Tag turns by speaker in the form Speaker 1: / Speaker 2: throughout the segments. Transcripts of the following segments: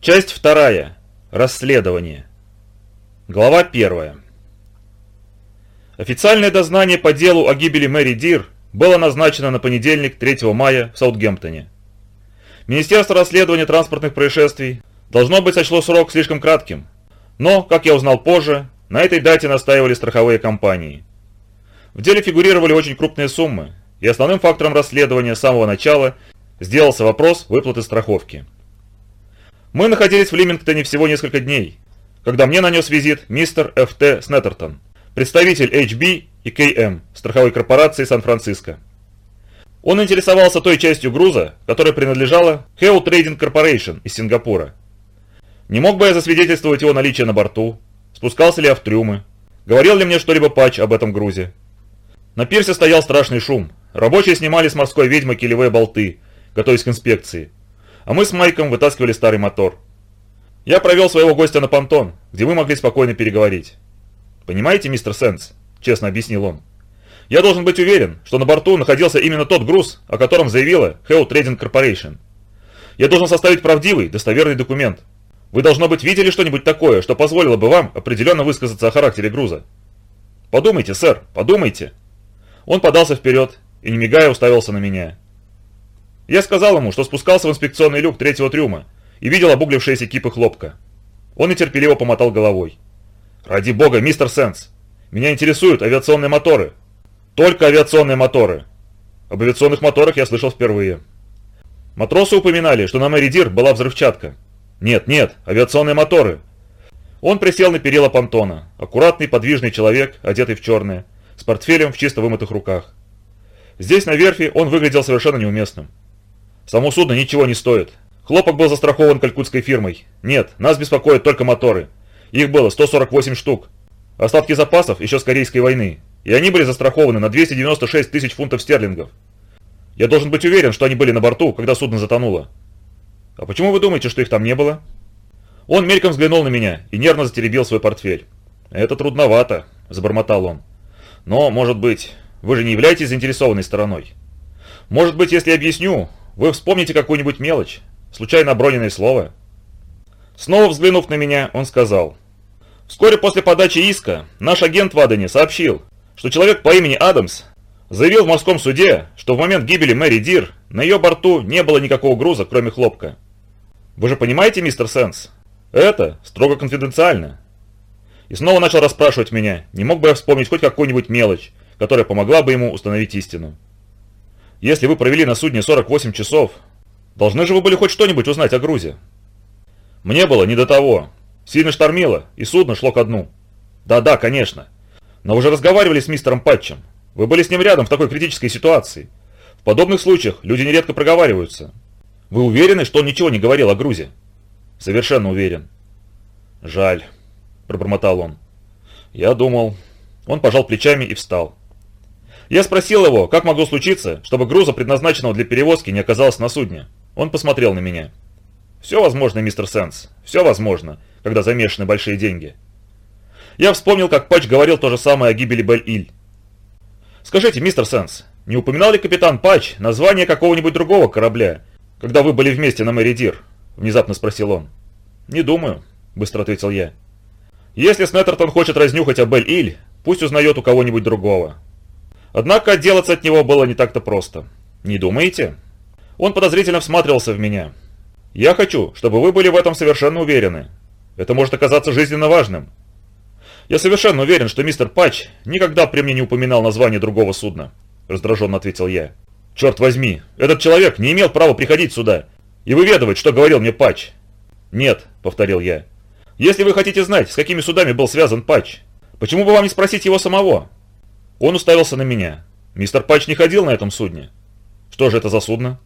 Speaker 1: Часть вторая. Расследование. Глава первая. Официальное дознание по делу о гибели Мэри Дир было назначено на понедельник 3 мая в Саутгемптоне. Министерство расследования транспортных происшествий должно быть сочло срок слишком кратким, но, как я узнал позже, на этой дате настаивали страховые компании. В деле фигурировали очень крупные суммы, и основным фактором расследования с самого начала сделался вопрос выплаты страховки. Мы находились в Лимингтоне всего несколько дней, когда мне нанес визит мистер Ф.Т. Снеттертон, представитель HB и КМ страховой корпорации Сан-Франциско. Он интересовался той частью груза, которая принадлежала Heo Trading Corporation из Сингапура. Не мог бы я засвидетельствовать его наличие на борту, спускался ли я в трюмы, говорил ли мне что-либо патч об этом грузе. На пирсе стоял страшный шум, рабочие снимали с морской ведьмы килевые болты, готовясь к инспекции, а мы с Майком вытаскивали старый мотор. Я провел своего гостя на понтон, где мы могли спокойно переговорить. «Понимаете, мистер Сенс?» – честно объяснил он. «Я должен быть уверен, что на борту находился именно тот груз, о котором заявила Hell Trading Corporation. Я должен составить правдивый, достоверный документ. Вы, должно быть, видели что-нибудь такое, что позволило бы вам определенно высказаться о характере груза. Подумайте, сэр, подумайте». Он подался вперед и, не мигая, уставился на меня. Я сказал ему, что спускался в инспекционный люк третьего трюма, и видел обуглившиеся кипы хлопка. Он нетерпеливо помотал головой. «Ради бога, мистер Сенс! Меня интересуют авиационные моторы. Только авиационные моторы. Об авиационных моторах я слышал впервые. Матросы упоминали, что на Мэри Дир была взрывчатка. Нет, нет, авиационные моторы. Он присел на перила понтона. Аккуратный, подвижный человек, одетый в черное, с портфелем в чисто вымытых руках. Здесь, на верфи, он выглядел совершенно неуместным. Само судно ничего не стоит. Хлопок был застрахован калькутской фирмой. Нет, нас беспокоят только моторы. Их было 148 штук. Остатки запасов еще с Корейской войны. И они были застрахованы на 296 тысяч фунтов стерлингов. Я должен быть уверен, что они были на борту, когда судно затонуло. А почему вы думаете, что их там не было? Он мельком взглянул на меня и нервно затеребил свой портфель. «Это трудновато», – забормотал он. «Но, может быть, вы же не являетесь заинтересованной стороной. Может быть, если объясню, вы вспомните какую-нибудь мелочь, Случайно броненное слово?» Снова взглянув на меня, он сказал. «Вскоре после подачи иска наш агент в Адене сообщил, что человек по имени Адамс заявил в морском суде, что в момент гибели Мэри Дир на ее борту не было никакого груза, кроме хлопка. Вы же понимаете, мистер Сенс, это строго конфиденциально. И снова начал расспрашивать меня, не мог бы я вспомнить хоть какую-нибудь мелочь, которая помогла бы ему установить истину. Если вы провели на судне 48 часов, Должны же вы были хоть что-нибудь узнать о грузе. Мне было не до того. Сильно штормило, и судно шло ко дну. Да-да, конечно. Но вы же разговаривали с мистером Патчем. Вы были с ним рядом в такой критической ситуации. В подобных случаях люди нередко проговариваются. Вы уверены, что он ничего не говорил о грузе? Совершенно уверен. Жаль, пробормотал он. Я думал... Он пожал плечами и встал. Я спросил его, как могло случиться, чтобы груза, предназначенного для перевозки, не оказалось на судне. Он посмотрел на меня. «Все возможно, мистер Сенс, все возможно, когда замешаны большие деньги». Я вспомнил, как Патч говорил то же самое о гибели Бель-Иль. «Скажите, мистер Сенс, не упоминал ли капитан Патч название какого-нибудь другого корабля, когда вы были вместе на Мэри Дир?» – внезапно спросил он. «Не думаю», – быстро ответил я. «Если Снеттертон хочет разнюхать о Бель-Иль, пусть узнает у кого-нибудь другого». Однако отделаться от него было не так-то просто. «Не думаете?» Он подозрительно всматривался в меня. «Я хочу, чтобы вы были в этом совершенно уверены. Это может оказаться жизненно важным. Я совершенно уверен, что мистер Патч никогда при мне не упоминал название другого судна», раздраженно ответил я. «Черт возьми, этот человек не имел права приходить сюда и выведывать, что говорил мне Патч». «Нет», — повторил я. «Если вы хотите знать, с какими судами был связан Патч, почему бы вам не спросить его самого?» Он уставился на меня. «Мистер Патч не ходил на этом судне». «Что же это за судно?»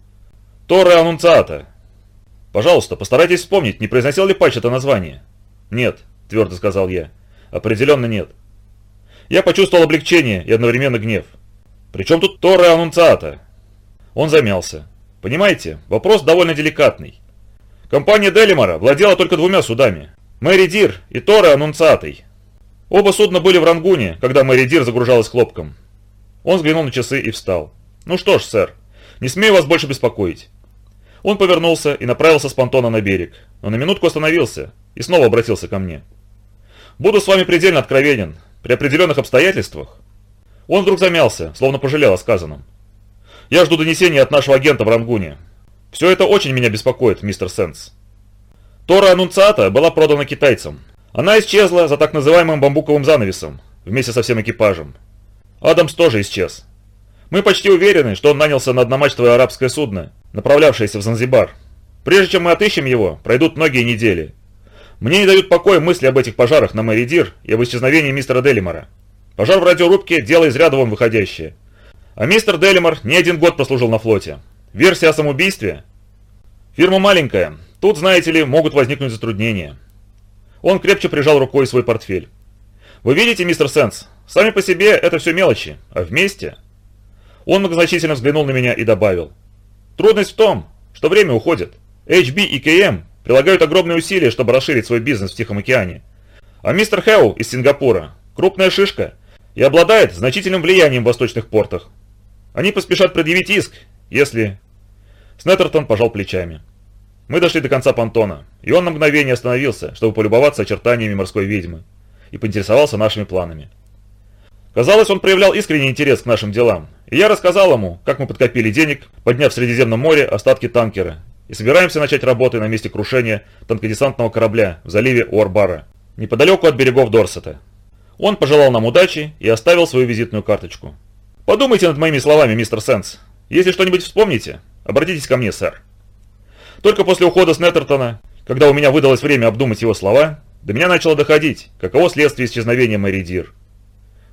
Speaker 1: Торре Анунциата. Пожалуйста, постарайтесь вспомнить, не произносил ли Патч это название. Нет, твердо сказал я. Определенно нет. Я почувствовал облегчение и одновременно гнев. Причем тут Торре Анунциата? Он замялся. Понимаете, вопрос довольно деликатный. Компания Делимора владела только двумя судами. Мэри Дир и Торре Анунциатой. Оба судна были в Рангуне, когда Мэри Дир загружалась хлопком. Он взглянул на часы и встал. «Ну что ж, сэр, не смею вас больше беспокоить. Он повернулся и направился с понтона на берег, но на минутку остановился и снова обратился ко мне. «Буду с вами предельно откровенен. При определенных обстоятельствах...» Он вдруг замялся, словно пожалел о сказанном. «Я жду донесения от нашего агента в Рангуне. Все это очень меня беспокоит, мистер Сенс. Тора Аннунциата была продана китайцам. Она исчезла за так называемым бамбуковым занавесом, вместе со всем экипажем. Адамс тоже исчез. Мы почти уверены, что он нанялся на одномачтовое арабское судно, направлявшееся в Занзибар. Прежде чем мы отыщем его, пройдут многие недели. Мне не дают покоя мысли об этих пожарах на Мэри Дир и об исчезновении мистера Делимора. Пожар в радиорубке – дело из ряда вон выходящее. А мистер Делимор не один год прослужил на флоте. Версия о самоубийстве? Фирма маленькая. Тут, знаете ли, могут возникнуть затруднения. Он крепче прижал рукой свой портфель. Вы видите, мистер Сенс, сами по себе это все мелочи, а вместе... Он многозначительно взглянул на меня и добавил. Трудность в том, что время уходит. HB и KM прилагают огромные усилия, чтобы расширить свой бизнес в Тихом океане. А мистер Хэу из Сингапура – крупная шишка и обладает значительным влиянием в восточных портах. Они поспешат предъявить иск, если... Снеттертон пожал плечами. Мы дошли до конца понтона, и он на мгновение остановился, чтобы полюбоваться очертаниями морской ведьмы, и поинтересовался нашими планами. Казалось, он проявлял искренний интерес к нашим делам, и я рассказал ему, как мы подкопили денег, подняв в Средиземном море остатки танкера, и собираемся начать работы на месте крушения танкодесантного корабля в заливе Уорбара, неподалеку от берегов Дорсета. Он пожелал нам удачи и оставил свою визитную карточку. «Подумайте над моими словами, мистер Сенс. Если что-нибудь вспомните, обратитесь ко мне, сэр». Только после ухода Снеттертона, когда у меня выдалось время обдумать его слова, до меня начало доходить, каково следствие исчезновения Мэри Дир.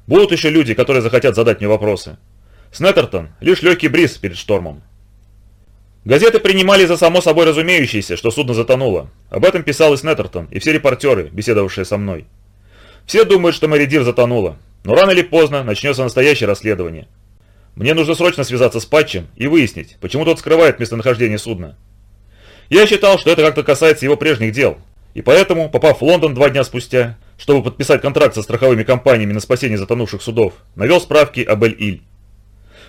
Speaker 1: Будут еще люди, которые захотят задать мне вопросы. Снеттертон – лишь легкий бриз перед штормом. Газеты принимали за само собой разумеющееся, что судно затонуло. Об этом писал и Снеттертон, и все репортеры, беседовавшие со мной. Все думают, что Мэри Дир затонула, но рано или поздно начнется настоящее расследование. Мне нужно срочно связаться с Патчем и выяснить, почему тот скрывает местонахождение судна. Я считал, что это как-то касается его прежних дел, и поэтому, попав в Лондон два дня спустя, чтобы подписать контракт со страховыми компаниями на спасение затонувших судов, навел справки об Эль-Иль.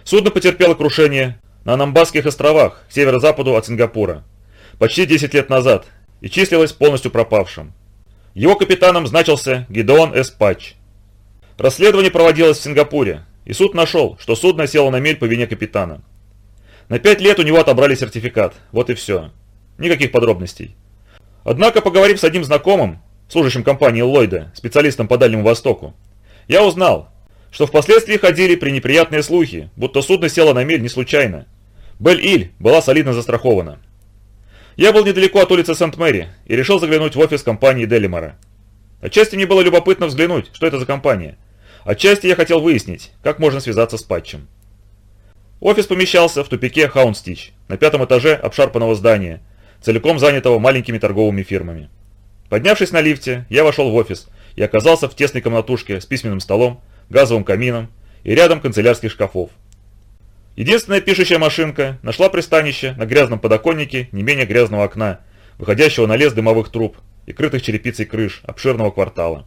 Speaker 1: Судно потерпело крушение на Анамбасских островах, к северо-западу от Сингапура, почти 10 лет назад, и числилось полностью пропавшим. Его капитаном значился Гидеон С. Патч. Расследование проводилось в Сингапуре, и суд нашел, что судно село на мель по вине капитана. На пять лет у него отобрали сертификат, вот и все. Никаких подробностей. Однако, поговорив с одним знакомым, служащим компании Ллойда, специалистом по Дальнему Востоку, я узнал, что впоследствии ходили пренеприятные слухи, будто судно село на мель не случайно. Бель-Иль была солидно застрахована. Я был недалеко от улицы Сент-Мэри и решил заглянуть в офис компании Делимора. Отчасти мне было любопытно взглянуть, что это за компания. Отчасти я хотел выяснить, как можно связаться с Патчем. Офис помещался в тупике Хаунстич, на пятом этаже обшарпанного здания, целиком занятого маленькими торговыми фирмами. Поднявшись на лифте, я вошел в офис и оказался в тесной комнатушке с письменным столом, газовым камином и рядом канцелярских шкафов. Единственная пишущая машинка нашла пристанище на грязном подоконнике не менее грязного окна, выходящего на лес дымовых труб и крытых черепицей крыш обширного квартала.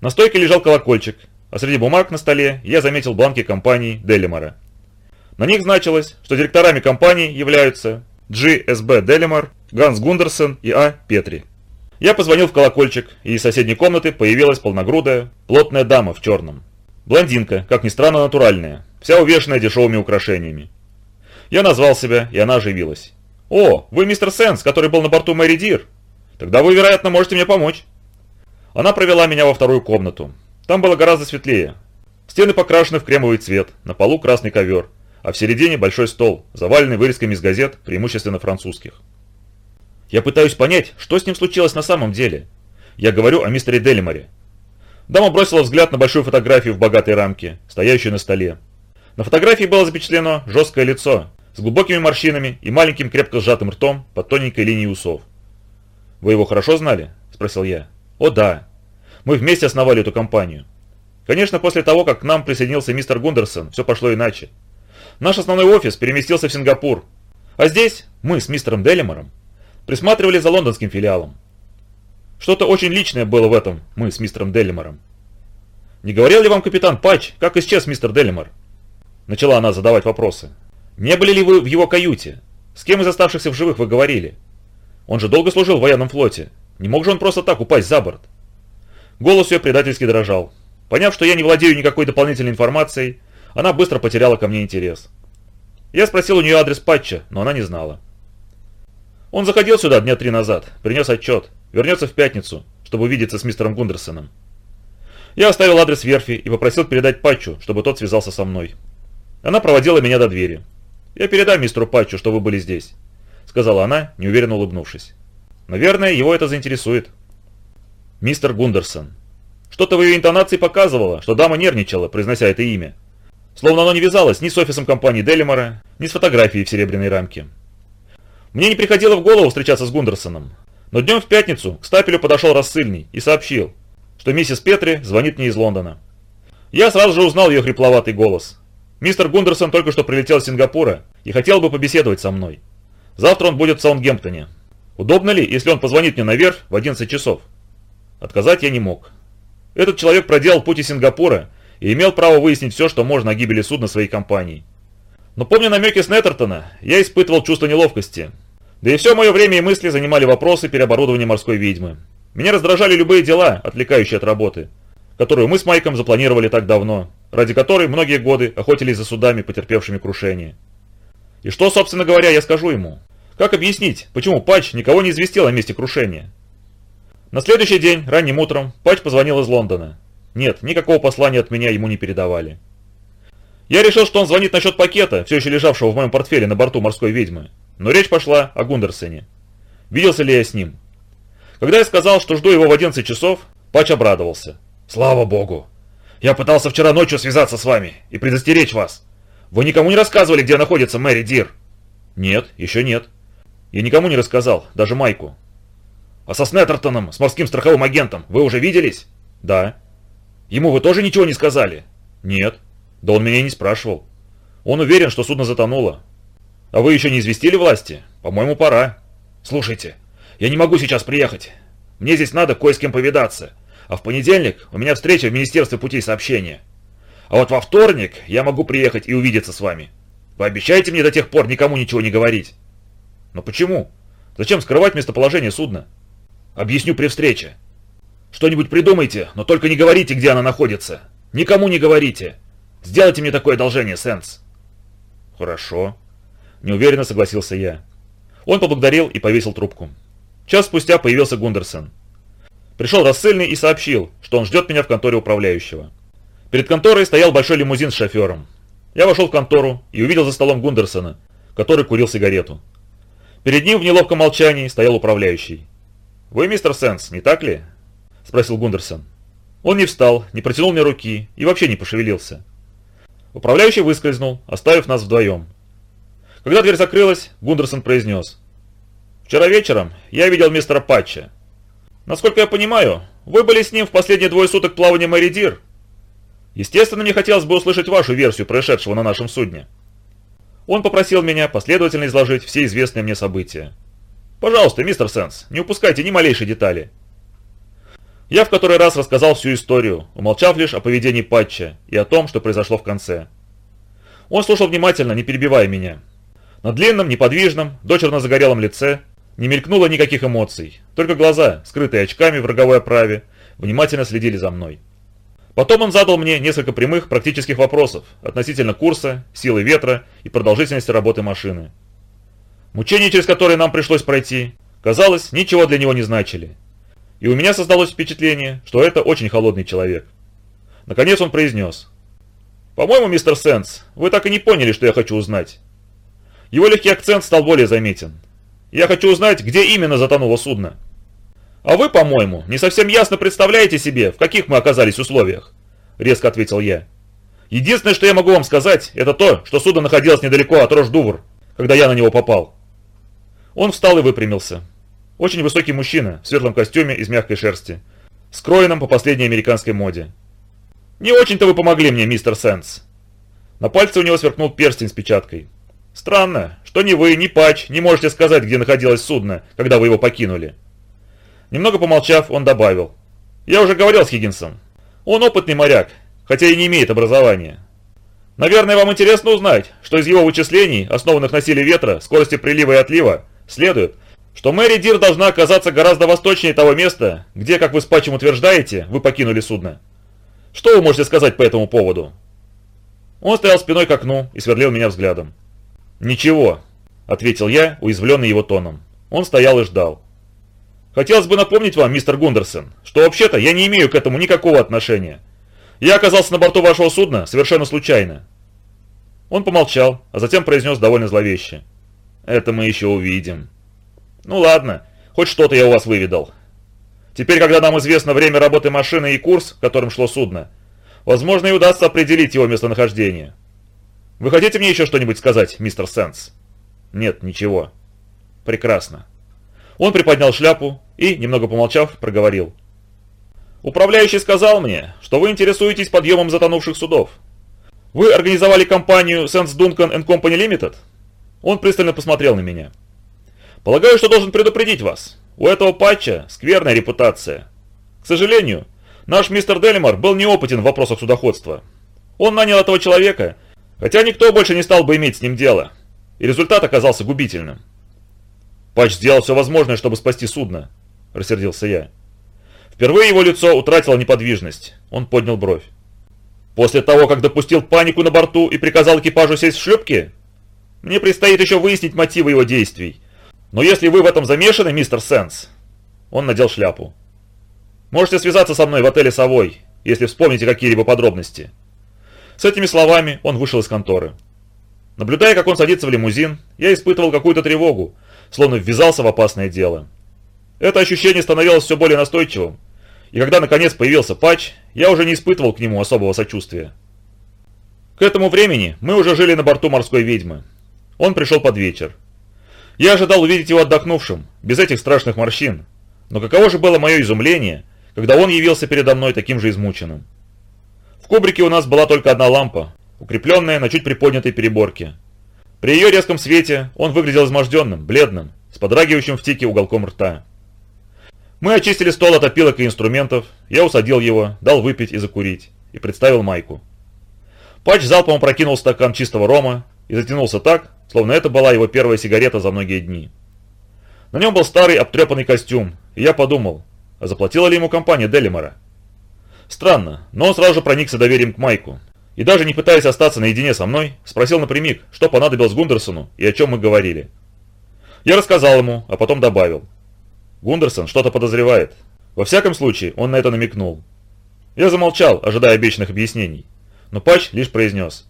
Speaker 1: На стойке лежал колокольчик, а среди бумаг на столе я заметил бланки компании Делимора. На них значилось, что директорами компании являются G.S.B. Делимор, Ганс Гундерсон и А. Петри. Я позвонил в колокольчик, и из соседней комнаты появилась полногрудая, плотная дама в черном. Блондинка, как ни странно, натуральная, вся увешанная дешевыми украшениями. Я назвал себя, и она оживилась. «О, вы мистер Сенс, который был на борту Мэри Дир? Тогда вы, вероятно, можете мне помочь». Она провела меня во вторую комнату. Там было гораздо светлее. Стены покрашены в кремовый цвет, на полу красный ковер, а в середине большой стол, заваленный вырезками из газет, преимущественно французских. Я пытаюсь понять, что с ним случилось на самом деле. Я говорю о мистере Делиморе. Дама бросила взгляд на большую фотографию в богатой рамке, стоящую на столе. На фотографии было запечатлено жесткое лицо, с глубокими морщинами и маленьким крепко сжатым ртом под тоненькой линией усов. «Вы его хорошо знали?» – спросил я. «О да. Мы вместе основали эту компанию. Конечно, после того, как к нам присоединился мистер Гундерсон, все пошло иначе. Наш основной офис переместился в Сингапур. А здесь мы с мистером Делимором Присматривали за лондонским филиалом. Что-то очень личное было в этом, мы с мистером Делимором. «Не говорил ли вам капитан Патч, как исчез мистер Делимор?» Начала она задавать вопросы. «Не были ли вы в его каюте? С кем из оставшихся в живых вы говорили? Он же долго служил в военном флоте. Не мог же он просто так упасть за борт?» Голос ее предательски дрожал. Поняв, что я не владею никакой дополнительной информацией, она быстро потеряла ко мне интерес. Я спросил у нее адрес Патча, но она не знала. Он заходил сюда дня три назад, принес отчет, вернется в пятницу, чтобы увидеться с мистером Гундерсоном. Я оставил адрес верфи и попросил передать Патчу, чтобы тот связался со мной. Она проводила меня до двери. «Я передам мистеру Патчу, что вы были здесь», — сказала она, неуверенно улыбнувшись. «Наверное, его это заинтересует». «Мистер Гундерсон». Что-то в ее интонации показывало, что дама нервничала, произнося это имя. Словно оно не вязалось ни с офисом компании Делимора, ни с фотографией в серебряной рамке. Мне не приходило в голову встречаться с Гундерсоном, но днем в пятницу к стапелю подошел рассыльный и сообщил, что миссис Петри звонит мне из Лондона. Я сразу же узнал ее хрипловатый голос. Мистер Гундерсон только что прилетел из Сингапура и хотел бы побеседовать со мной. Завтра он будет в Саундгемптоне. Удобно ли, если он позвонит мне наверх в 11 часов? Отказать я не мог. Этот человек проделал путь из Сингапура и имел право выяснить все, что можно о гибели судна своей компании. Но помня намеки Снеттертона, я испытывал чувство неловкости. Да и все мое время и мысли занимали вопросы переоборудования морской ведьмы. Меня раздражали любые дела, отвлекающие от работы, которую мы с Майком запланировали так давно, ради которой многие годы охотились за судами, потерпевшими крушение. И что, собственно говоря, я скажу ему? Как объяснить, почему Патч никого не известил о месте крушения? На следующий день, ранним утром, Патч позвонил из Лондона. Нет, никакого послания от меня ему не передавали. Я решил, что он звонит насчет пакета, все еще лежавшего в моем портфеле на борту морской ведьмы. Но речь пошла о Гундерсене. Виделся ли я с ним? Когда я сказал, что жду его в 11 часов, Патч обрадовался. «Слава богу! Я пытался вчера ночью связаться с вами и предостеречь вас. Вы никому не рассказывали, где находится Мэри Дир?» «Нет, еще нет. Я никому не рассказал, даже Майку». «А со Снеттертоном, с морским страховым агентом, вы уже виделись?» «Да». «Ему вы тоже ничего не сказали?» «Нет». Да он меня не спрашивал. Он уверен, что судно затонуло. А вы еще не известили власти? По-моему, пора. Слушайте, я не могу сейчас приехать. Мне здесь надо кое с кем повидаться. А в понедельник у меня встреча в Министерстве путей сообщения. А вот во вторник я могу приехать и увидеться с вами. Вы обещаете мне до тех пор никому ничего не говорить? Но почему? Зачем скрывать местоположение судна? Объясню при встрече. Что-нибудь придумайте, но только не говорите, где она находится. Никому не говорите. Сделайте мне такое одолжение, Сенс!» «Хорошо», — неуверенно согласился я. Он поблагодарил и повесил трубку. Час спустя появился Гундерсон. Пришел рассыльный и сообщил, что он ждет меня в конторе управляющего. Перед конторой стоял большой лимузин с шофером. Я вошел в контору и увидел за столом Гундерсона, который курил сигарету. Перед ним в неловком молчании стоял управляющий. «Вы мистер Сенс, не так ли?» – спросил Гундерсон. Он не встал, не протянул мне руки и вообще не пошевелился. Управляющий выскользнул, оставив нас вдвоем. Когда дверь закрылась, Гундерсон произнес. «Вчера вечером я видел мистера Патча. Насколько я понимаю, вы были с ним в последние двое суток плавания Мэри Дир. Естественно, мне хотелось бы услышать вашу версию происшедшего на нашем судне». Он попросил меня последовательно изложить все известные мне события. «Пожалуйста, мистер Сенс, не упускайте ни малейшей детали. Я в который раз рассказал всю историю, умолчав лишь о поведении Патча и о том, что произошло в конце. Он слушал внимательно, не перебивая меня. На длинном, неподвижном, дочерно-загорелом лице не мелькнуло никаких эмоций, только глаза, скрытые очками в роговой оправе, внимательно следили за мной. Потом он задал мне несколько прямых практических вопросов относительно курса, силы ветра и продолжительности работы машины. Мучения, через которые нам пришлось пройти, казалось, ничего для него не значили – и у меня создалось впечатление, что это очень холодный человек. Наконец он произнес. «По-моему, мистер Сенс, вы так и не поняли, что я хочу узнать». Его легкий акцент стал более заметен. «Я хочу узнать, где именно затонуло судно». «А вы, по-моему, не совсем ясно представляете себе, в каких мы оказались условиях», — резко ответил я. «Единственное, что я могу вам сказать, это то, что судно находилось недалеко от Рош-Дувр, когда я на него попал». Он встал и выпрямился. Очень высокий мужчина в светлом костюме из мягкой шерсти, скроенном по последней американской моде. «Не очень-то вы помогли мне, мистер Сенс». На пальце у него сверкнул перстень с печаткой. «Странно, что ни вы, ни Пач не можете сказать, где находилось судно, когда вы его покинули». Немного помолчав, он добавил. «Я уже говорил с Хиггинсом. Он опытный моряк, хотя и не имеет образования. Наверное, вам интересно узнать, что из его вычислений, основанных на силе ветра, скорости прилива и отлива, следует, что Мэри Дир должна оказаться гораздо восточнее того места, где, как вы с Патчем утверждаете, вы покинули судно. Что вы можете сказать по этому поводу?» Он стоял спиной к окну и сверлил меня взглядом. «Ничего», — ответил я, уязвленный его тоном. Он стоял и ждал. «Хотелось бы напомнить вам, мистер Гундерсон, что вообще-то я не имею к этому никакого отношения. Я оказался на борту вашего судна совершенно случайно». Он помолчал, а затем произнес довольно зловеще. «Это мы еще увидим». «Ну ладно, хоть что-то я у вас выведал. Теперь, когда нам известно время работы машины и курс, которым шло судно, возможно и удастся определить его местонахождение. Вы хотите мне еще что-нибудь сказать, мистер Сенс?» «Нет, ничего». «Прекрасно». Он приподнял шляпу и, немного помолчав, проговорил. Управляющий сказал мне, что вы интересуетесь подъемом затонувших судов. Вы организовали компанию Sense Duncan Company Limited? Он пристально посмотрел на меня. Полагаю, что должен предупредить вас. У этого патча скверная репутация. К сожалению, наш мистер Делимар был неопытен в вопросах судоходства. Он нанял этого человека, хотя никто больше не стал бы иметь с ним дело. И результат оказался губительным. Патч сделал все возможное, чтобы спасти судно, рассердился я. Впервые его лицо утратило неподвижность. Он поднял бровь. «После того, как допустил панику на борту и приказал экипажу сесть в шлюпки? Мне предстоит еще выяснить мотивы его действий. Но если вы в этом замешаны, мистер Сенс...» Он надел шляпу. «Можете связаться со мной в отеле «Совой», если вспомните какие-либо подробности». С этими словами он вышел из конторы. Наблюдая, как он садится в лимузин, я испытывал какую-то тревогу, словно ввязался в опасное дело. Это ощущение становилось все более настойчивым, и когда наконец появился патч, я уже не испытывал к нему особого сочувствия. К этому времени мы уже жили на борту морской ведьмы. Он пришел под вечер. Я ожидал увидеть его отдохнувшим, без этих страшных морщин, но каково же было мое изумление, когда он явился передо мной таким же измученным. В кубрике у нас была только одна лампа, укрепленная на чуть приподнятой переборке. При ее резком свете он выглядел изможденным, бледным, с подрагивающим в тике уголком рта. Мы очистили стол от опилок и инструментов, я усадил его, дал выпить и закурить, и представил Майку. Патч залпом опрокинул стакан чистого рома и затянулся так, словно это была его первая сигарета за многие дни. На нем был старый обтрепанный костюм, и я подумал, а заплатила ли ему компания Делимора? Странно, но он сразу же проникся доверием к Майку, и даже не пытаясь остаться наедине со мной, спросил напрямик, что понадобилось Гундерсону и о чем мы говорили. Я рассказал ему, а потом добавил – Гундерсон что-то подозревает. Во всяком случае, он на это намекнул. Я замолчал, ожидая обещанных объяснений. Но Патч лишь произнес.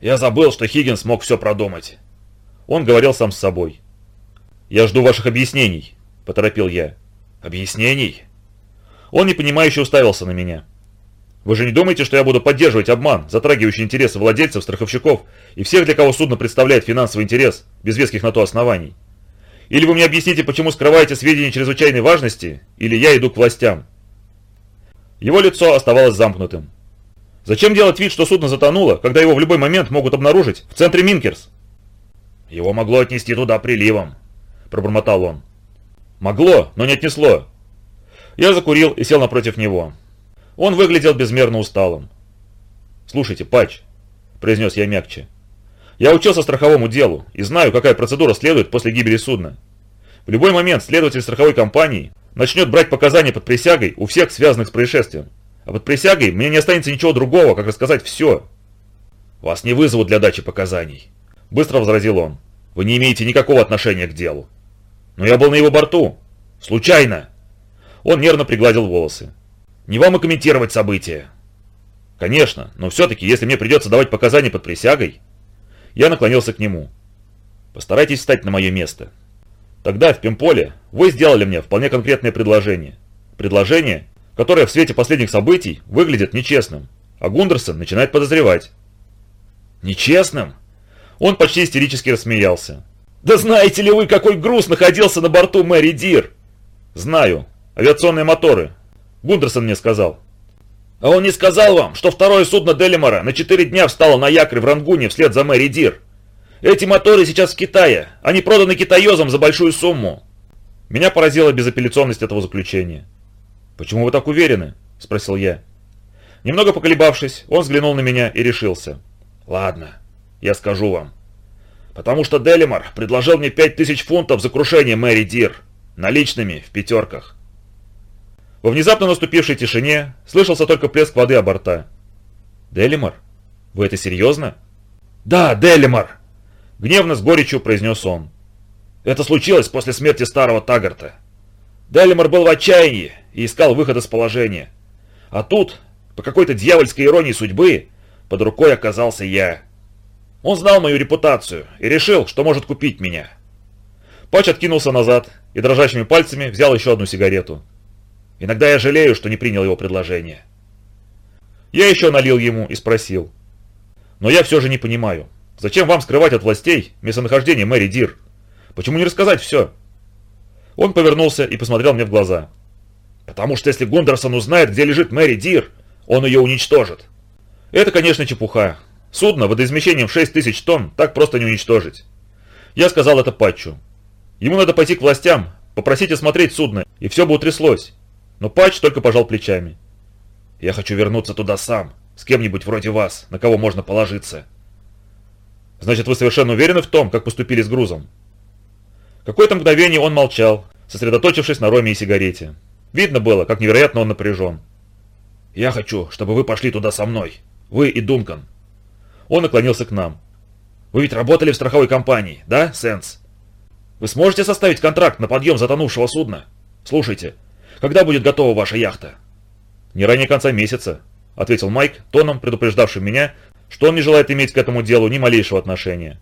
Speaker 1: «Я забыл, что Хиггинс мог все продумать». Он говорил сам с собой. «Я жду ваших объяснений», – поторопил я. «Объяснений?» Он непонимающе уставился на меня. «Вы же не думаете, что я буду поддерживать обман, затрагивающий интересы владельцев, страховщиков и всех, для кого судно представляет финансовый интерес, без веских на то оснований?» Или вы мне объясните, почему скрываете сведения чрезвычайной важности, или я иду к властям». Его лицо оставалось замкнутым. «Зачем делать вид, что судно затонуло, когда его в любой момент могут обнаружить в центре Минкерс?» «Его могло отнести туда приливом», – пробормотал он. «Могло, но не отнесло». Я закурил и сел напротив него. Он выглядел безмерно усталым. «Слушайте, Патч», – произнес я мягче, я учился страховому делу и знаю, какая процедура следует после гибели судна. В любой момент следователь страховой компании начнет брать показания под присягой у всех связанных с происшествием. А под присягой мне не останется ничего другого, как рассказать все. «Вас не вызовут для дачи показаний», – быстро возразил он. «Вы не имеете никакого отношения к делу». «Но я был на его борту. Случайно». Он нервно пригладил волосы. «Не вам и комментировать события». «Конечно, но все-таки, если мне придется давать показания под присягой, я наклонился к нему. «Постарайтесь встать на мое место». Тогда, в Пимполе, вы сделали мне вполне конкретное предложение. Предложение, которое в свете последних событий выглядит нечестным, а Гундерсон начинает подозревать. «Нечестным?» Он почти истерически рассмеялся. «Да знаете ли вы, какой груз находился на борту Мэри Дир?» «Знаю. Авиационные моторы. Гундерсон мне сказал». А он не сказал вам, что второе судно Делимора на 4 дня встало на якорь в Рангуне вслед за Мэри Дир? Эти моторы сейчас в Китае. Они проданы китаёзам за большую сумму. Меня поразила безапелляционность этого заключения. «Почему вы так уверены?» – спросил я. Немного поколебавшись, он взглянул на меня и решился. Ладно, я скажу вам. Потому что Делимар предложил мне пять тысяч фунтов за крушение Мэри Дир. Наличными, в пятерках. Во внезапно наступившей тишине слышался только плеск воды о борта. «Делимар? Вы это серьезно?» «Да, Делимар!» Гневно с горечью произнес он. «Это случилось после смерти старого Тагарта. Делимар был в отчаянии и искал выход из положения. А тут, по какой-то дьявольской иронии судьбы, под рукой оказался я. Он знал мою репутацию и решил, что может купить меня. Пач откинулся назад и дрожащими пальцами взял еще одну сигарету. Иногда я жалею, что не принял его предложение. Я еще налил ему и спросил. Но я все же не понимаю, зачем вам скрывать от властей местонахождение Мэри Дир? Почему не рассказать все? Он повернулся и посмотрел мне в глаза. Потому что если Гундерсон узнает, где лежит Мэри Дир, он ее уничтожит. Это, конечно, чепуха. Судно водоизмещением в 6 тысяч тонн так просто не уничтожить. Я сказал это Патчу. Ему надо пойти к властям, попросить осмотреть судно, и все бы утряслось. Но Патч только пожал плечами. «Я хочу вернуться туда сам, с кем-нибудь вроде вас, на кого можно положиться». «Значит, вы совершенно уверены в том, как поступили с грузом?» Какое-то мгновение он молчал, сосредоточившись на роме и сигарете. Видно было, как невероятно он напряжен. «Я хочу, чтобы вы пошли туда со мной. Вы и Дункан. Он наклонился к нам. «Вы ведь работали в страховой компании, да, Сенс? Вы сможете составить контракт на подъем затонувшего судна? Слушайте, когда будет готова ваша яхта?» «Не ранее конца месяца», — ответил Майк, тоном, предупреждавшим меня, что он не желает иметь к этому делу ни малейшего отношения.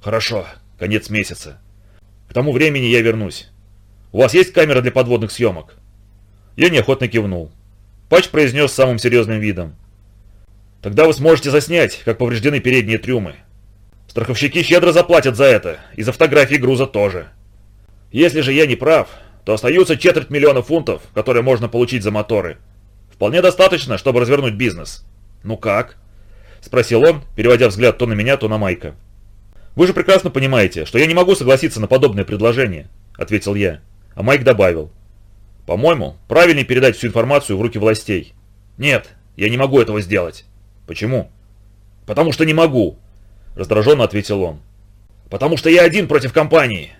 Speaker 1: «Хорошо, конец месяца. К тому времени я вернусь. У вас есть камера для подводных съемок?» Я неохотно кивнул. Пач произнес самым серьезным видом. Тогда вы сможете заснять, как повреждены передние трюмы. Страховщики щедро заплатят за это, и за фотографии груза тоже. Если же я не прав, то остаются четверть миллиона фунтов, которые можно получить за моторы. Вполне достаточно, чтобы развернуть бизнес. Ну как? Спросил он, переводя взгляд то на меня, то на Майка. Вы же прекрасно понимаете, что я не могу согласиться на подобное предложение, ответил я. А Майк добавил. По-моему, правильнее передать всю информацию в руки властей. Нет, я не могу этого сделать. «Почему?» «Потому что не могу», – раздраженно ответил он. «Потому что я один против компании.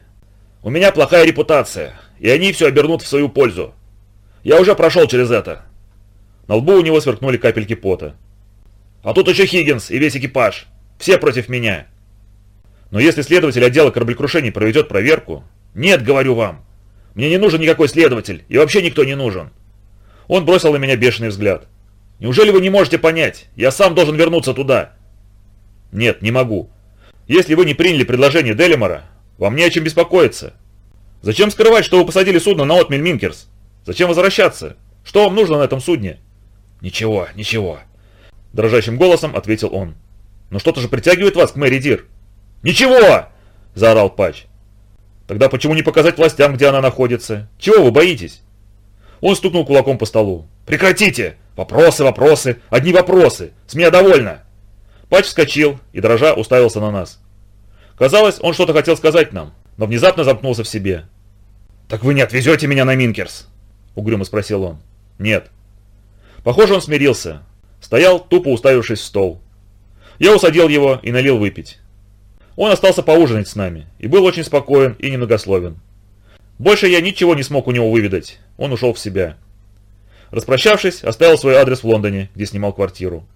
Speaker 1: У меня плохая репутация, и они все обернут в свою пользу. Я уже прошел через это». На лбу у него сверкнули капельки пота. «А тут еще Хиггинс и весь экипаж. Все против меня». «Но если следователь отдела кораблекрушений проведет проверку...» «Нет, говорю вам. Мне не нужен никакой следователь, и вообще никто не нужен». Он бросил на меня бешеный взгляд. Неужели вы не можете понять? Я сам должен вернуться туда. Нет, не могу. Если вы не приняли предложение Делимора, вам не о чем беспокоиться. Зачем скрывать, что вы посадили судно на отмель Минкерс? Зачем возвращаться? Что вам нужно на этом судне? Ничего, ничего. Дрожащим голосом ответил он. Но что-то же притягивает вас к Мэри Дир. Ничего! Заорал Патч. Тогда почему не показать властям, где она находится? Чего вы боитесь? Он стукнул кулаком по столу. «Прекратите! Вопросы, вопросы, одни вопросы! С меня довольно!» Патч вскочил и, дрожа, уставился на нас. Казалось, он что-то хотел сказать нам, но внезапно замкнулся в себе. «Так вы не отвезете меня на Минкерс?» — угрюмо спросил он. «Нет». Похоже, он смирился. Стоял, тупо уставившись в стол. Я усадил его и налил выпить. Он остался поужинать с нами и был очень спокоен и немногословен. Больше я ничего не смог у него выведать. Он ушел в себя. Распрощавшись, оставил свой адрес в Лондоне, где снимал квартиру.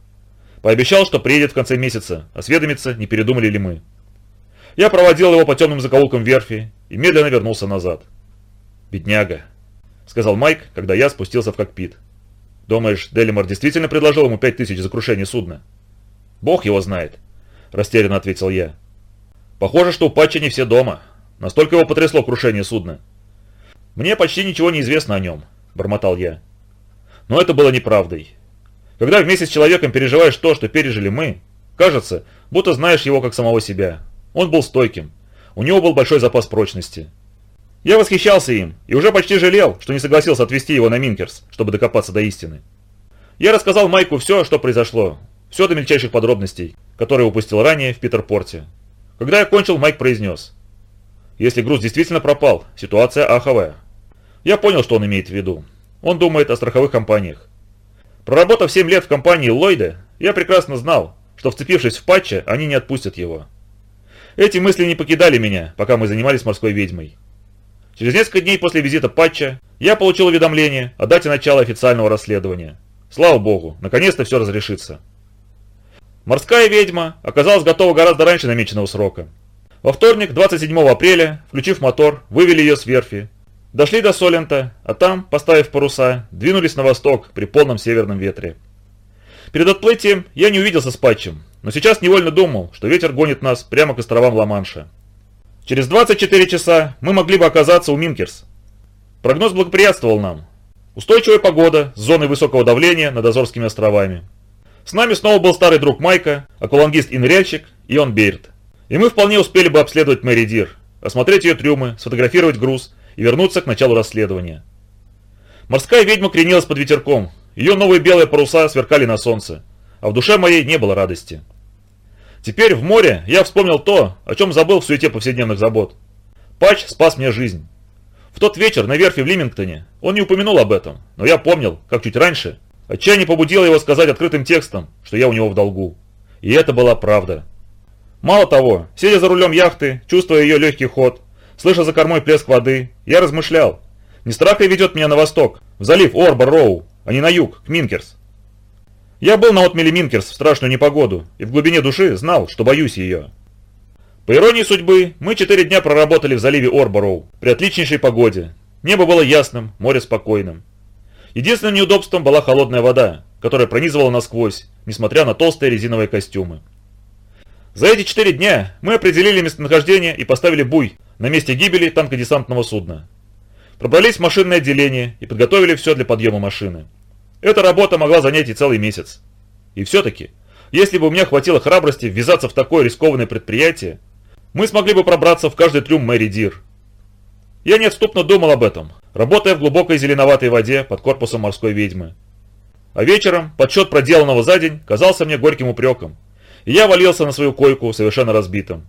Speaker 1: Пообещал, что приедет в конце месяца, осведомится, не передумали ли мы. Я проводил его по темным закоулкам верфи и медленно вернулся назад. «Бедняга», — сказал Майк, когда я спустился в кокпит. «Думаешь, Делимор действительно предложил ему пять тысяч за крушение судна?» «Бог его знает», — растерянно ответил я. «Похоже, что у Патча не все дома. Настолько его потрясло крушение судна. «Мне почти ничего не известно о нем», – бормотал я. Но это было неправдой. Когда вместе с человеком переживаешь то, что пережили мы, кажется, будто знаешь его как самого себя. Он был стойким. У него был большой запас прочности. Я восхищался им и уже почти жалел, что не согласился отвезти его на Минкерс, чтобы докопаться до истины. Я рассказал Майку все, что произошло, все до мельчайших подробностей, которые упустил ранее в Питерпорте. Когда я кончил, Майк произнес. Если груз действительно пропал, ситуация аховая. Я понял, что он имеет в виду. Он думает о страховых компаниях. Проработав 7 лет в компании Ллойда, я прекрасно знал, что вцепившись в патча, они не отпустят его. Эти мысли не покидали меня, пока мы занимались морской ведьмой. Через несколько дней после визита Патча я получил уведомление о дате начала официального расследования. Слава богу, наконец-то все разрешится. Морская ведьма оказалась готова гораздо раньше намеченного срока. Во вторник, 27 апреля, включив мотор, вывели ее с верфи. Дошли до Солента, а там, поставив паруса, двинулись на восток при полном северном ветре. Перед отплытием я не увиделся с Патчем, но сейчас невольно думал, что ветер гонит нас прямо к островам Ла-Манша. Через 24 часа мы могли бы оказаться у Минкерс. Прогноз благоприятствовал нам. Устойчивая погода с зоной высокого давления над Азорскими островами. С нами снова был старый друг Майка, аквалангист и ныряльщик Ион Бейрт. И мы вполне успели бы обследовать Мэри Дир, осмотреть ее трюмы, сфотографировать груз и вернуться к началу расследования. Морская ведьма кренилась под ветерком, ее новые белые паруса сверкали на солнце, а в душе моей не было радости. Теперь в море я вспомнил то, о чем забыл в суете повседневных забот. Патч спас мне жизнь. В тот вечер на верфи в Лимингтоне он не упомянул об этом, но я помнил, как чуть раньше, отчаяние побудило его сказать открытым текстом, что я у него в долгу. И это была правда. Мало того, сидя за рулем яхты, чувствуя ее легкий ход, слыша за кормой плеск воды, я размышлял, не ведет меня на восток, в залив Орбор-Роу, а не на юг, к Минкерс. Я был на отмеле Минкерс в страшную непогоду и в глубине души знал, что боюсь ее. По иронии судьбы, мы четыре дня проработали в заливе Орбороу при отличнейшей погоде. Небо было ясным, море спокойным. Единственным неудобством была холодная вода, которая пронизывала насквозь, несмотря на толстые резиновые костюмы. За эти четыре дня мы определили местонахождение и поставили буй на месте гибели танкодесантного судна. Пробрались в машинное отделение и подготовили все для подъема машины. Эта работа могла занять и целый месяц. И все-таки, если бы у меня хватило храбрости ввязаться в такое рискованное предприятие, мы смогли бы пробраться в каждый трюм Мэри Дир. Я неотступно думал об этом, работая в глубокой зеленоватой воде под корпусом морской ведьмы. А вечером подсчет проделанного за день казался мне горьким упреком, и я валился на свою койку совершенно разбитым.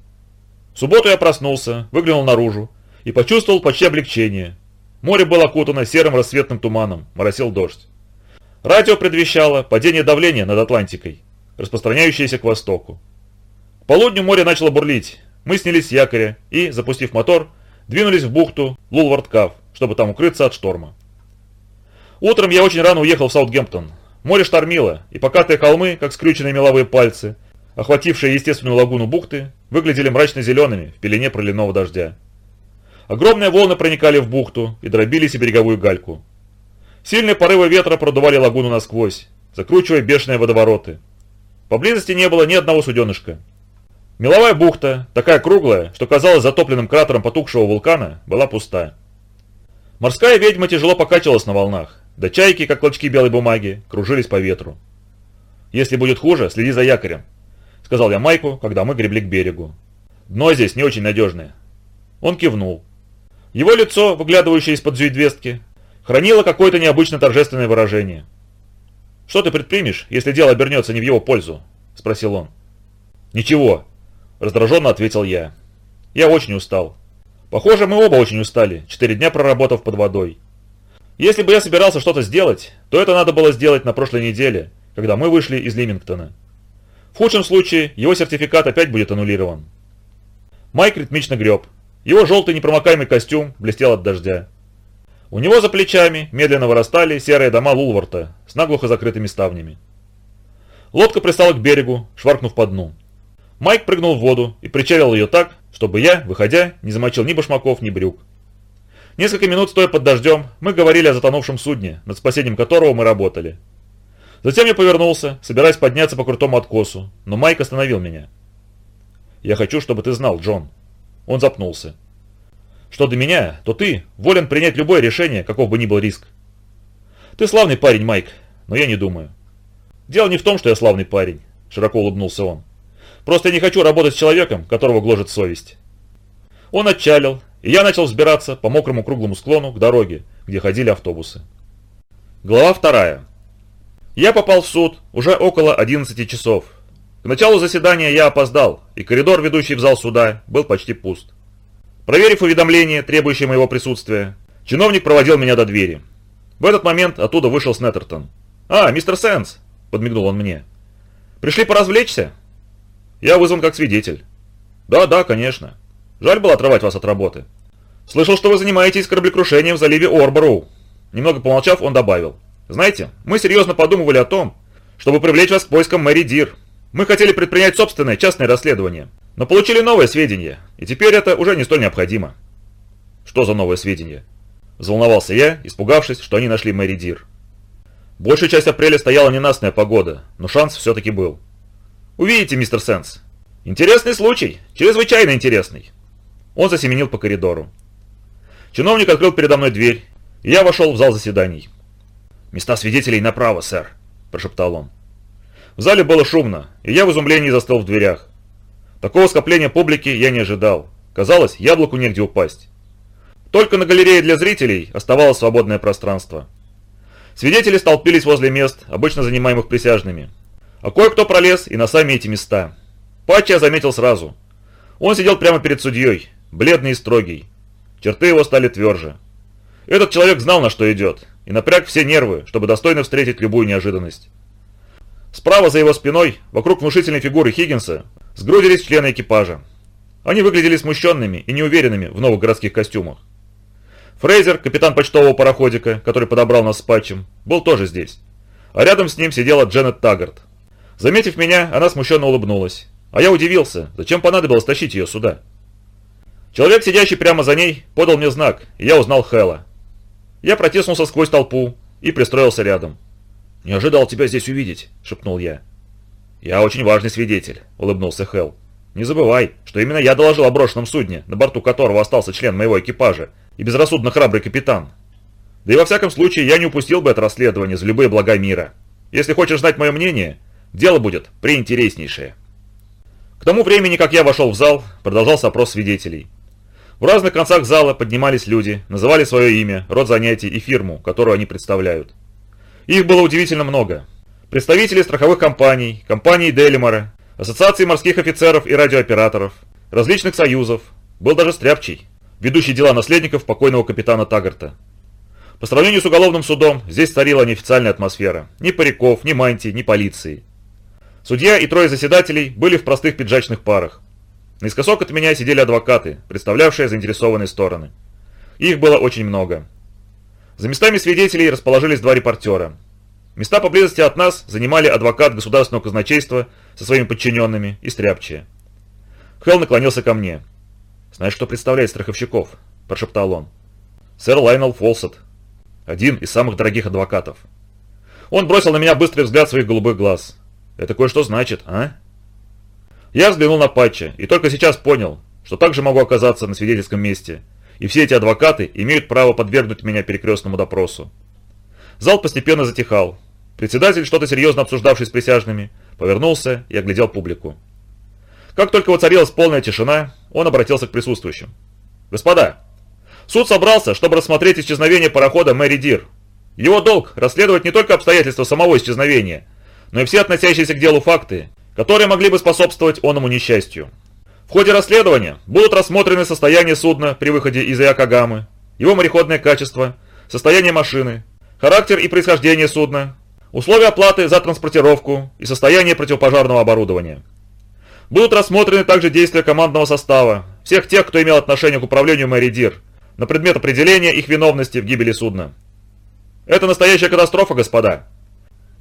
Speaker 1: В субботу я проснулся, выглянул наружу и почувствовал почти облегчение, Море было окутано серым рассветным туманом, моросил дождь. Радио предвещало падение давления над Атлантикой, распространяющееся к востоку. К полудню море начало бурлить, мы снялись с якоря и, запустив мотор, двинулись в бухту Лулвард-Кав, чтобы там укрыться от шторма. Утром я очень рано уехал в Саутгемптон. Море штормило, и покатые холмы, как скрюченные меловые пальцы, охватившие естественную лагуну бухты, выглядели мрачно-зелеными в пелене проливного дождя. Огромные волны проникали в бухту и дробились о береговую гальку. Сильные порывы ветра продували лагуну насквозь, закручивая бешеные водовороты. Поблизости не было ни одного суденышка. Меловая бухта, такая круглая, что казалась затопленным кратером потухшего вулкана, была пуста. Морская ведьма тяжело покачивалась на волнах, да чайки, как клочки белой бумаги, кружились по ветру. «Если будет хуже, следи за якорем», — сказал я Майку, когда мы гребли к берегу. «Дно здесь не очень надежное». Он кивнул. Его лицо, выглядывающее из-под зюидвестки, хранило какое-то необычно торжественное выражение. «Что ты предпримешь, если дело обернется не в его пользу?» – спросил он. «Ничего», – раздраженно ответил я. «Я очень устал. Похоже, мы оба очень устали, четыре дня проработав под водой. Если бы я собирался что-то сделать, то это надо было сделать на прошлой неделе, когда мы вышли из Лимингтона. В худшем случае его сертификат опять будет аннулирован». Майк ритмично греб, его желтый непромокаемый костюм блестел от дождя. У него за плечами медленно вырастали серые дома Лулварта с наглухо закрытыми ставнями. Лодка пристала к берегу, шваркнув по дну. Майк прыгнул в воду и причалил ее так, чтобы я, выходя, не замочил ни башмаков, ни брюк. Несколько минут стоя под дождем, мы говорили о затонувшем судне, над спасением которого мы работали. Затем я повернулся, собираясь подняться по крутому откосу, но Майк остановил меня. «Я хочу, чтобы ты знал, Джон», он запнулся. «Что до меня, то ты волен принять любое решение, каков бы ни был риск. Ты славный парень, Майк, но я не думаю. Дело не в том, что я славный парень», – широко улыбнулся он. «Просто я не хочу работать с человеком, которого гложет совесть». Он отчалил, и я начал взбираться по мокрому круглому склону к дороге, где ходили автобусы. Глава вторая. Я попал в суд уже около 11 часов, к началу заседания я опоздал, и коридор, ведущий в зал суда, был почти пуст. Проверив уведомление, требующее моего присутствия, чиновник проводил меня до двери. В этот момент оттуда вышел Снеттертон. «А, мистер Сенс!» – подмигнул он мне. Пришли поразвлечься? Я вызван как свидетель. Да, да, конечно. Жаль было отрывать вас от работы. Слышал, что вы занимаетесь кораблекрушением в заливе Орбороу. Немного помолчав, он добавил. Знаете, мы серьезно подумывали о том, чтобы привлечь вас к поискам Мэри Дир. Мы хотели предпринять собственное частное расследование, но получили новые сведения, и теперь это уже не столь необходимо. Что за новые сведения? Взволновался я, испугавшись, что они нашли Мэри Дир. Большую часть апреля стояла ненастная погода, но шанс все-таки был. Увидите, мистер Сэндс. Интересный случай, чрезвычайно интересный. Он засеменил по коридору. Чиновник открыл передо мной дверь, и я вошел в зал заседаний. «Места свидетелей направо, сэр», – прошептал он. В зале было шумно, и я в изумлении застыл в дверях. Такого скопления публики я не ожидал. Казалось, яблоку негде упасть. Только на галерее для зрителей оставалось свободное пространство. Свидетели столпились возле мест, обычно занимаемых присяжными. А кое-кто пролез и на сами эти места. Патчи я заметил сразу. Он сидел прямо перед судьей, бледный и строгий. Черты его стали тверже. Этот человек знал, на что идет, и напряг все нервы, чтобы достойно встретить любую неожиданность. Справа за его спиной, вокруг внушительной фигуры Хиггинса, сгрудились члены экипажа. Они выглядели смущенными и неуверенными в новых городских костюмах. Фрейзер, капитан почтового пароходика, который подобрал нас с патчем, был тоже здесь. А рядом с ним сидела Дженнет Таггарт. Заметив меня, она смущенно улыбнулась. А я удивился, зачем понадобилось тащить ее сюда. Человек, сидящий прямо за ней, подал мне знак, и я узнал Хэла. Я протиснулся сквозь толпу и пристроился рядом. «Не ожидал тебя здесь увидеть», — шепнул я. «Я очень важный свидетель», — улыбнулся Хэл. «Не забывай, что именно я доложил о брошенном судне, на борту которого остался член моего экипажа и безрассудно храбрый капитан. Да и во всяком случае я не упустил бы это расследование за любые блага мира. Если хочешь знать мое мнение, дело будет преинтереснейшее». К тому времени, как я вошел в зал, продолжался опрос свидетелей. В разных концах зала поднимались люди, называли свое имя, род занятий и фирму, которую они представляют. Их было удивительно много. Представители страховых компаний, компании Делимора, ассоциации морских офицеров и радиооператоров, различных союзов, был даже Стряпчий, ведущий дела наследников покойного капитана Тагарта. По сравнению с уголовным судом, здесь царила неофициальная атмосфера. Ни париков, ни мантий, ни полиции. Судья и трое заседателей были в простых пиджачных парах. Наискосок от меня сидели адвокаты, представлявшие заинтересованные стороны. Их было очень много. За местами свидетелей расположились два репортера. Места поблизости от нас занимали адвокат государственного казначейства со своими подчиненными и стряпчие. Хелл наклонился ко мне. «Знаешь, что представляет страховщиков?» – прошептал он. «Сэр Лайнел Фолсет. Один из самых дорогих адвокатов». Он бросил на меня быстрый взгляд своих голубых глаз. «Это кое-что значит, а?» Я взглянул на Патча и только сейчас понял, что также могу оказаться на свидетельском месте – и все эти адвокаты имеют право подвергнуть меня перекрестному допросу. Зал постепенно затихал. Председатель, что-то серьезно обсуждавший с присяжными, повернулся и оглядел публику. Как только воцарилась полная тишина, он обратился к присутствующим. «Господа, суд собрался, чтобы рассмотреть исчезновение парохода Мэри Дир. Его долг – расследовать не только обстоятельства самого исчезновения, но и все относящиеся к делу факты, которые могли бы способствовать оному несчастью. В ходе расследования будут рассмотрены состояние судна при выходе из Иокогамы, его мореходное качество, состояние машины, характер и происхождение судна, условия оплаты за транспортировку и состояние противопожарного оборудования. Будут рассмотрены также действия командного состава, всех тех, кто имел отношение к управлению Мэри Дир, на предмет определения их виновности в гибели судна. Это настоящая катастрофа, господа.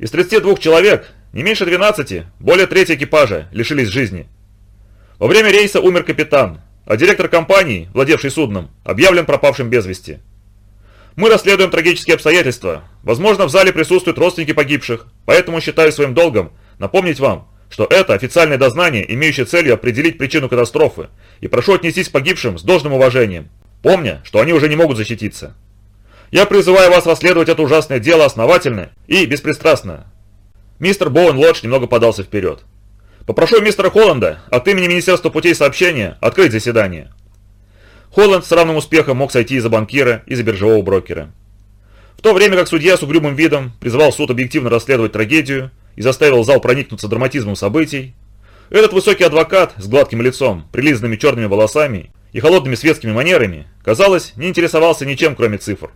Speaker 1: Из 32 человек, не меньше 12, более трети экипажа лишились жизни. Во время рейса умер капитан, а директор компании, владевший судном, объявлен пропавшим без вести. Мы расследуем трагические обстоятельства. Возможно, в зале присутствуют родственники погибших, поэтому считаю своим долгом напомнить вам, что это официальное дознание, имеющее целью определить причину катастрофы, и прошу отнестись к погибшим с должным уважением, помня, что они уже не могут защититься. Я призываю вас расследовать это ужасное дело основательно и беспристрастно. Мистер Боуэн Лодж немного подался вперед. Попрошу мистера Холланда от имени Министерства путей сообщения открыть заседание. Холланд с равным успехом мог сойти из-за банкира и за биржевого брокера. В то время как судья с угрюмым видом призывал суд объективно расследовать трагедию и заставил зал проникнуться драматизмом событий, этот высокий адвокат с гладким лицом, прилизанными черными волосами и холодными светскими манерами, казалось, не интересовался ничем, кроме цифр.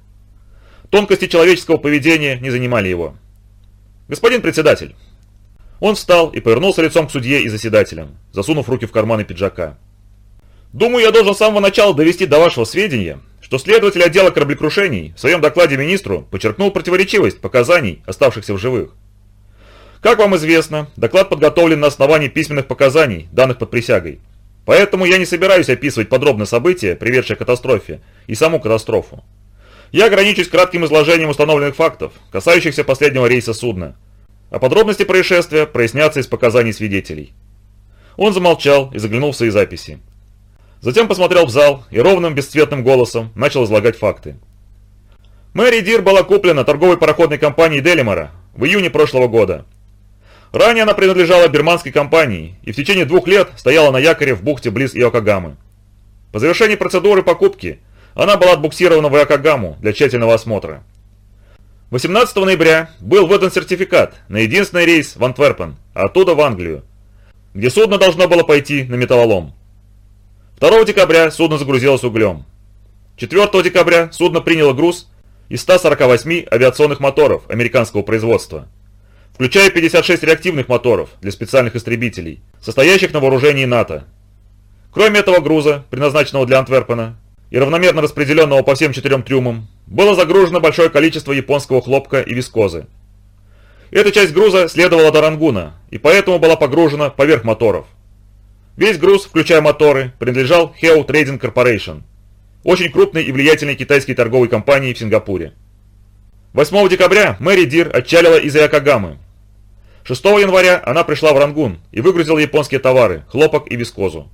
Speaker 1: Тонкости человеческого поведения не занимали его. «Господин председатель, Он встал и повернулся лицом к судье и заседателям, засунув руки в карманы пиджака. «Думаю, я должен с самого начала довести до вашего сведения, что следователь отдела кораблекрушений в своем докладе министру подчеркнул противоречивость показаний оставшихся в живых. Как вам известно, доклад подготовлен на основании письменных показаний, данных под присягой. Поэтому я не собираюсь описывать подробно события, приведшие к катастрофе, и саму катастрофу. Я ограничусь кратким изложением установленных фактов, касающихся последнего рейса судна, а подробности происшествия прояснятся из показаний свидетелей. Он замолчал и заглянул в свои записи. Затем посмотрел в зал и ровным бесцветным голосом начал излагать факты. Мэри Дир была куплена торговой пароходной компанией Делимора в июне прошлого года. Ранее она принадлежала бирманской компании и в течение двух лет стояла на якоре в бухте близ Иокагамы. По завершении процедуры покупки она была отбуксирована в Иокагаму для тщательного осмотра. 18 ноября был выдан сертификат на единственный рейс в Антверпен, а оттуда в Англию, где судно должно было пойти на металлолом. 2 декабря судно загрузилось углем. 4 декабря судно приняло груз из 148 авиационных моторов американского производства, включая 56 реактивных моторов для специальных истребителей, состоящих на вооружении НАТО. Кроме этого груза, предназначенного для Антверпена, и равномерно распределенного по всем четырем трюмам, было загружено большое количество японского хлопка и вискозы. Эта часть груза следовала до Рангуна, и поэтому была погружена поверх моторов. Весь груз, включая моторы, принадлежал Heo Trading Corporation, очень крупной и влиятельной китайской торговой компании в Сингапуре. 8 декабря Мэри Дир отчалила из Якогамы. 6 января она пришла в Рангун и выгрузила японские товары, хлопок и вискозу.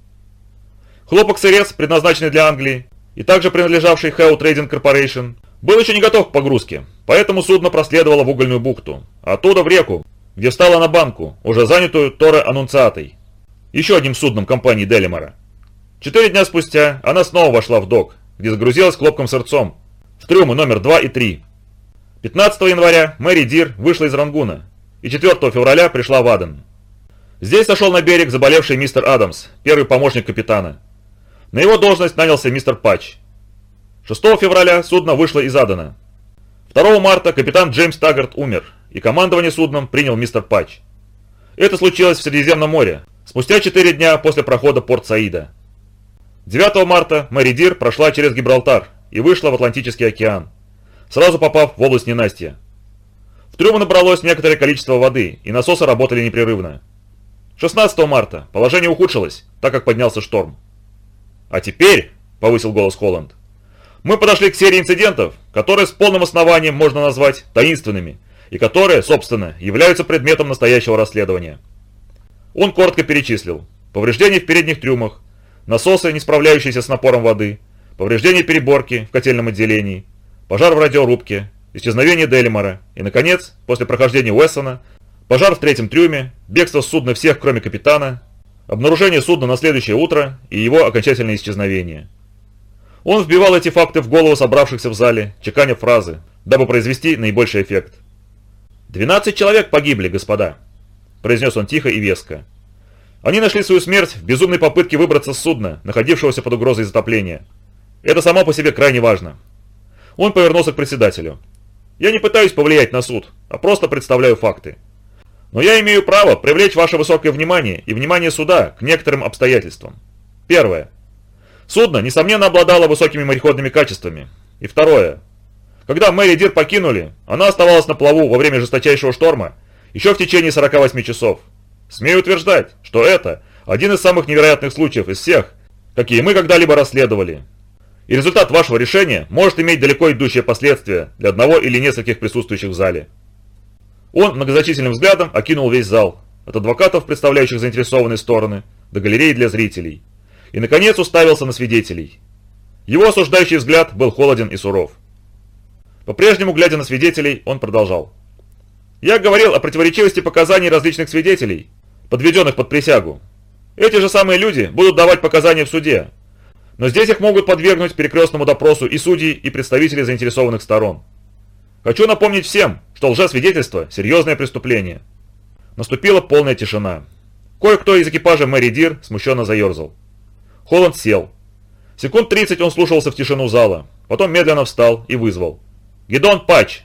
Speaker 1: Хлопок-сырец, предназначенный для Англии, и также принадлежавший Heo Trading Corporation, был еще не готов к погрузке, поэтому судно проследовало в угольную бухту, оттуда в реку, где встало на банку, уже занятую Торре Аннунциатой, еще одним судном компании Делимора. Четыре дня спустя она снова вошла в док, где загрузилась хлопком сырцом, в трюмы номер 2 и 3. 15 января Мэри Дир вышла из Рангуна и 4 февраля пришла в Аден. Здесь сошел на берег заболевший мистер Адамс, первый помощник капитана. На его должность нанялся мистер Патч. 6 февраля судно вышло из Адена. 2 марта капитан Джеймс Таггарт умер, и командование судном принял мистер Патч. Это случилось в Средиземном море, спустя 4 дня после прохода Порт-Саида. 9 марта Мэри Дир прошла через Гибралтар и вышла в Атлантический океан, сразу попав в область ненастья. В трюмы набралось некоторое количество воды, и насосы работали непрерывно. 16 марта положение ухудшилось, так как поднялся шторм. «А теперь», — повысил голос Холланд, — «мы подошли к серии инцидентов, которые с полным основанием можно назвать таинственными, и которые, собственно, являются предметом настоящего расследования». Он коротко перечислил. Повреждения в передних трюмах, насосы, не справляющиеся с напором воды, повреждения переборки в котельном отделении, пожар в радиорубке, исчезновение Делимора и, наконец, после прохождения Уэссона, пожар в третьем трюме, бегство с судна всех, кроме капитана, обнаружение судна на следующее утро и его окончательное исчезновение. Он вбивал эти факты в голову собравшихся в зале, чеканя фразы, дабы произвести наибольший эффект. «Двенадцать человек погибли, господа», – произнес он тихо и веско. Они нашли свою смерть в безумной попытке выбраться с судна, находившегося под угрозой затопления. Это само по себе крайне важно. Он повернулся к председателю. «Я не пытаюсь повлиять на суд, а просто представляю факты. Но я имею право привлечь ваше высокое внимание и внимание суда к некоторым обстоятельствам. Первое. Судно, несомненно, обладало высокими мореходными качествами. И второе. Когда Мэри Дир покинули, она оставалась на плаву во время жесточайшего шторма еще в течение 48 часов. Смею утверждать, что это один из самых невероятных случаев из всех, какие мы когда-либо расследовали. И результат вашего решения может иметь далеко идущие последствия для одного или нескольких присутствующих в зале. Он многозначительным взглядом окинул весь зал, от адвокатов, представляющих заинтересованные стороны, до галереи для зрителей. И, наконец, уставился на свидетелей. Его осуждающий взгляд был холоден и суров. По-прежнему, глядя на свидетелей, он продолжал. «Я говорил о противоречивости показаний различных свидетелей, подведенных под присягу. Эти же самые люди будут давать показания в суде. Но здесь их могут подвергнуть перекрестному допросу и судьи, и представители заинтересованных сторон. Хочу напомнить всем, что лжесвидетельство – серьезное преступление. Наступила полная тишина. Кое-кто из экипажа Мэри Дир смущенно заерзал. Холланд сел. Секунд 30 он вслушивался в тишину зала, потом медленно встал и вызвал. «Гидеон Патч!»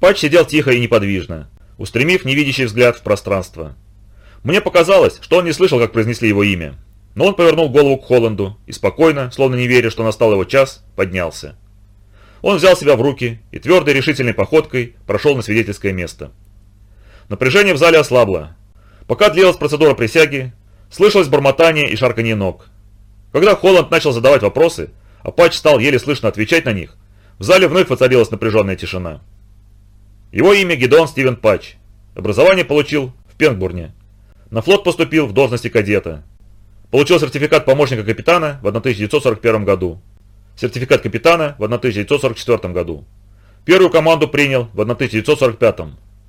Speaker 1: Патч сидел тихо и неподвижно. устремив невидящий взгляд в пространство. Мне показалось, что он не слышал, как произнесли его имя, но он повернул голову к Холланду и спокойно, словно не веря, что настал его час, поднялся. Он взял себя в руки и твердой решительной походкой прошел на свидетельское место. Напряжение в зале ослабло. Пока длилась процедура присяги, слышалось бормотание и шарканье ног. Когда Холланд начал задавать вопросы, а Патч стал еле слышно отвечать на них, в зале вновь воцарилась напряженная тишина. Его имя Гедеон Стивен Патч. Образование получил в Пенкбурне. На флот поступил в должности кадета. Получил сертификат помощника капитана в 1941 году. Сертификат капитана в 1944 году. Первую команду принял в 1945.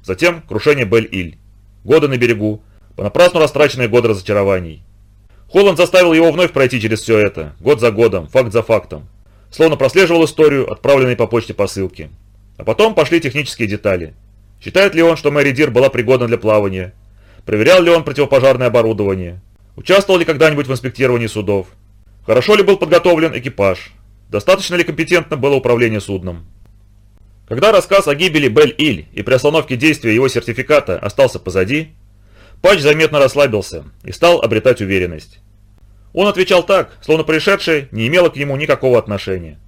Speaker 1: Затем крушение Бель-Иль. Годы на берегу. Понапрасну растраченные годы разочарований. Холланд заставил его вновь пройти через все это, год за годом, факт за фактом. Словно прослеживал историю, отправленной по почте посылки. А потом пошли технические детали. Считает ли он, что Мэри Дир была пригодна для плавания? Проверял ли он противопожарное оборудование? Участвовал ли когда-нибудь в инспектировании судов? Хорошо ли был подготовлен экипаж? Достаточно ли компетентно было управление судном? Когда рассказ о гибели Бель-Иль и приостановке действия его сертификата остался позади, Патч заметно расслабился и стал обретать уверенность. Он отвечал так, словно пришедшее не имело к нему никакого отношения.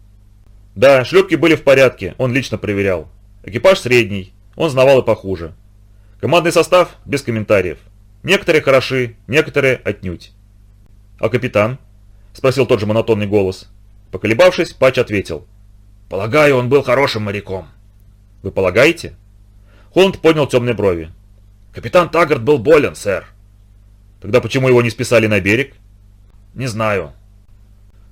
Speaker 1: Да, шлюпки были в порядке, он лично проверял. Экипаж средний, он знавал и похуже. Командный состав без комментариев. Некоторые хороши, некоторые отнюдь. «А капитан?» – спросил тот же монотонный голос. Поколебавшись, Патч ответил. «Полагаю, он был хорошим моряком». «Вы полагаете?» Холланд поднял темные брови. «Капитан Таггарт был болен, сэр». «Тогда почему его не списали на берег?» «Не знаю».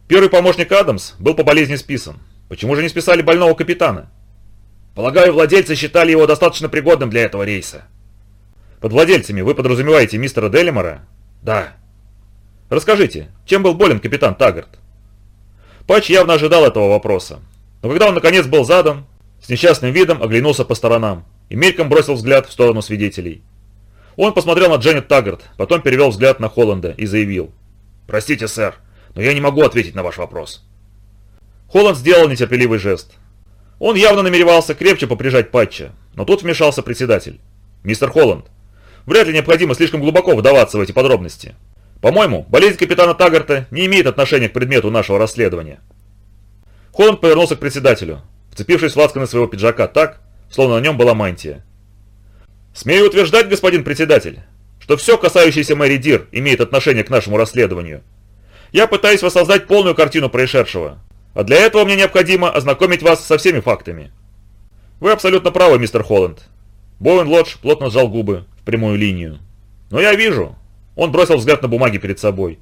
Speaker 1: «Первый помощник Адамс был по болезни списан. Почему же не списали больного капитана?» «Полагаю, владельцы считали его достаточно пригодным для этого рейса». Под владельцами вы подразумеваете мистера Делимора? Да. Расскажите, чем был болен капитан Таггарт? Патч явно ожидал этого вопроса. Но когда он наконец был задан, с несчастным видом оглянулся по сторонам и мельком бросил взгляд в сторону свидетелей. Он посмотрел на Дженнет Таггарт, потом перевел взгляд на Холланда и заявил. «Простите, сэр, но я не могу ответить на ваш вопрос». Холланд сделал нетерпеливый жест. Он явно намеревался крепче поприжать Патча, но тут вмешался председатель. «Мистер Холланд, Вряд ли необходимо слишком глубоко вдаваться в эти подробности. По-моему, болезнь капитана Таггарта не имеет отношения к предмету нашего расследования. Холланд повернулся к председателю, вцепившись в лацканы своего пиджака так, словно на нем была мантия. «Смею утверждать, господин председатель, что все, касающееся Мэри Дир, имеет отношение к нашему расследованию. Я пытаюсь воссоздать полную картину происшедшего, а для этого мне необходимо ознакомить вас со всеми фактами». «Вы абсолютно правы, мистер Холланд». Боуэн Лодж плотно сжал губы, прямую линию. Но я вижу, он бросил взгляд на бумаги перед собой,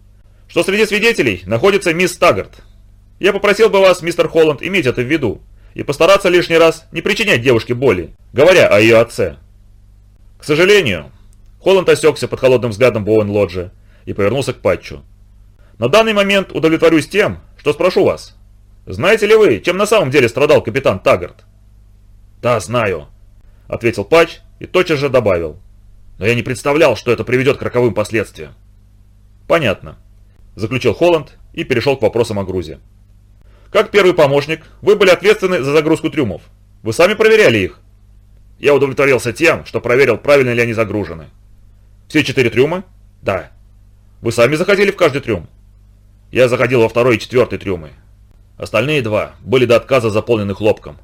Speaker 1: что среди свидетелей находится мисс Таггарт. Я попросил бы вас, мистер Холланд, иметь это в виду и постараться лишний раз не причинять девушке боли, говоря о ее отце. К сожалению, Холланд осекся под холодным взглядом Боуэн Лоджа и повернулся к Патчу. На данный момент удовлетворюсь тем, что спрошу вас. Знаете ли вы, чем на самом деле страдал капитан Таггарт? Да, знаю, ответил Патч и тотчас же добавил но я не представлял, что это приведет к роковым последствиям. Понятно, заключил Холланд и перешел к вопросам о грузе. Как первый помощник, вы были ответственны за загрузку трюмов. Вы сами проверяли их? Я удовлетворился тем, что проверил, правильно ли они загружены. Все четыре трюма? Да. Вы сами заходили в каждый трюм? Я заходил во второй и четвертый трюмы. Остальные два были до отказа заполнены хлопком.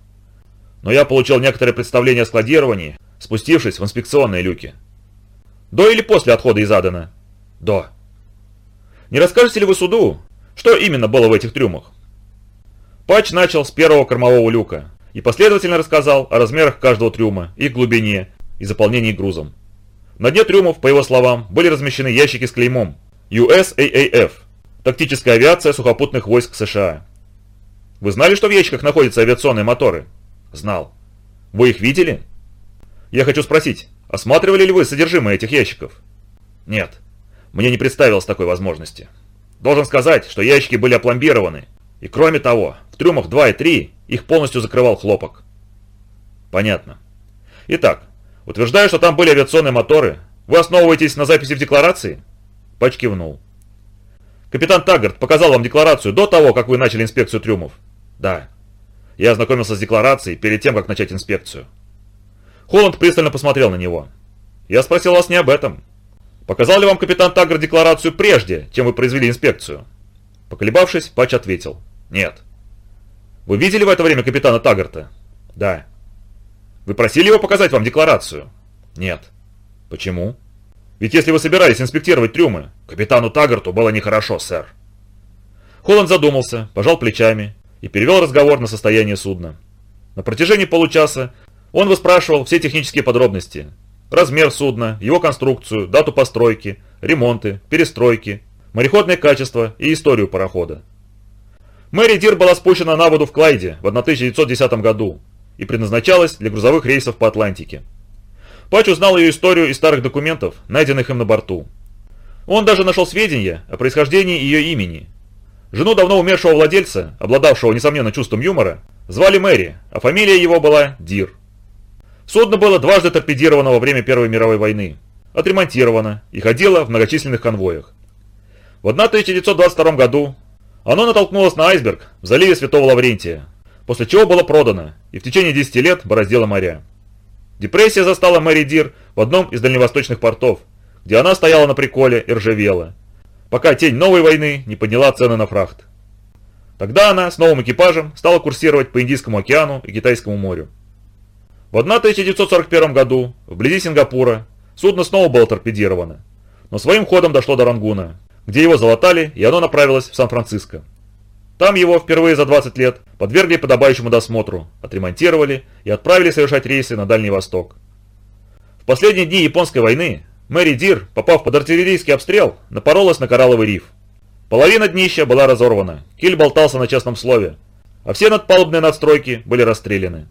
Speaker 1: Но я получил некоторое представление о складировании, спустившись в инспекционные люки. До или после отхода из Адена? До. Не расскажете ли вы суду, что именно было в этих трюмах? Патч начал с первого кормового люка и последовательно рассказал о размерах каждого трюма, их глубине и заполнении грузом. На дне трюмов, по его словам, были размещены ящики с клеймом USAAF – тактическая авиация сухопутных войск США. Вы знали, что в ящиках находятся авиационные моторы? Знал. Вы их видели? Я хочу спросить, Осматривали ли вы содержимое этих ящиков? Нет. Мне не представилось такой возможности. Должен сказать, что ящики были опломбированы. И кроме того, в трюмах 2 и 3 их полностью закрывал хлопок. Понятно. Итак, утверждаю, что там были авиационные моторы. Вы основываетесь на записи в декларации? Пач кивнул. Капитан Таггарт показал вам декларацию до того, как вы начали инспекцию трюмов? Да. Я ознакомился с декларацией перед тем, как начать инспекцию. Холланд пристально посмотрел на него. «Я спросил вас не об этом. Показал ли вам капитан Таггар декларацию прежде, чем вы произвели инспекцию?» Поколебавшись, Патч ответил. «Нет». «Вы видели в это время капитана Таггарта?» «Да». «Вы просили его показать вам декларацию?» «Нет». «Почему?» «Ведь если вы собирались инспектировать трюмы, капитану Таггарту было нехорошо, сэр». Холланд задумался, пожал плечами и перевел разговор на состояние судна. На протяжении получаса он выспрашивал все технические подробности. Размер судна, его конструкцию, дату постройки, ремонты, перестройки, мореходное качество и историю парохода. Мэри Дир была спущена на воду в Клайде в 1910 году и предназначалась для грузовых рейсов по Атлантике. Патч узнал ее историю из старых документов, найденных им на борту. Он даже нашел сведения о происхождении ее имени. Жену давно умершего владельца, обладавшего, несомненно, чувством юмора, звали Мэри, а фамилия его была Дир. Судно было дважды торпедировано во время Первой мировой войны, отремонтировано и ходило в многочисленных конвоях. В 1922 году оно натолкнулось на айсберг в заливе Святого Лаврентия, после чего было продано и в течение 10 лет бороздило моря. Депрессия застала Мэри Дир в одном из дальневосточных портов, где она стояла на приколе и ржавела, пока тень новой войны не подняла цены на фрахт. Тогда она с новым экипажем стала курсировать по Индийскому океану и Китайскому морю. В 1941 году, вблизи Сингапура, судно снова было торпедировано, но своим ходом дошло до Рангуна, где его залатали и оно направилось в Сан-Франциско. Там его впервые за 20 лет подвергли подобающему досмотру, отремонтировали и отправили совершать рейсы на Дальний Восток. В последние дни Японской войны Мэри Дир, попав под артиллерийский обстрел, напоролась на коралловый риф. Половина днища была разорвана, киль болтался на честном слове, а все надпалубные надстройки были расстреляны.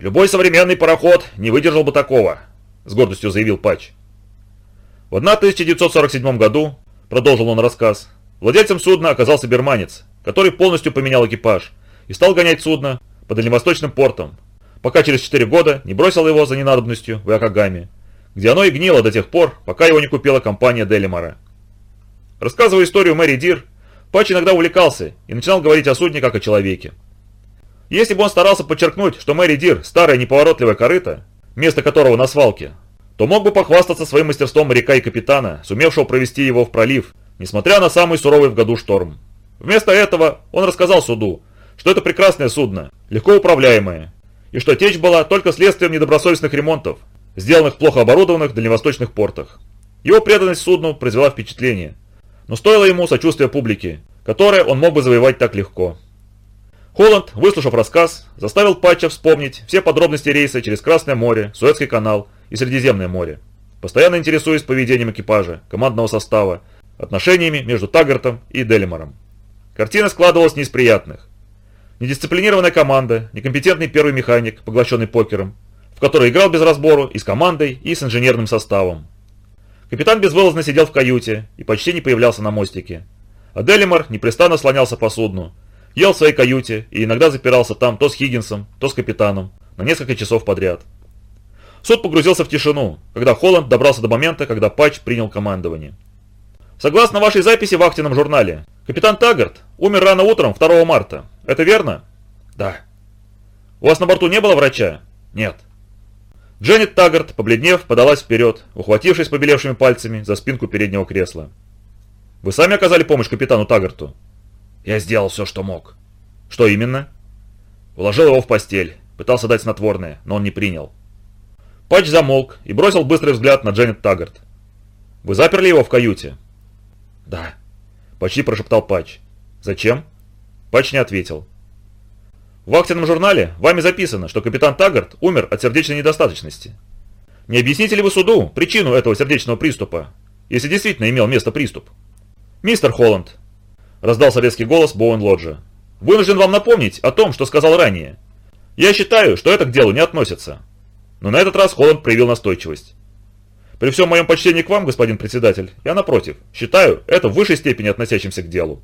Speaker 1: «Любой современный пароход не выдержал бы такого», – с гордостью заявил Патч. В 1947 году, продолжил он рассказ, владельцем судна оказался берманец, который полностью поменял экипаж и стал гонять судно по дальневосточным портам, пока через 4 года не бросил его за ненадобностью в Иокогаме, где оно и гнило до тех пор, пока его не купила компания Делимара. Рассказывая историю Мэри Дир, Патч иногда увлекался и начинал говорить о судне как о человеке. Если бы он старался подчеркнуть, что Мэри Дир – старое неповоротливое корыто, место которого на свалке, то мог бы похвастаться своим мастерством моряка и капитана, сумевшего провести его в пролив, несмотря на самый суровый в году шторм. Вместо этого он рассказал суду, что это прекрасное судно, легко управляемое, и что течь была только следствием недобросовестных ремонтов, сделанных в плохо оборудованных дальневосточных портах. Его преданность судну произвела впечатление, но стоило ему сочувствия публики, которое он мог бы завоевать так легко. Холланд, выслушав рассказ, заставил Патча вспомнить все подробности рейса через Красное море, Суэцкий канал и Средиземное море, постоянно интересуясь поведением экипажа, командного состава, отношениями между Таггартом и Делимором. Картина складывалась не из приятных. Недисциплинированная команда, некомпетентный первый механик, поглощенный покером, в который играл без разбору и с командой, и с инженерным составом. Капитан безвылазно сидел в каюте и почти не появлялся на мостике. А Делимор непрестанно слонялся по судну, ел в своей каюте и иногда запирался там то с Хиггинсом, то с капитаном, на несколько часов подряд. Суд погрузился в тишину, когда Холланд добрался до момента, когда Патч принял командование. Согласно вашей записи в вахтенном журнале, капитан Таггарт умер рано утром 2 марта. Это верно? Да. У вас на борту не было врача? Нет. Дженнет Таггарт, побледнев, подалась вперед, ухватившись побелевшими пальцами за спинку переднего кресла. «Вы сами оказали помощь капитану Таггарту?» «Я сделал все, что мог». «Что именно?» Уложил его в постель, пытался дать снотворное, но он не принял. Патч замолк и бросил быстрый взгляд на Дженнет Таггарт. «Вы заперли его в каюте?» «Да», — почти прошептал Патч. «Зачем?» Патч не ответил. В вахтенном журнале вами записано, что капитан Таггарт умер от сердечной недостаточности. Не объясните ли вы суду причину этого сердечного приступа, если действительно имел место приступ? Мистер Холланд, раздался резкий голос Боуэн Лоджа, вынужден вам напомнить о том, что сказал ранее. Я считаю, что это к делу не относится. Но на этот раз Холланд проявил настойчивость. При всем моем почтении к вам, господин председатель, я напротив, считаю это в высшей степени относящимся к делу.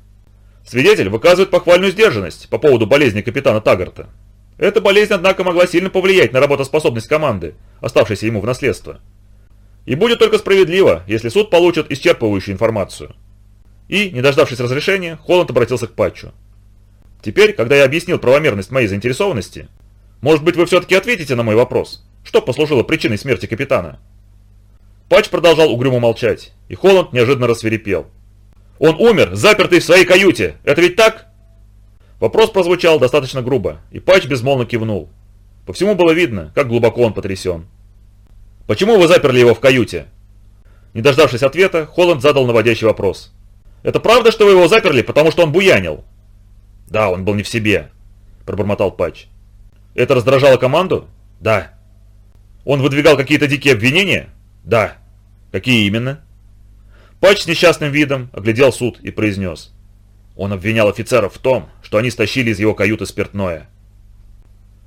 Speaker 1: Свидетель выказывает похвальную сдержанность по поводу болезни капитана Таггарта. Эта болезнь, однако, могла сильно повлиять на работоспособность команды, оставшейся ему в наследство. И будет только справедливо, если суд получит исчерпывающую информацию. И, не дождавшись разрешения, Холланд обратился к Патчу. «Теперь, когда я объяснил правомерность моей заинтересованности, может быть, вы все-таки ответите на мой вопрос? Что послужило причиной смерти капитана? Патч продолжал угрюмо молчать, и Холланд неожиданно рассверепел. «Он умер, запертый в своей каюте! Это ведь так?» Вопрос прозвучал достаточно грубо, и Патч безмолвно кивнул. По всему было видно, как глубоко он потрясен. «Почему вы заперли его в каюте?» Не дождавшись ответа, Холланд задал наводящий вопрос. «Это правда, что вы его заперли, потому что он буянил?» «Да, он был не в себе», – пробормотал Патч. «Это раздражало команду?» «Да». «Он выдвигал какие-то дикие обвинения?» «Да». «Какие именно?» Патч с несчастным видом оглядел суд и произнес. Он обвинял офицеров в том, что они стащили из его каюты спиртное.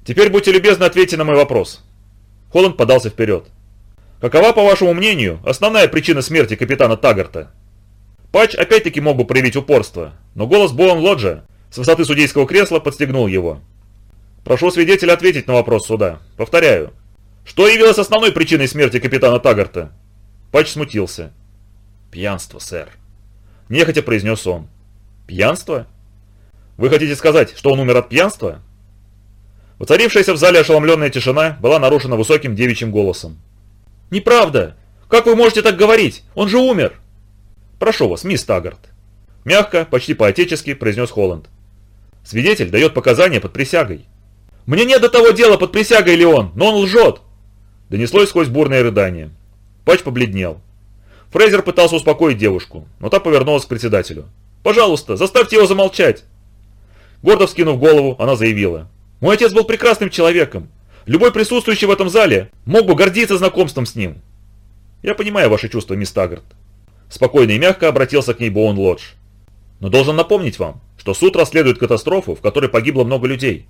Speaker 1: «Теперь будьте любезны, ответьте на мой вопрос». Холланд подался вперед. «Какова, по вашему мнению, основная причина смерти капитана Таггарта?» Патч опять-таки мог бы проявить упорство, но голос Боуэн Лоджа с высоты судейского кресла подстегнул его. «Прошу свидетеля ответить на вопрос суда. Повторяю, что явилось основной причиной смерти капитана Таггарта? Патч смутился. «Пьянство, сэр», – нехотя произнес он. «Пьянство? Вы хотите сказать, что он умер от пьянства?» Воцарившаяся в зале ошеломленная тишина была нарушена высоким девичьим голосом. «Неправда! Как вы можете так говорить? Он же умер!» «Прошу вас, мисс Таггарт!» Мягко, почти по-отечески произнес Холланд. «Свидетель дает показания под присягой». «Мне нет до того дела, под присягой ли он, но он лжет!» Донеслось сквозь бурное рыдание. Патч побледнел. Фрейзер пытался успокоить девушку, но та повернулась к председателю. «Пожалуйста, заставьте его замолчать!» Гордо вскинув голову, она заявила. «Мой отец был прекрасным человеком. Любой присутствующий в этом зале мог бы гордиться знакомством с ним». «Я понимаю ваши чувства, мисс Таггарт». Спокойно и мягко обратился к ней Боун Лодж. «Но должен напомнить вам, что суд расследует катастрофу, в которой погибло много людей.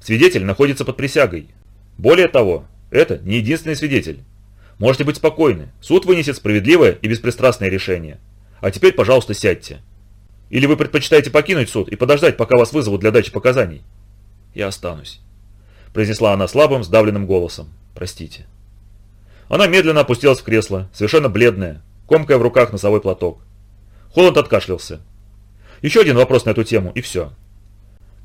Speaker 1: Свидетель находится под присягой. Более того, это не единственный свидетель. Можете быть спокойны, суд вынесет справедливое и беспристрастное решение. А теперь, пожалуйста, сядьте. Или вы предпочитаете покинуть суд и подождать, пока вас вызовут для дачи показаний? Я останусь. Произнесла она слабым, сдавленным голосом. Простите. Она медленно опустилась в кресло, совершенно бледная, комкая в руках носовой платок. Холланд откашлялся. Еще один вопрос на эту тему, и все.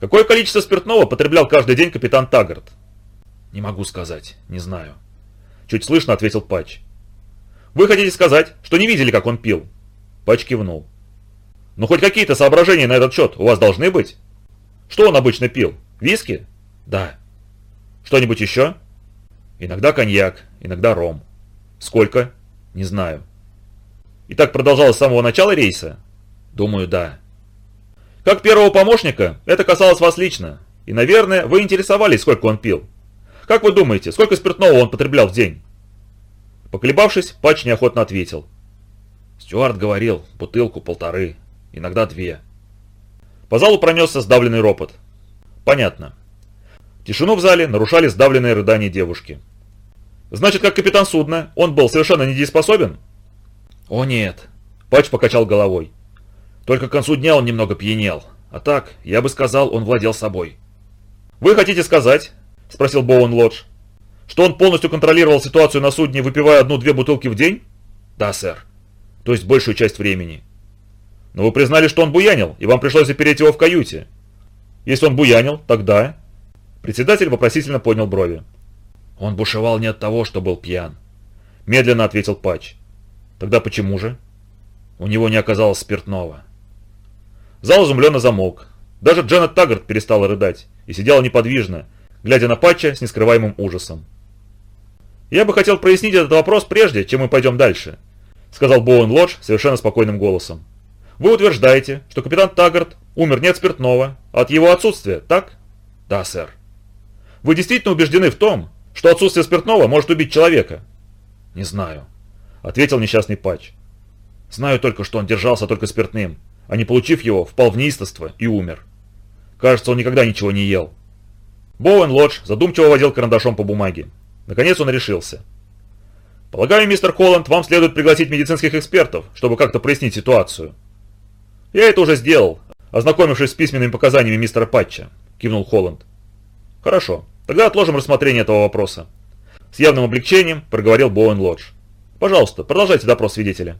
Speaker 1: Какое количество спиртного потреблял каждый день капитан Таггарт? «Не могу сказать, не знаю», – чуть слышно ответил Патч. «Вы хотите сказать, что не видели, как он пил?» Патч кивнул. «Ну хоть какие-то соображения на этот счет у вас должны быть? Что он обычно пил? Виски?» «Да». «Что-нибудь еще?» «Иногда коньяк, иногда ром». «Сколько?» «Не знаю». «И так продолжалось с самого начала рейса?» «Думаю, да». «Как первого помощника, это касалось вас лично, и, наверное, вы интересовались, сколько он пил». Как вы думаете, сколько спиртного он потреблял в день?» Поколебавшись, Патч неохотно ответил. Стюарт говорил, бутылку полторы, иногда две. По залу пронесся сдавленный ропот. Понятно. Тишину в зале нарушали сдавленные рыдания девушки. «Значит, как капитан судна, он был совершенно недееспособен?» «О нет», – Патч покачал головой. «Только к концу дня он немного пьянел, а так, я бы сказал, он владел собой». «Вы хотите сказать, – спросил Боуэн Лодж. «Что он полностью контролировал ситуацию на судне, выпивая одну-две бутылки в день?» «Да, сэр. То есть большую часть времени». «Но вы признали, что он буянил, и вам пришлось запереть его в каюте. Если он буянил, тогда...» Председатель вопросительно поднял брови. «Он бушевал не от того, что был пьян», – медленно ответил Патч. «Тогда почему же?» «У него не оказалось спиртного». Зал изумленно замолк. Даже Дженнет Таггарт перестала рыдать и сидела неподвижно, глядя на Патча с нескрываемым ужасом. «Я бы хотел прояснить этот вопрос прежде, чем мы пойдем дальше», сказал Боуэн Лодж совершенно спокойным голосом. «Вы утверждаете, что капитан Таггарт умер не от спиртного, а от его отсутствия, так?» «Да, сэр». «Вы действительно убеждены в том, что отсутствие спиртного может убить человека?» «Не знаю», — ответил несчастный Патч. «Знаю только, что он держался только спиртным, а не получив его, впал в неистовство и умер. Кажется, он никогда ничего не ел. Боуэн Лодж задумчиво водил карандашом по бумаге. Наконец он решился. «Полагаю, мистер Холланд, вам следует пригласить медицинских экспертов, чтобы как-то прояснить ситуацию». «Я это уже сделал, ознакомившись с письменными показаниями мистера Патча», – кивнул Холланд. «Хорошо, тогда отложим рассмотрение этого вопроса». С явным облегчением проговорил Боуэн Лодж. «Пожалуйста, продолжайте допрос свидетеля».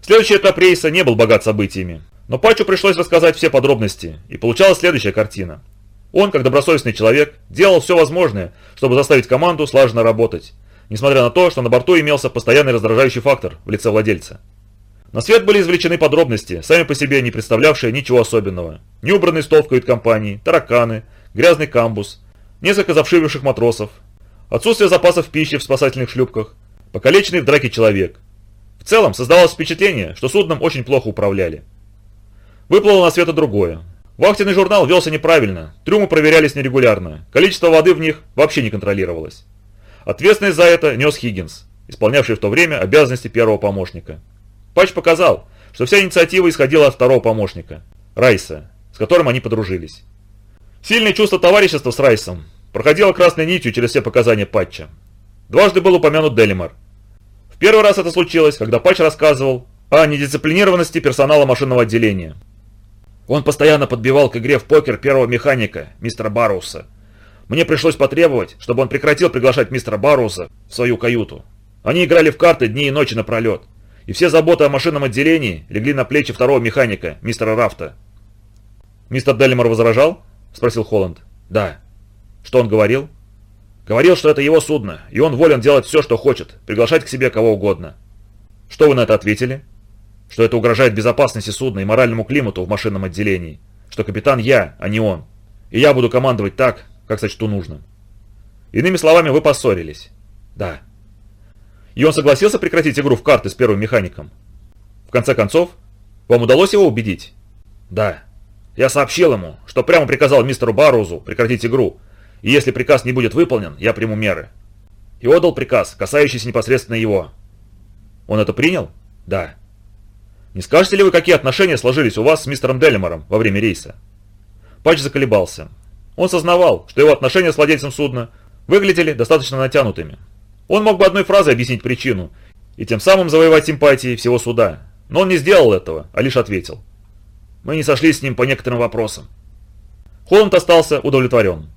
Speaker 1: Следующий этап рейса не был богат событиями, но Патчу пришлось рассказать все подробности, и получалась следующая картина – Он, как добросовестный человек, делал все возможное, чтобы заставить команду слаженно работать, несмотря на то, что на борту имелся постоянный раздражающий фактор в лице владельца. На свет были извлечены подробности, сами по себе не представлявшие ничего особенного. Неубранный стол в кают-компании, тараканы, грязный камбус, несколько завшививших матросов, отсутствие запасов пищи в спасательных шлюпках, покалеченный в драке человек. В целом создавалось впечатление, что судном очень плохо управляли. Выплыло на свет другое. Вахтенный журнал велся неправильно, трюмы проверялись нерегулярно, количество воды в них вообще не контролировалось. Ответственность за это нес Хиггинс, исполнявший в то время обязанности первого помощника. Патч показал, что вся инициатива исходила от второго помощника, Райса, с которым они подружились. Сильное чувство товарищества с Райсом проходило красной нитью через все показания Патча. Дважды был упомянут Делимар. Первый раз это случилось, когда Патч рассказывал о недисциплинированности персонала машинного отделения. Он постоянно подбивал к игре в покер первого механика, мистера Баруса. Мне пришлось потребовать, чтобы он прекратил приглашать мистера Баруса в свою каюту. Они играли в карты дни и ночи напролет, и все заботы о машинном отделении легли на плечи второго механика, мистера Рафта. «Мистер Делимор возражал?» – спросил Холланд. «Да». «Что он говорил?» «Говорил, что это его судно, и он волен делать все, что хочет, приглашать к себе кого угодно». «Что вы на это ответили?» «Что это угрожает безопасности судна и моральному климату в машинном отделении, что капитан я, а не он, и я буду командовать так, как сочту нужным». «Иными словами, вы поссорились?» «Да». «И он согласился прекратить игру в карты с первым механиком?» «В конце концов, вам удалось его убедить?» «Да». Я сообщил ему, что прямо приказал мистеру Баррузу прекратить игру, и если приказ не будет выполнен, я приму меры. И отдал приказ, касающийся непосредственно его. Он это принял? Да. Не скажете ли вы, какие отношения сложились у вас с мистером Делимором во время рейса? Патч заколебался. Он сознавал, что его отношения с владельцем судна выглядели достаточно натянутыми. Он мог бы одной фразой объяснить причину и тем самым завоевать симпатии всего суда, но он не сделал этого, а лишь ответил. Мы не сошлись с ним по некоторым вопросам. Холланд остался удовлетворен.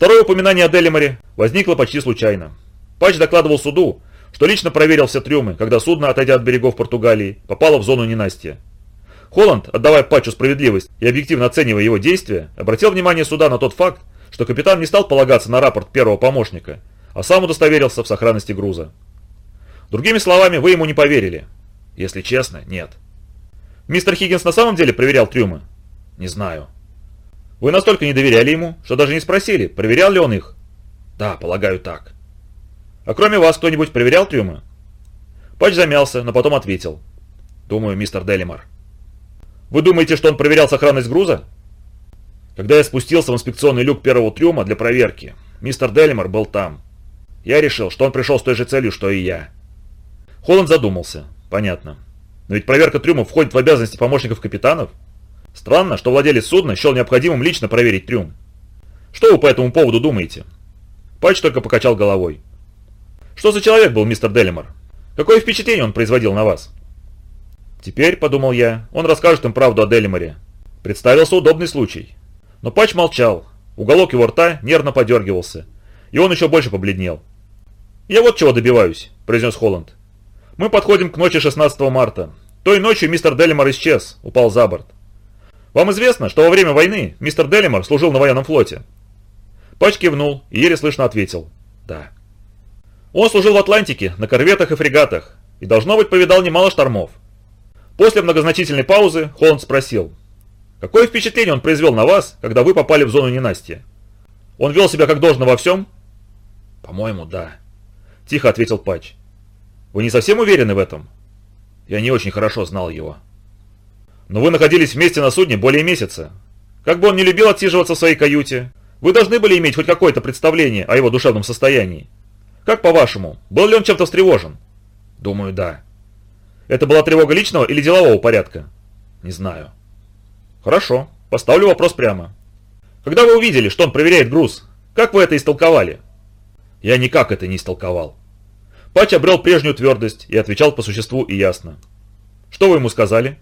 Speaker 1: Второе упоминание о Делиморе возникло почти случайно. Патч докладывал суду, что лично проверил все трюмы, когда судно, отойдя от берегов Португалии, попало в зону ненастья. Холланд, отдавая Патчу справедливость и объективно оценивая его действия, обратил внимание суда на тот факт, что капитан не стал полагаться на рапорт первого помощника, а сам удостоверился в сохранности груза. Другими словами, вы ему не поверили. Если честно, нет. Мистер Хиггинс на самом деле проверял трюмы? Не знаю. Вы настолько не доверяли ему, что даже не спросили, проверял ли он их? Да, полагаю так. А кроме вас кто-нибудь проверял трюмы? Патч замялся, но потом ответил. Думаю, мистер Делимар. Вы думаете, что он проверял сохранность груза? Когда я спустился в инспекционный люк первого трюма для проверки, мистер Делимар был там. Я решил, что он пришел с той же целью, что и я. Холланд задумался. Понятно. Но ведь проверка трюмов входит в обязанности помощников капитанов. Странно, что владелец судна счел необходимым лично проверить трюм. Что вы по этому поводу думаете? Патч только покачал головой. Что за человек был мистер Делимор? Какое впечатление он производил на вас? Теперь, подумал я, он расскажет им правду о Делиморе. Представился удобный случай. Но Патч молчал. Уголок его рта нервно подергивался. И он еще больше побледнел. «Я вот чего добиваюсь», – произнес Холланд. Мы подходим к ночи 16 марта. Той ночью мистер Делимор исчез, упал за борт. Вам известно, что во время войны мистер Делимор служил на военном флоте? Пач кивнул и еле слышно ответил «Да». Он служил в Атлантике, на корветах и фрегатах, и, должно быть, повидал немало штормов. После многозначительной паузы Холланд спросил, «Какое впечатление он произвел на вас, когда вы попали в зону ненастья? Он вел себя как должно во всем?» «По-моему, да», – тихо ответил Патч. Вы не совсем уверены в этом? Я не очень хорошо знал его. Но вы находились вместе на судне более месяца. Как бы он не любил отсиживаться в своей каюте, вы должны были иметь хоть какое-то представление о его душевном состоянии. Как по-вашему, был ли он чем-то встревожен? Думаю, да. Это была тревога личного или делового порядка? Не знаю. Хорошо, поставлю вопрос прямо. Когда вы увидели, что он проверяет груз, как вы это истолковали? Я никак это не истолковал. Патч обрел прежнюю твердость и отвечал по существу и ясно. «Что вы ему сказали?»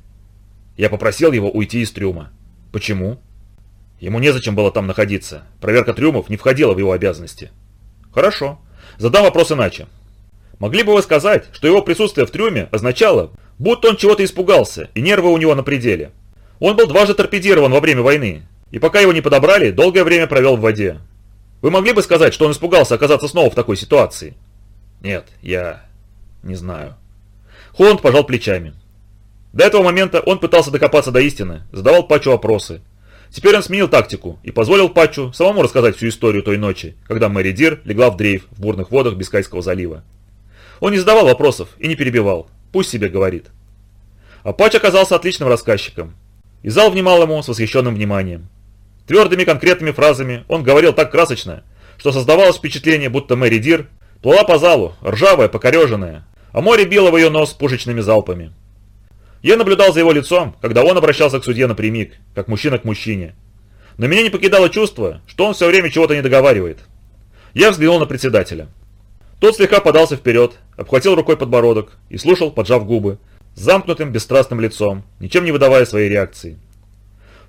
Speaker 1: Я попросил его уйти из трюма. «Почему?» Ему незачем было там находиться. Проверка трюмов не входила в его обязанности. «Хорошо. Задам вопрос иначе. Могли бы вы сказать, что его присутствие в трюме означало, будто он чего-то испугался, и нервы у него на пределе? Он был дважды торпедирован во время войны. И пока его не подобрали, долгое время провел в воде. Вы могли бы сказать, что он испугался оказаться снова в такой ситуации? Нет, я не знаю. Холланд пожал плечами. До этого момента он пытался докопаться до истины, задавал Патчу вопросы. Теперь он сменил тактику и позволил Патчу самому рассказать всю историю той ночи, когда Мэри Дир легла в дрейф в бурных водах Бискайского залива. Он не задавал вопросов и не перебивал, пусть себе говорит. А Патч оказался отличным рассказчиком. И зал внимал ему с восхищенным вниманием. Твердыми конкретными фразами он говорил так красочно, что создавалось впечатление, будто Мэри Дир плыла по залу, ржавая, покореженная, а море било в ее нос пушечными залпами. Я наблюдал за его лицом, когда он обращался к судье напрямик, как мужчина к мужчине. Но меня не покидало чувство, что он все время чего-то не договаривает. Я взглянул на председателя. Тот слегка подался вперед, обхватил рукой подбородок и слушал, поджав губы, с замкнутым бесстрастным лицом, ничем не выдавая своей реакции.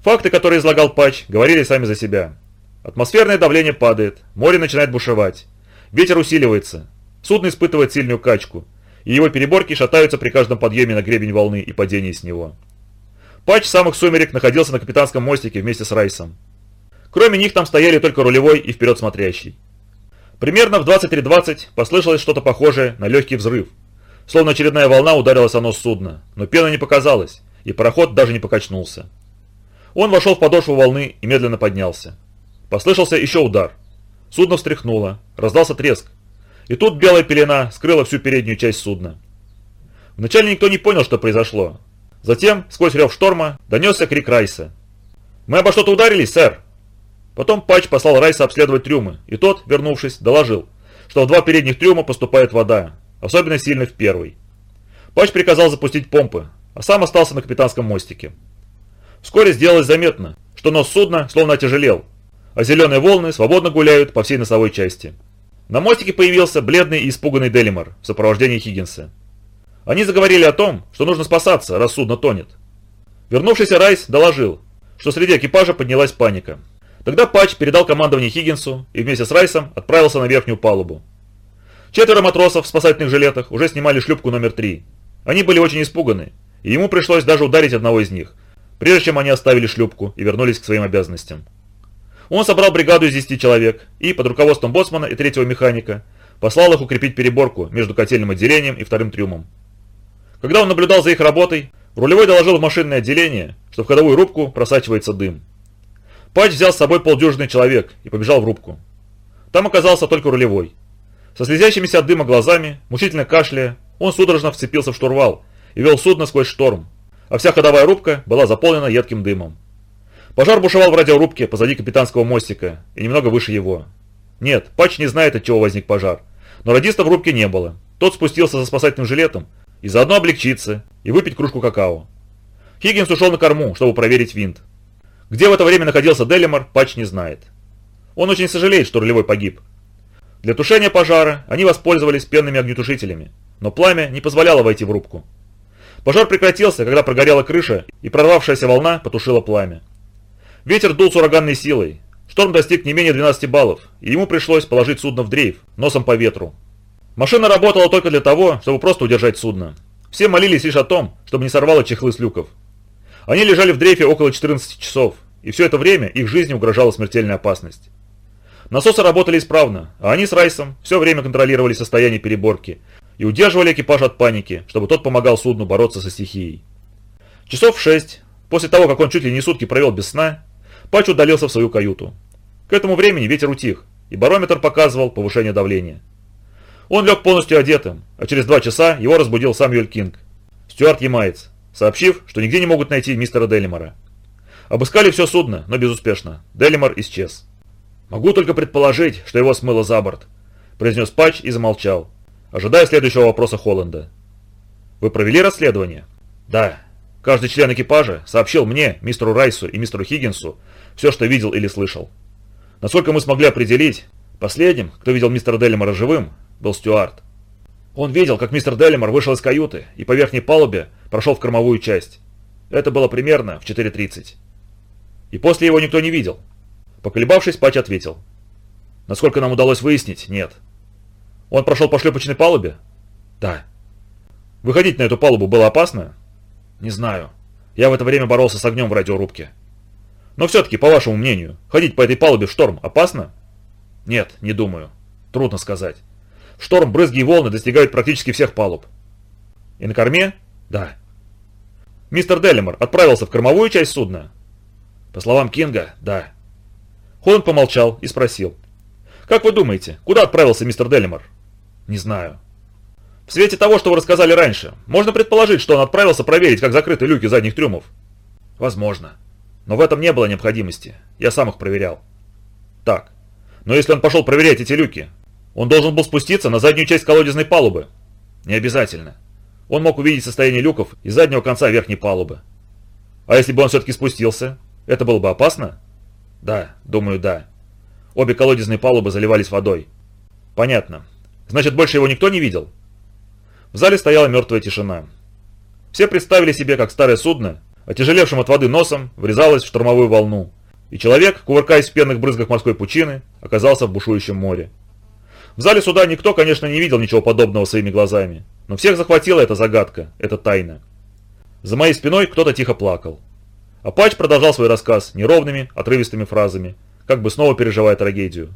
Speaker 1: Факты, которые излагал Патч, говорили сами за себя. Атмосферное давление падает, море начинает бушевать, ветер усиливается, судно испытывает сильную качку – и его переборки шатаются при каждом подъеме на гребень волны и падении с него. Патч самых сумерек находился на капитанском мостике вместе с Райсом. Кроме них там стояли только рулевой и вперед смотрящий. Примерно в 23.20 послышалось что-то похожее на легкий взрыв. Словно очередная волна ударилась о нос судна, но пена не показалась, и пароход даже не покачнулся. Он вошел в подошву волны и медленно поднялся. Послышался еще удар. Судно встряхнуло, раздался треск, и тут белая пелена скрыла всю переднюю часть судна. Вначале никто не понял, что произошло. Затем, сквозь рев шторма, донесся крик Райса. «Мы обо что-то ударились, сэр!» Потом Патч послал Райса обследовать трюмы, и тот, вернувшись, доложил, что в два передних трюма поступает вода, особенно сильно в первый. Патч приказал запустить помпы, а сам остался на капитанском мостике. Вскоре сделалось заметно, что нос судна словно отяжелел, а зеленые волны свободно гуляют по всей носовой части. На мостике появился бледный и испуганный Делимор в сопровождении Хиггинса. Они заговорили о том, что нужно спасаться, раз судно тонет. Вернувшийся Райс доложил, что среди экипажа поднялась паника. Тогда Патч передал командование Хиггинсу и вместе с Райсом отправился на верхнюю палубу. Четверо матросов в спасательных жилетах уже снимали шлюпку номер три. Они были очень испуганы, и ему пришлось даже ударить одного из них, прежде чем они оставили шлюпку и вернулись к своим обязанностям. Он собрал бригаду из 10 человек и, под руководством боцмана и третьего механика, послал их укрепить переборку между котельным отделением и вторым трюмом. Когда он наблюдал за их работой, рулевой доложил в машинное отделение, что в ходовую рубку просачивается дым. Патч взял с собой полдюжины человек и побежал в рубку. Там оказался только рулевой. Со слезящимися от дыма глазами, мучительно кашляя, он судорожно вцепился в штурвал и вел судно сквозь шторм, а вся ходовая рубка была заполнена едким дымом. Пожар бушевал в радиорубке позади капитанского мостика и немного выше его. Нет, Патч не знает, от чего возник пожар. Но радиста в рубке не было. Тот спустился за спасательным жилетом и заодно облегчиться и выпить кружку какао. Хиггинс ушел на корму, чтобы проверить винт. Где в это время находился Делимор, Патч не знает. Он очень сожалеет, что рулевой погиб. Для тушения пожара они воспользовались пенными огнетушителями, но пламя не позволяло войти в рубку. Пожар прекратился, когда прогорела крыша и прорвавшаяся волна потушила пламя. Ветер дул с ураганной силой. Шторм достиг не менее 12 баллов, и ему пришлось положить судно в дрейф, носом по ветру. Машина работала только для того, чтобы просто удержать судно. Все молились лишь о том, чтобы не сорвало чехлы с люков. Они лежали в дрейфе около 14 часов, и все это время их жизни угрожала смертельная опасность. Насосы работали исправно, а они с Райсом все время контролировали состояние переборки и удерживали экипаж от паники, чтобы тот помогал судну бороться со стихией. Часов в шесть, после того, как он чуть ли не сутки провел без сна, Патч удалился в свою каюту. К этому времени ветер утих, и барометр показывал повышение давления. Он лег полностью одетым, а через два часа его разбудил Самюэль Кинг, стюард Ямаец, сообщив, что нигде не могут найти мистера Делимора. Обыскали все судно, но безуспешно. Делимор исчез. «Могу только предположить, что его смыло за борт», – произнес Патч и замолчал, ожидая следующего вопроса Холланда. «Вы провели расследование?» «Да. Каждый член экипажа сообщил мне, мистеру Райсу и мистеру Хиггинсу, все, что видел или слышал. Насколько мы смогли определить, последним, кто видел мистера Делимора живым, был Стюарт. Он видел, как мистер Делимор вышел из каюты и по верхней палубе прошел в кормовую часть. Это было примерно в 4.30. И после его никто не видел. Поколебавшись, Патч ответил. Насколько нам удалось выяснить, нет. Он прошел по шлюпочной палубе? Да. Выходить на эту палубу было опасно? Не знаю. Я в это время боролся с огнем в радиорубке. Но все-таки, по вашему мнению, ходить по этой палубе в шторм опасно? Нет, не думаю. Трудно сказать. В шторм брызги и волны достигают практически всех палуб. И на корме? Да. Мистер Делимор отправился в кормовую часть судна? По словам Кинга, да. Холланд помолчал и спросил. Как вы думаете, куда отправился мистер Делимор? Не знаю. В свете того, что вы рассказали раньше, можно предположить, что он отправился проверить, как закрыты люки задних трюмов? Возможно. Но в этом не было необходимости. Я сам их проверял. Так. Но если он пошел проверять эти люки, он должен был спуститься на заднюю часть колодезной палубы. Не обязательно. Он мог увидеть состояние люков из заднего конца верхней палубы. А если бы он все-таки спустился, это было бы опасно? Да, думаю, да. Обе колодезные палубы заливались водой. Понятно. Значит, больше его никто не видел? В зале стояла мертвая тишина. Все представили себе, как старое судно, отяжелевшим от воды носом, врезалось в штормовую волну, и человек, кувыркаясь в пенных брызгах морской пучины, оказался в бушующем море. В зале суда никто, конечно, не видел ничего подобного своими глазами, но всех захватила эта загадка, эта тайна. За моей спиной кто-то тихо плакал. Апач продолжал свой рассказ неровными, отрывистыми фразами, как бы снова переживая трагедию.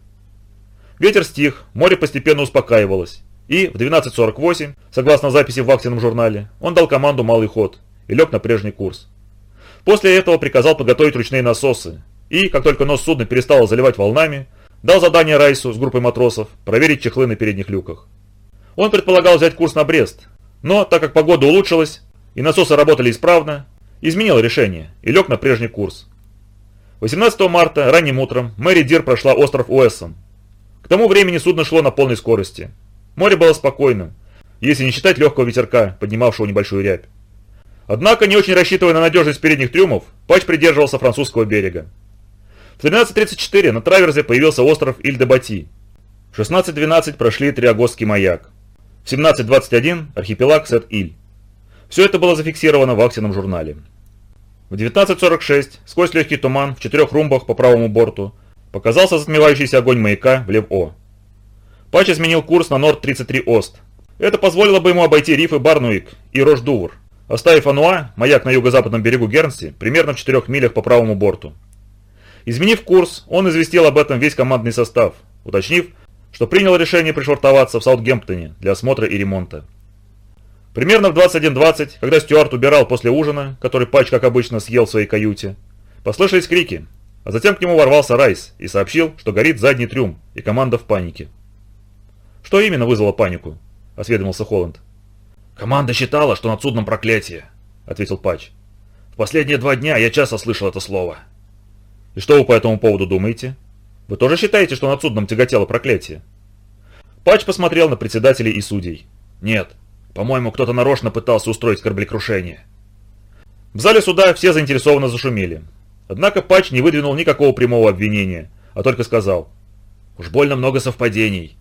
Speaker 1: Ветер стих, море постепенно успокаивалось, и в 12.48, согласно записи в актином журнале, он дал команду «малый ход» и лег на прежний курс. После этого приказал подготовить ручные насосы, и, как только нос судна перестало заливать волнами, дал задание Райсу с группой матросов проверить чехлы на передних люках. Он предполагал взять курс на Брест, но, так как погода улучшилась и насосы работали исправно, изменил решение и лег на прежний курс. 18 марта ранним утром Мэри Дир прошла остров Уэссан. К тому времени судно шло на полной скорости. Море было спокойным, если не считать легкого ветерка, поднимавшего небольшую рябь. Однако, не очень рассчитывая на надежность передних трюмов, Патч придерживался французского берега. В 13.34 на траверзе появился остров Иль-де-Бати. В 16.12 прошли Триагостский маяк. В 17.21 архипелаг Сет-Иль. Все это было зафиксировано в актином журнале. В 19.46 сквозь легкий туман в четырех румбах по правому борту показался затмевающийся огонь маяка в Лев-О. Патч изменил курс на Норд-33 Ост. Это позволило бы ему обойти рифы Барнуик и Рош-Дувр, оставив Ануа, маяк на юго-западном берегу Гернси, примерно в 4 милях по правому борту. Изменив курс, он известил об этом весь командный состав, уточнив, что принял решение пришвартоваться в Саутгемптоне для осмотра и ремонта. Примерно в 21.20, когда Стюарт убирал после ужина, который Патч, как обычно, съел в своей каюте, послышались крики, а затем к нему ворвался Райс и сообщил, что горит задний трюм, и команда в панике. «Что именно вызвало панику?» – осведомился Холланд. «Команда считала, что над судном проклятие», – ответил Патч. «В последние два дня я часто слышал это слово». «И что вы по этому поводу думаете? Вы тоже считаете, что над судном тяготело проклятие?» Патч посмотрел на председателей и судей. «Нет, по-моему, кто-то нарочно пытался устроить кораблекрушение». В зале суда все заинтересованно зашумели. Однако Патч не выдвинул никакого прямого обвинения, а только сказал «Уж больно много совпадений.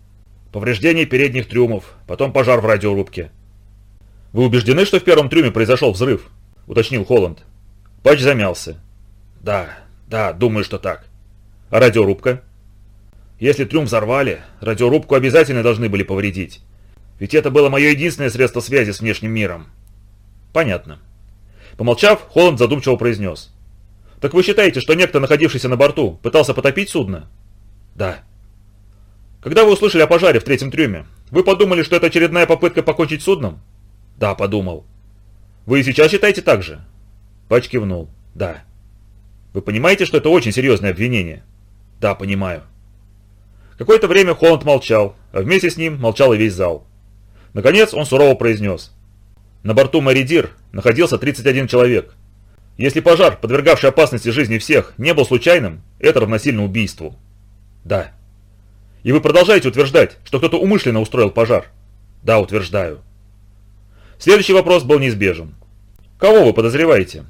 Speaker 1: Повреждение передних трюмов, потом пожар в радиорубке». «Вы убеждены, что в первом трюме произошел взрыв?» – уточнил Холланд. Патч замялся. «Да, да, думаю, что так». «А радиорубка?» «Если трюм взорвали, радиорубку обязательно должны были повредить. Ведь это было мое единственное средство связи с внешним миром». «Понятно». Помолчав, Холланд задумчиво произнес. «Так вы считаете, что некто, находившийся на борту, пытался потопить судно?» «Да». «Когда вы услышали о пожаре в третьем трюме, вы подумали, что это очередная попытка покончить судном?» «Да, подумал». «Вы и сейчас считаете так же?» Пач кивнул. «Да». «Вы понимаете, что это очень серьезное обвинение?» «Да, понимаю». Какое-то время Холланд молчал, а вместе с ним молчал и весь зал. Наконец он сурово произнес. На борту Мэри Дир находился 31 человек. Если пожар, подвергавший опасности жизни всех, не был случайным, это равносильно убийству. Да. И вы продолжаете утверждать, что кто-то умышленно устроил пожар? Да, утверждаю. Следующий вопрос был неизбежен. Кого вы подозреваете?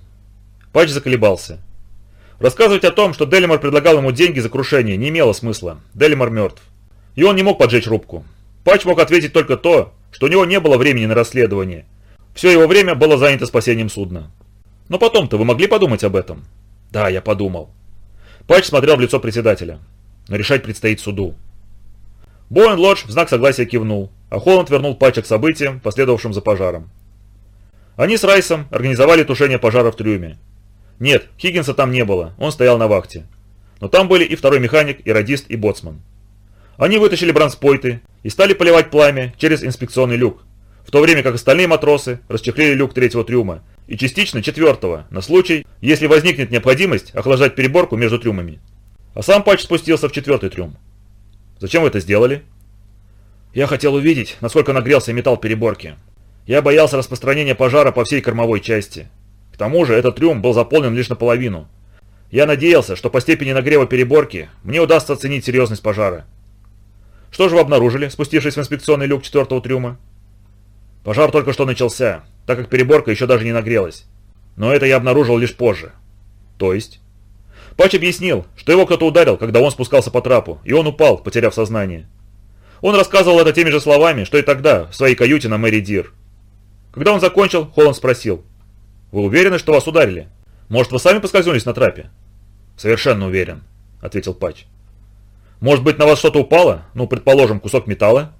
Speaker 1: Патч заколебался. Рассказывать о том, что Делимор предлагал ему деньги за крушение, не имело смысла. Делимор мертв. И он не мог поджечь рубку. Патч мог ответить только то, что у него не было времени на расследование. Все его время было занято спасением судна. Но потом-то вы могли подумать об этом? Да, я подумал. Патч смотрел в лицо председателя. Но решать предстоит суду. Боуэн Лодж в знак согласия кивнул, а Холланд вернул Патча к событиям, последовавшим за пожаром. Они с Райсом организовали тушение пожара в трюме. Нет, Хиггинса там не было, он стоял на вахте. Но там были и второй механик, и радист, и боцман. Они вытащили бронспойты и стали поливать пламя через инспекционный люк, в то время как остальные матросы расчехлили люк третьего трюма и частично четвертого, на случай, если возникнет необходимость охлаждать переборку между трюмами. А сам Патч спустился в четвертый трюм. Зачем вы это сделали? Я хотел увидеть, насколько нагрелся металл переборки. Я боялся распространения пожара по всей кормовой части. К тому же этот трюм был заполнен лишь наполовину. Я надеялся, что по степени нагрева переборки мне удастся оценить серьезность пожара. Что же вы обнаружили, спустившись в инспекционный люк четвертого трюма? Пожар только что начался, так как переборка еще даже не нагрелась. Но это я обнаружил лишь позже. То есть? Пач объяснил, что его кто-то ударил, когда он спускался по трапу, и он упал, потеряв сознание. Он рассказывал это теми же словами, что и тогда, в своей каюте на Мэри Дир. Когда он закончил, Холланд спросил. «Вы уверены, что вас ударили? Может, вы сами поскользнулись на трапе?» «Совершенно уверен», — ответил Пач. «Может быть, на вас что-то упало? Ну, предположим, кусок металла?»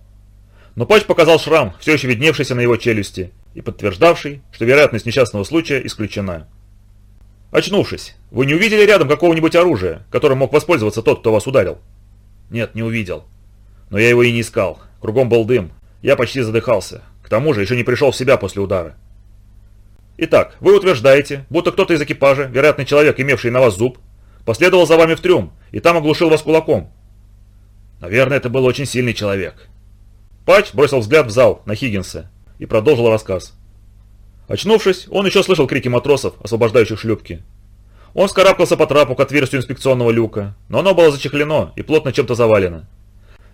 Speaker 1: Но Пач показал шрам, все еще видневшийся на его челюсти, и подтверждавший, что вероятность несчастного случая исключена. Очнувшись, вы не увидели рядом какого-нибудь оружия, которым мог воспользоваться тот, кто вас ударил? Нет, не увидел. Но я его и не искал. Кругом был дым. Я почти задыхался. К тому же еще не пришел в себя после удара. Итак, вы утверждаете, будто кто-то из экипажа, вероятный человек, имевший на вас зуб, последовал за вами в трюм и там оглушил вас кулаком. Наверное, это был очень сильный человек. Патч бросил взгляд в зал на Хиггинса и продолжил рассказ. Очнувшись, он еще слышал крики матросов, освобождающих шлюпки. Он скарабкался по трапу к отверстию инспекционного люка, но оно было зачехлено и плотно чем-то завалено.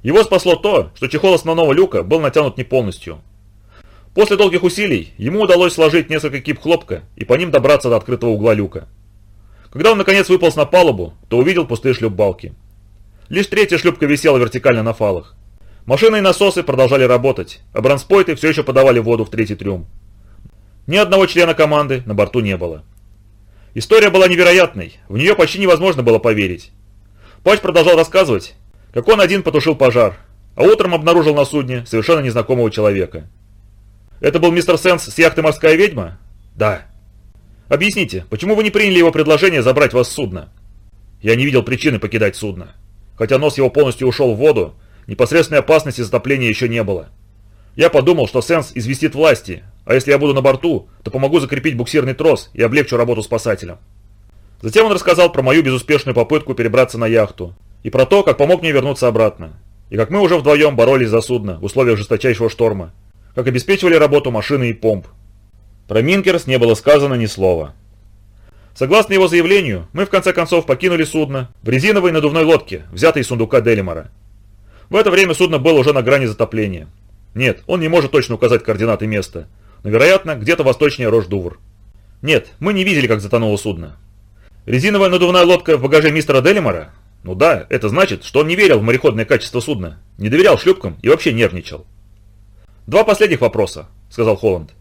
Speaker 1: Его спасло то, что чехол основного люка был натянут не полностью. После долгих усилий ему удалось сложить несколько кип хлопка и по ним добраться до открытого угла люка. Когда он наконец выполз на палубу, то увидел пустые шлюпбалки. Лишь третья шлюпка висела вертикально на фалах. Машины и насосы продолжали работать, а бронспойты все еще подавали воду в третий трюм. Ни одного члена команды на борту не было. История была невероятной, в нее почти невозможно было поверить. Патч продолжал рассказывать, как он один потушил пожар, а утром обнаружил на судне совершенно незнакомого человека. Это был мистер Сенс с яхты «Морская ведьма»? Да. Объясните, почему вы не приняли его предложение забрать вас с судна? Я не видел причины покидать судно. Хотя нос его полностью ушел в воду, непосредственной опасности затопления еще не было. Я подумал, что Сенс известит власти, а если я буду на борту, то помогу закрепить буксирный трос и облегчу работу спасателям. Затем он рассказал про мою безуспешную попытку перебраться на яхту и про то, как помог мне вернуться обратно, и как мы уже вдвоем боролись за судно в условиях жесточайшего шторма, как обеспечивали работу машины и помп. Про Минкерс не было сказано ни слова. Согласно его заявлению, мы в конце концов покинули судно в резиновой надувной лодке, взятой из сундука Делимора. В это время судно было уже на грани затопления. Нет, он не может точно указать координаты места, но, вероятно, где-то восточнее Рош-Дувр. Нет, мы не видели, как затонуло судно. Резиновая надувная лодка в багаже мистера Делимора? Ну да, это значит, что он не верил в мореходное качество судна, не доверял шлюпкам и вообще нервничал. «Два последних вопроса», — сказал Холланд.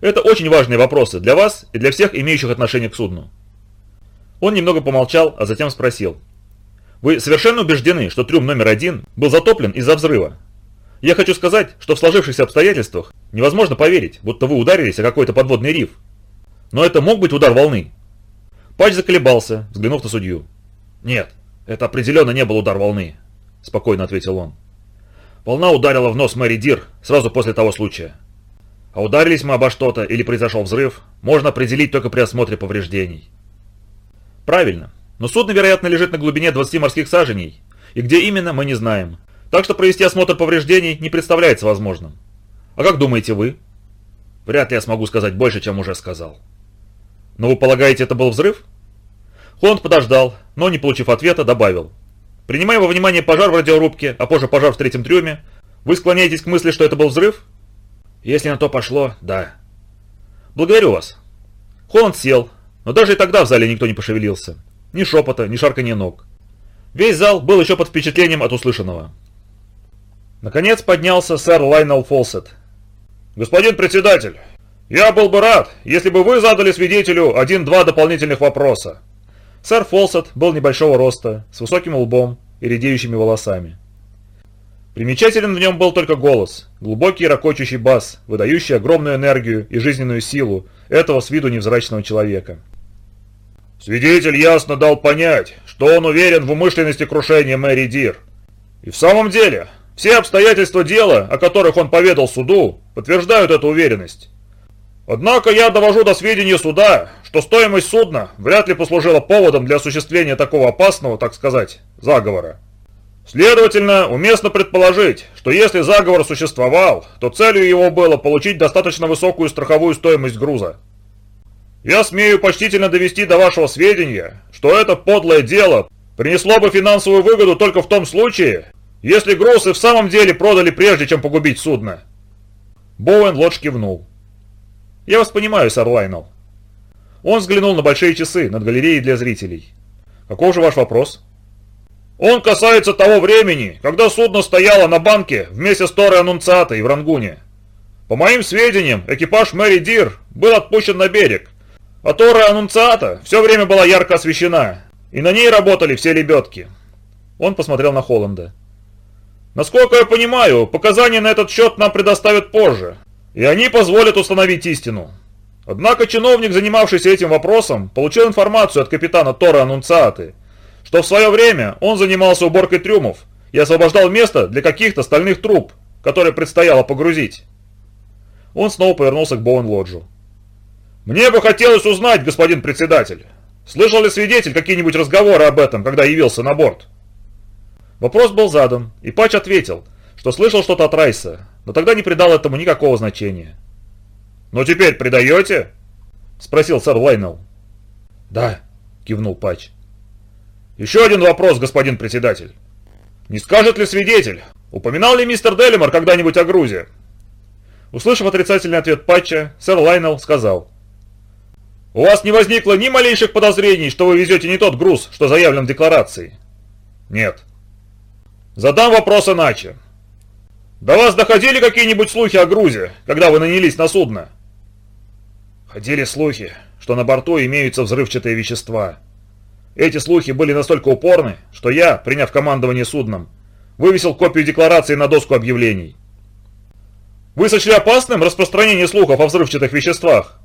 Speaker 1: «Это очень важные вопросы для вас и для всех имеющих отношение к судну». Он немного помолчал, а затем спросил. «Вы совершенно убеждены, что трюм номер один был затоплен из-за взрыва, я хочу сказать, что в сложившихся обстоятельствах невозможно поверить, будто вы ударились о какой-то подводный риф. Но это мог быть удар волны. Патч заколебался, взглянув на судью. «Нет, это определенно не был удар волны», – спокойно ответил он. «Волна ударила в нос Мэри Дир сразу после того случая. А ударились мы обо что-то или произошел взрыв, можно определить только при осмотре повреждений». «Правильно, но судно, вероятно, лежит на глубине 20 морских саженей, и где именно, мы не знаем, так что провести осмотр повреждений не представляется возможным. А как думаете вы? Вряд ли я смогу сказать больше, чем уже сказал. Но вы полагаете, это был взрыв? Холланд подождал, но, не получив ответа, добавил. Принимая во внимание пожар в радиорубке, а позже пожар в третьем трюме, вы склоняетесь к мысли, что это был взрыв? Если на то пошло, да. Благодарю вас. Холланд сел, но даже и тогда в зале никто не пошевелился. Ни шепота, ни шарканья ног. Весь зал был еще под впечатлением от услышанного. Наконец поднялся сэр Лайнел Фолсет. «Господин председатель, я был бы рад, если бы вы задали свидетелю один-два дополнительных вопроса». Сэр Фолсет был небольшого роста, с высоким лбом и редеющими волосами. Примечателен в нем был только голос, глубокий ракочущий бас, выдающий огромную энергию и жизненную силу этого с виду невзрачного человека. Свидетель ясно дал понять, что он уверен в умышленности крушения Мэри Дир. И в самом деле, все обстоятельства дела, о которых он поведал суду, подтверждают эту уверенность. Однако я довожу до сведения суда, что стоимость судна вряд ли послужила поводом для осуществления такого опасного, так сказать, заговора. Следовательно, уместно предположить, что если заговор существовал, то целью его было получить достаточно высокую страховую стоимость груза. Я смею почтительно довести до вашего сведения, что это подлое дело принесло бы финансовую выгоду только в том случае, если груз и в самом деле продали прежде, чем погубить судно. Боуэн Лодж кивнул. «Я вас понимаю, сэр Лайнел». Он взглянул на большие часы над галереей для зрителей. «Каков же ваш вопрос?» Он касается того времени, когда судно стояло на банке вместе с Торой Аннунциатой в Рангуне. По моим сведениям, экипаж Мэри Дир был отпущен на берег, а Тора Аннунциата все время была ярко освещена, и на ней работали все лебедки. Он посмотрел на Холланда. Насколько я понимаю, показания на этот счет нам предоставят позже, и они позволят установить истину. Однако чиновник, занимавшийся этим вопросом, получил информацию от капитана Тора Аннунциаты, что в свое время он занимался уборкой трюмов и освобождал место для каких-то стальных труб, которые предстояло погрузить. Он снова повернулся к Боуэн-Лоджу. «Мне бы хотелось узнать, господин председатель, слышал ли свидетель какие-нибудь разговоры об этом, когда явился на борт?» Вопрос был задан, и Патч ответил, что слышал что-то от Райса, но тогда не придал этому никакого значения. «Ну теперь придаете?» – спросил сэр Лайнелл. «Да», – кивнул Патч. Еще один вопрос, господин председатель. Не скажет ли свидетель, упоминал ли мистер Делимор когда-нибудь о грузе? Услышав отрицательный ответ Патча, сэр Лайнел сказал. «У вас не возникло ни малейших подозрений, что вы везете не тот груз, что заявлен в декларации?» «Нет». «Задам вопрос иначе. До вас доходили какие-нибудь слухи о грузе, когда вы нанялись на судно?» «Ходили слухи, что на борту имеются взрывчатые вещества», эти слухи были настолько упорны, что я, приняв командование судном, вывесил копию декларации на доску объявлений. Вы сочли опасным распространение слухов о взрывчатых веществах?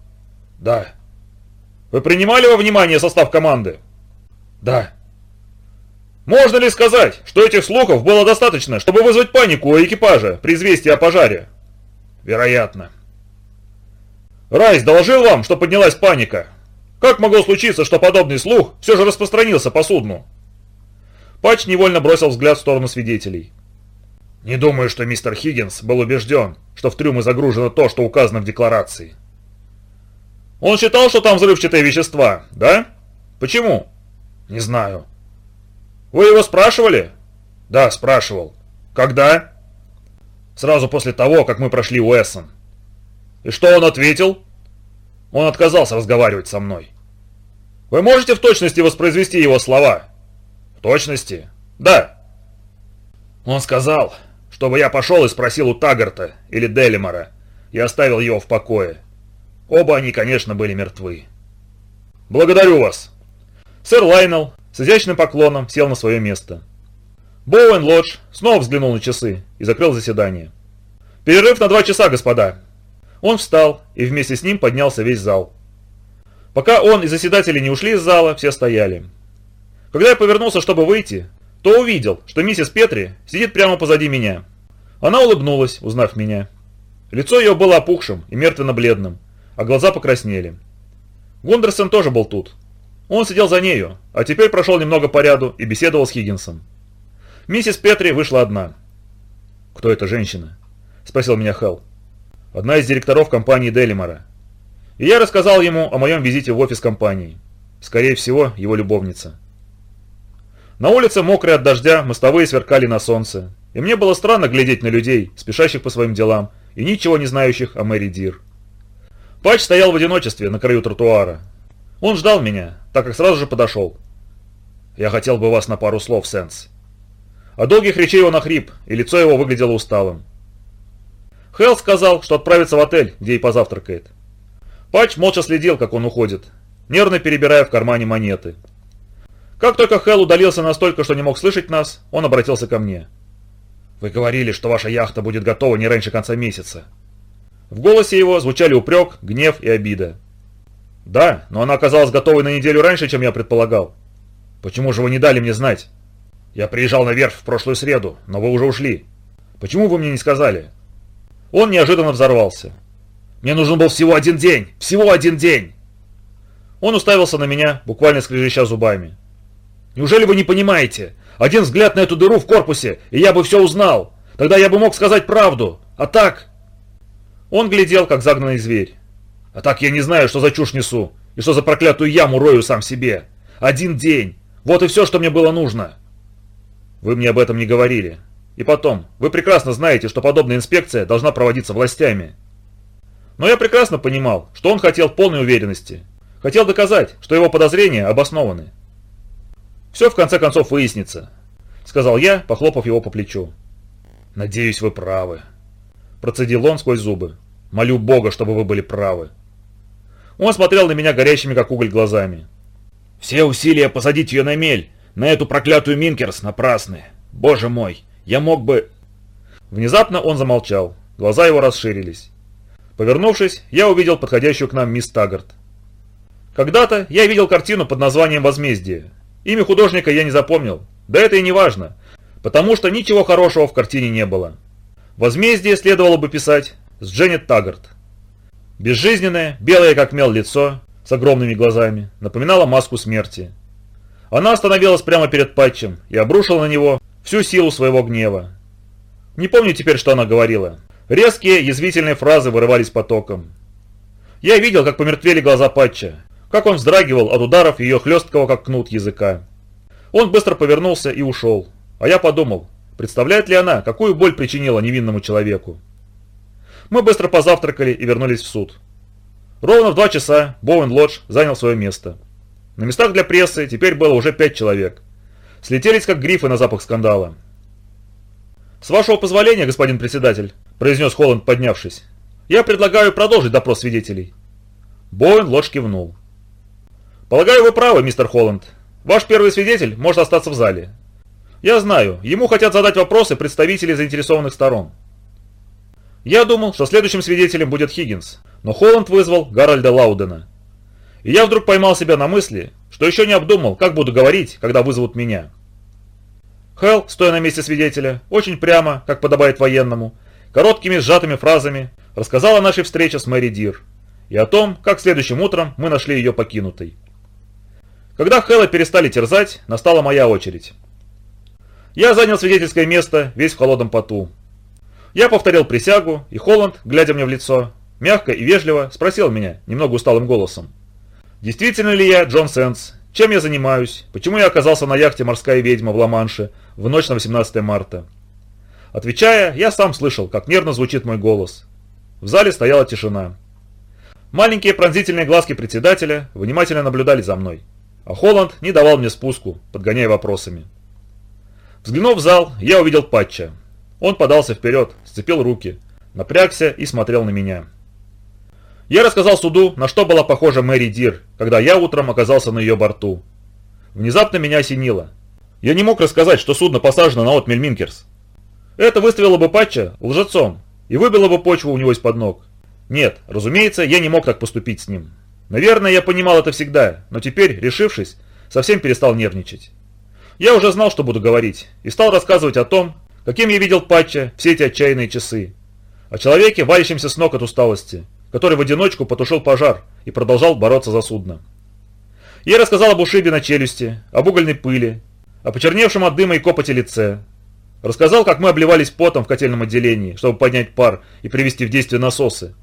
Speaker 1: Да. Вы принимали во внимание состав команды? Да. Можно ли сказать, что этих слухов было достаточно, чтобы вызвать панику у экипажа при известии о пожаре? Вероятно. Райс доложил вам, что поднялась паника? Как могло случиться, что подобный слух все же распространился по судну? Патч невольно бросил взгляд в сторону свидетелей. Не думаю, что мистер Хиггинс был убежден, что в трюмы загружено то, что указано в декларации. Он считал, что там взрывчатые вещества, да? Почему? Не знаю. Вы его спрашивали? Да, спрашивал. Когда? Сразу после того, как мы прошли Уэссон. И что он ответил? Он отказался разговаривать со мной. Вы можете в точности воспроизвести его слова? В точности? Да. Он сказал, чтобы я пошел и спросил у Таггарта или Делимора и оставил его в покое. Оба они, конечно, были мертвы. Благодарю вас. Сэр Лайнел с изящным поклоном сел на свое место. Боуэн Лодж снова взглянул на часы и закрыл заседание. «Перерыв на два часа, господа!» Он встал, и вместе с ним поднялся весь зал. Пока он и заседатели не ушли из зала, все стояли. Когда я повернулся, чтобы выйти, то увидел, что миссис Петри сидит прямо позади меня. Она улыбнулась, узнав меня. Лицо ее было опухшим и мертвенно-бледным, а глаза покраснели. Гундерсон тоже был тут. Он сидел за нею, а теперь прошел немного по ряду и беседовал с Хиггинсом. Миссис Петри вышла одна. «Кто эта женщина?» – спросил меня Хелл. «Одна из директоров компании Делимора. И я рассказал ему о моем визите в офис компании. Скорее всего, его любовница. На улице, мокрые от дождя, мостовые сверкали на солнце. И мне было странно глядеть на людей, спешащих по своим делам, и ничего не знающих о Мэри Дир. Патч стоял в одиночестве на краю тротуара. Он ждал меня, так как сразу же подошел. «Я хотел бы вас на пару слов, Сенс». От долгих речей он охрип, и лицо его выглядело усталым. Хелл сказал, что отправится в отель, где и позавтракает. Патч молча следил, как он уходит, нервно перебирая в кармане монеты. Как только Хелл удалился настолько, что не мог слышать нас, он обратился ко мне. «Вы говорили, что ваша яхта будет готова не раньше конца месяца». В голосе его звучали упрек, гнев и обида. Да, но она оказалась готовой на неделю раньше, чем я предполагал. Почему же вы не дали мне знать? Я приезжал на верфь в прошлую среду, но вы уже ушли. Почему вы мне не сказали? Он неожиданно взорвался. Мне нужен был всего один день! Всего один день! Он уставился на меня, буквально скрежеща зубами. Неужели вы не понимаете? Один взгляд на эту дыру в корпусе, и я бы все узнал. Тогда я бы мог сказать правду. А так... Он глядел, как загнанный зверь. А так я не знаю, что за чушь несу, и что за проклятую яму рою сам себе. Один день. Вот и все, что мне было нужно. Вы мне об этом не говорили. И потом, вы прекрасно знаете, что подобная инспекция должна проводиться властями. Но я прекрасно понимал, что он хотел полной уверенности. Хотел доказать, что его подозрения обоснованы. «Все в конце концов выяснится», — сказал я, похлопав его по плечу. «Надеюсь, вы правы», — процедил он сквозь зубы. «Молю Бога, чтобы вы были правы». Он смотрел на меня горящими, как уголь, глазами. «Все усилия посадить ее на мель, на эту проклятую Минкерс, напрасны. Боже мой, я мог бы...» Внезапно он замолчал, глаза его расширились. Повернувшись, я увидел подходящую к нам мисс Таггарт. Когда-то я видел картину под названием «Возмездие». Имя художника я не запомнил, да это и не важно, потому что ничего хорошего в картине не было. «Возмездие» следовало бы писать с Дженнет Таггарт. Безжизненное, белое как мел лицо, с огромными глазами, напоминало маску смерти. Она остановилась прямо перед Патчем и обрушила на него всю силу своего гнева. Не помню теперь, что она говорила. Резкие, язвительные фразы вырывались потоком. Я видел, как помертвели глаза Патча, как он вздрагивал от ударов ее хлесткого, как кнут, языка. Он быстро повернулся и ушел. А я подумал, представляет ли она, какую боль причинила невинному человеку. Мы быстро позавтракали и вернулись в суд. Ровно в два часа Боуэн Лодж занял свое место. На местах для прессы теперь было уже пять человек. Слетелись как грифы на запах скандала. «С вашего позволения, господин председатель», – произнес Холланд, поднявшись, – «я предлагаю продолжить допрос свидетелей». Боуэн Лодж кивнул. «Полагаю, вы правы, мистер Холланд. Ваш первый свидетель может остаться в зале. Я знаю, ему хотят задать вопросы представители заинтересованных сторон. Я думал, что следующим свидетелем будет Хиггинс, но Холланд вызвал Гарольда Лаудена. И я вдруг поймал себя на мысли, что еще не обдумал, как буду говорить, когда вызовут меня. Хелл, стоя на месте свидетеля, очень прямо, как подобает военному, короткими сжатыми фразами, рассказал о нашей встрече с Мэри Дир и о том, как следующим утром мы нашли ее покинутой. Когда Хэлла перестали терзать, настала моя очередь. Я занял свидетельское место весь в холодном поту, я повторил присягу, и Холланд, глядя мне в лицо, мягко и вежливо спросил меня, немного усталым голосом. Действительно ли я Джон Сэндс? Чем я занимаюсь? Почему я оказался на яхте «Морская ведьма» в Ла-Манше в ночь на 18 марта? Отвечая, я сам слышал, как нервно звучит мой голос. В зале стояла тишина. Маленькие пронзительные глазки председателя внимательно наблюдали за мной, а Холланд не давал мне спуску, подгоняя вопросами. Взглянув в зал, я увидел Патча, он подался вперед, сцепил руки, напрягся и смотрел на меня. Я рассказал суду, на что была похожа Мэри Дир, когда я утром оказался на ее борту. Внезапно меня осенило. Я не мог рассказать, что судно посажено на отмель Минкерс. Это выставило бы Патча лжецом и выбило бы почву у него из-под ног. Нет, разумеется, я не мог так поступить с ним. Наверное, я понимал это всегда, но теперь, решившись, совсем перестал нервничать. Я уже знал, что буду говорить, и стал рассказывать о том, Каким я видел Патча все эти отчаянные часы? О человеке, валящемся с ног от усталости, который в одиночку потушил пожар и продолжал бороться за судно. Я рассказал об ушибе на челюсти, об угольной пыли, о почерневшем от дыма и копоти лице. Рассказал, как мы обливались потом в котельном отделении, чтобы поднять пар и привести в действие насосы.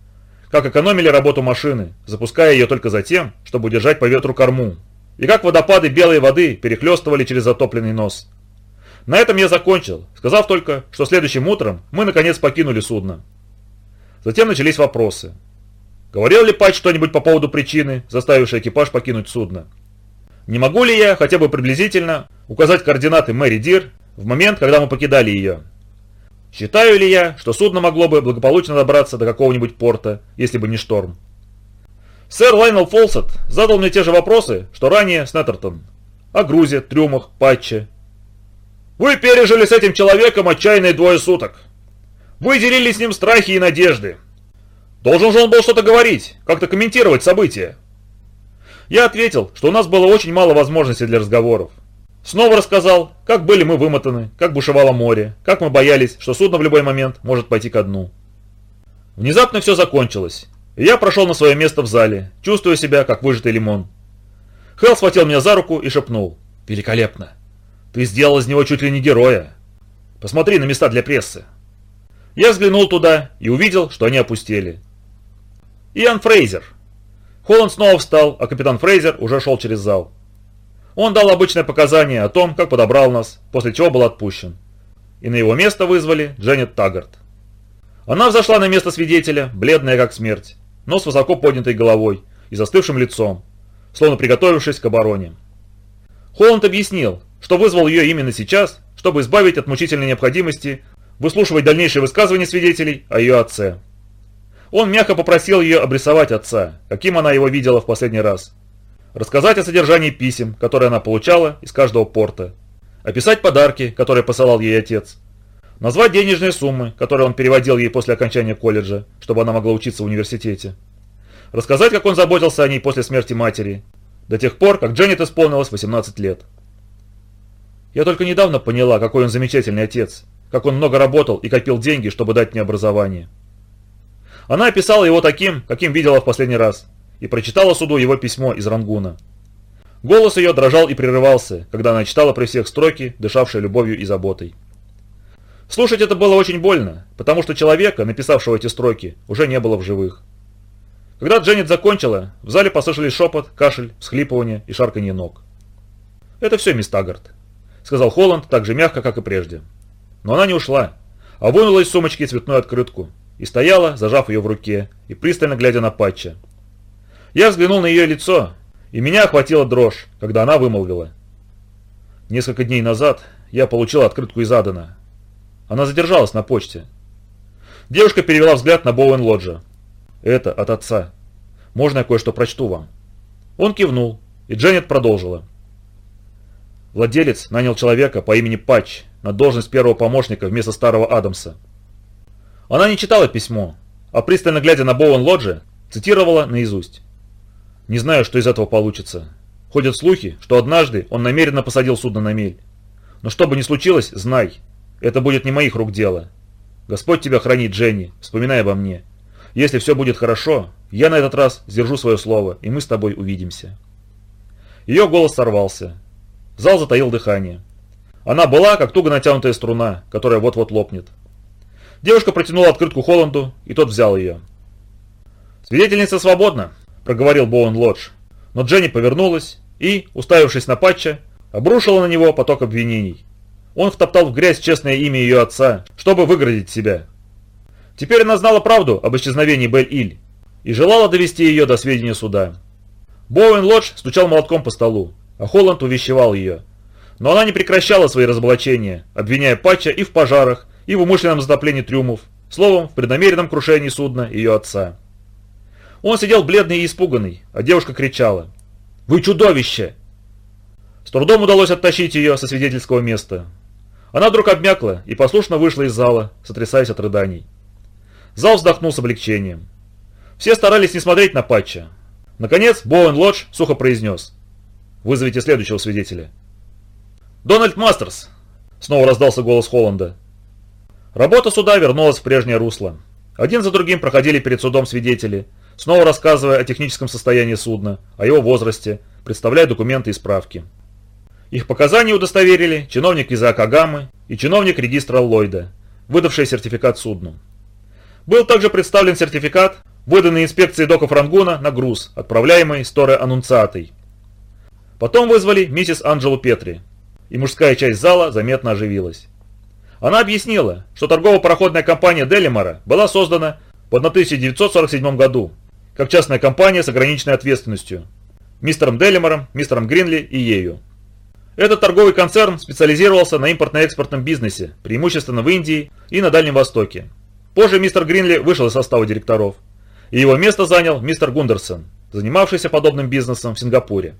Speaker 1: Как экономили работу машины, запуская ее только за тем, чтобы удержать по ветру корму. И как водопады белой воды перехлестывали через затопленный нос. На этом я закончил, сказав только, что следующим утром мы наконец покинули судно. Затем начались вопросы. Говорил ли Патч что-нибудь по поводу причины, заставившей экипаж покинуть судно? Не могу ли я хотя бы приблизительно указать координаты Мэри Дир в момент, когда мы покидали ее? Считаю ли я, что судно могло бы благополучно добраться до какого-нибудь порта, если бы не шторм? Сэр Лайнел Фолсет задал мне те же вопросы, что ранее Снеттертон. О грузе, трюмах, Патче, вы пережили с этим человеком отчаянные двое суток. Вы делили с ним страхи и надежды. Должен же он был что-то говорить, как-то комментировать события. Я ответил, что у нас было очень мало возможностей для разговоров. Снова рассказал, как были мы вымотаны, как бушевало море, как мы боялись, что судно в любой момент может пойти ко дну. Внезапно все закончилось, и я прошел на свое место в зале, чувствуя себя как выжатый лимон. Хелл схватил меня за руку и шепнул. «Великолепно! Ты сделал из него чуть ли не героя. Посмотри на места для прессы». Я взглянул туда и увидел, что они опустели. Иоанн Фрейзер. Холланд снова встал, а капитан Фрейзер уже шел через зал. Он дал обычное показание о том, как подобрал нас, после чего был отпущен. И на его место вызвали Дженнет Таггарт. Она взошла на место свидетеля, бледная как смерть, но с высоко поднятой головой и застывшим лицом, словно приготовившись к обороне. Холланд объяснил, что вызвал ее именно сейчас, чтобы избавить от мучительной необходимости выслушивать дальнейшие высказывания свидетелей о ее отце. Он мягко попросил ее обрисовать отца, каким она его видела в последний раз. Рассказать о содержании писем, которые она получала из каждого порта. Описать подарки, которые посылал ей отец. Назвать денежные суммы, которые он переводил ей после окончания колледжа, чтобы она могла учиться в университете. Рассказать, как он заботился о ней после смерти матери, до тех пор, как Дженнет исполнилось 18 лет. Я только недавно поняла, какой он замечательный отец, как он много работал и копил деньги, чтобы дать мне образование. Она описала его таким, каким видела в последний раз, и прочитала суду его письмо из Рангуна. Голос ее дрожал и прерывался, когда она читала при всех строки, дышавшие любовью и заботой. Слушать это было очень больно, потому что человека, написавшего эти строки, уже не было в живых. Когда Дженнет закончила, в зале послышались шепот, кашель, всхлипывание и шарканье ног. «Это все, мисс Таггарт», — сказал Холланд так же мягко, как и прежде. Но она не ушла, а вынула из сумочки цветную открытку и стояла, зажав ее в руке и пристально глядя на Патча. Я взглянул на ее лицо, и меня охватила дрожь, когда она вымолвила. Несколько дней назад я получил открытку из Адена. Она задержалась на почте. Девушка перевела взгляд на Боуэн Лоджа. Это от отца. Можно я кое-что прочту вам? Он кивнул, и Дженнет продолжила. Владелец нанял человека по имени Патч на должность первого помощника вместо старого Адамса. Она не читала письмо, а пристально глядя на Боуэн Лоджи, цитировала наизусть. «Не знаю, что из этого получится. Ходят слухи, что однажды он намеренно посадил судно на мель. Но что бы ни случилось, знай, это будет не моих рук дело. Господь тебя хранит, Дженни, вспоминай обо мне. Если все будет хорошо, я на этот раз сдержу свое слово, и мы с тобой увидимся». Ее голос сорвался. Зал затаил дыхание. Она была, как туго натянутая струна, которая вот-вот лопнет. Девушка протянула открытку Холланду, и тот взял ее. «Свидетельница свободна», – проговорил Боуэн Лодж. Но Дженни повернулась и, уставившись на Патча, обрушила на него поток обвинений. Он втоптал в грязь честное имя ее отца, чтобы выградить себя. Теперь она знала правду об исчезновении Бель-Иль и желала довести ее до сведения суда. Боуэн Лодж стучал молотком по столу, а Холланд увещевал ее. Но она не прекращала свои разоблачения, обвиняя Патча и в пожарах, и в умышленном затоплении трюмов, словом, в преднамеренном крушении судна ее отца. Он сидел бледный и испуганный, а девушка кричала. «Вы чудовище!» С трудом удалось оттащить ее со свидетельского места. Она вдруг обмякла и послушно вышла из зала, сотрясаясь от рыданий. Зал вздохнул с облегчением. Все старались не смотреть на Патча. Наконец, Боуэн Лодж сухо произнес. «Вызовите следующего свидетеля». «Дональд Мастерс!» Снова раздался голос Холланда. Работа суда вернулась в прежнее русло. Один за другим проходили перед судом свидетели, снова рассказывая о техническом состоянии судна, о его возрасте, представляя документы и справки. Их показания удостоверили чиновник из Акагамы и чиновник регистра Ллойда, выдавший сертификат судну. Был также представлен сертификат, выданный инспекцией доков Рангуна на груз, отправляемый Сторе Аннунциатой. Потом вызвали миссис Анджелу Петри, и мужская часть зала заметно оживилась. Она объяснила, что торгово-пароходная компания Делимара была создана в 1947 году, как частная компания с ограниченной ответственностью, мистером Делимаром, мистером Гринли и ею. Этот торговый концерн специализировался на импортно-экспортном бизнесе, преимущественно в Индии и на Дальнем Востоке. Позже мистер Гринли вышел из состава директоров, и его место занял мистер Гундерсон, занимавшийся подобным бизнесом в Сингапуре.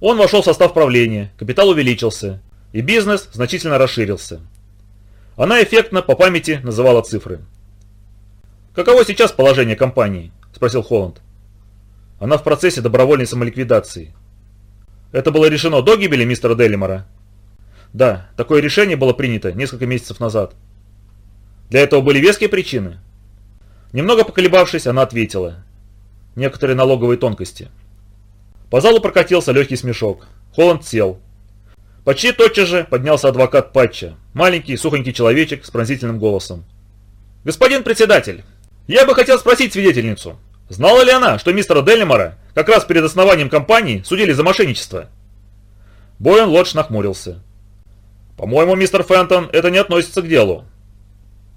Speaker 1: Он вошел в состав правления, капитал увеличился, и бизнес значительно расширился. Она эффектно по памяти называла цифры. «Каково сейчас положение компании?» – спросил Холланд. Она в процессе добровольной самоликвидации. Это было решено до гибели мистера Делимора? Да, такое решение было принято несколько месяцев назад. Для этого были веские причины? Немного поколебавшись, она ответила. Некоторые налоговые тонкости. По залу прокатился легкий смешок. Холланд сел. Почти тотчас же поднялся адвокат Патча, маленький сухонький человечек с пронзительным голосом. «Господин председатель, я бы хотел спросить свидетельницу, знала ли она, что мистера Делимора как раз перед основанием компании судили за мошенничество?» Боэн Лодж нахмурился. «По-моему, мистер Фентон, это не относится к делу».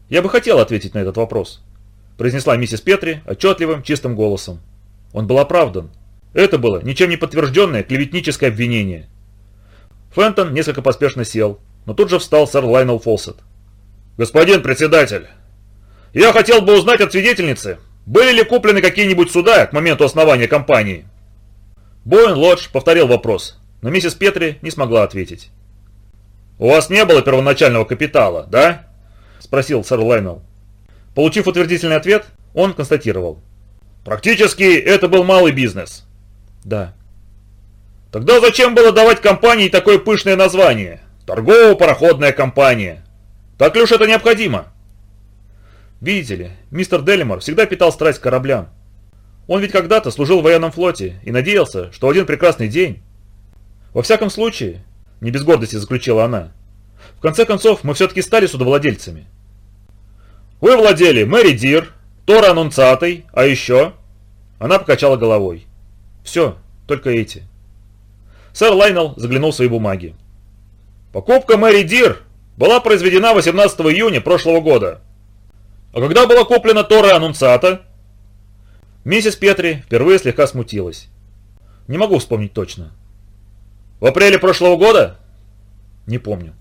Speaker 1: «Я бы хотел ответить на этот вопрос», произнесла миссис Петри отчетливым, чистым голосом. Он был оправдан. Это было ничем не подтвержденное клеветническое обвинение. Фентон несколько поспешно сел, но тут же встал сэр Лайнел Фолсет. «Господин председатель, я хотел бы узнать от свидетельницы, были ли куплены какие-нибудь суда к моменту основания компании?» Боуэн Лодж повторил вопрос, но миссис Петри не смогла ответить. «У вас не было первоначального капитала, да?» – спросил сэр Лайнел. Получив утвердительный ответ, он констатировал. «Практически это был малый бизнес». «Да». «Тогда зачем было давать компании такое пышное название? Торгово-пароходная компания. Так ли уж это необходимо?» «Видите ли, мистер Делимор всегда питал страсть к кораблям. Он ведь когда-то служил в военном флоте и надеялся, что один прекрасный день... Во всяком случае, не без гордости заключила она, в конце концов мы все-таки стали судовладельцами. Вы владели Мэри Дир, Торре Аннунциатой, а еще...» Она покачала головой. «Все, только эти». Сэр Лайнел заглянул в свои бумаги. «Покупка Мэри Дир была произведена 18 июня прошлого года. А когда была куплена Торре Аннунциата?» Миссис Петри впервые слегка смутилась. «Не могу вспомнить точно». «В апреле прошлого года?» «Не помню».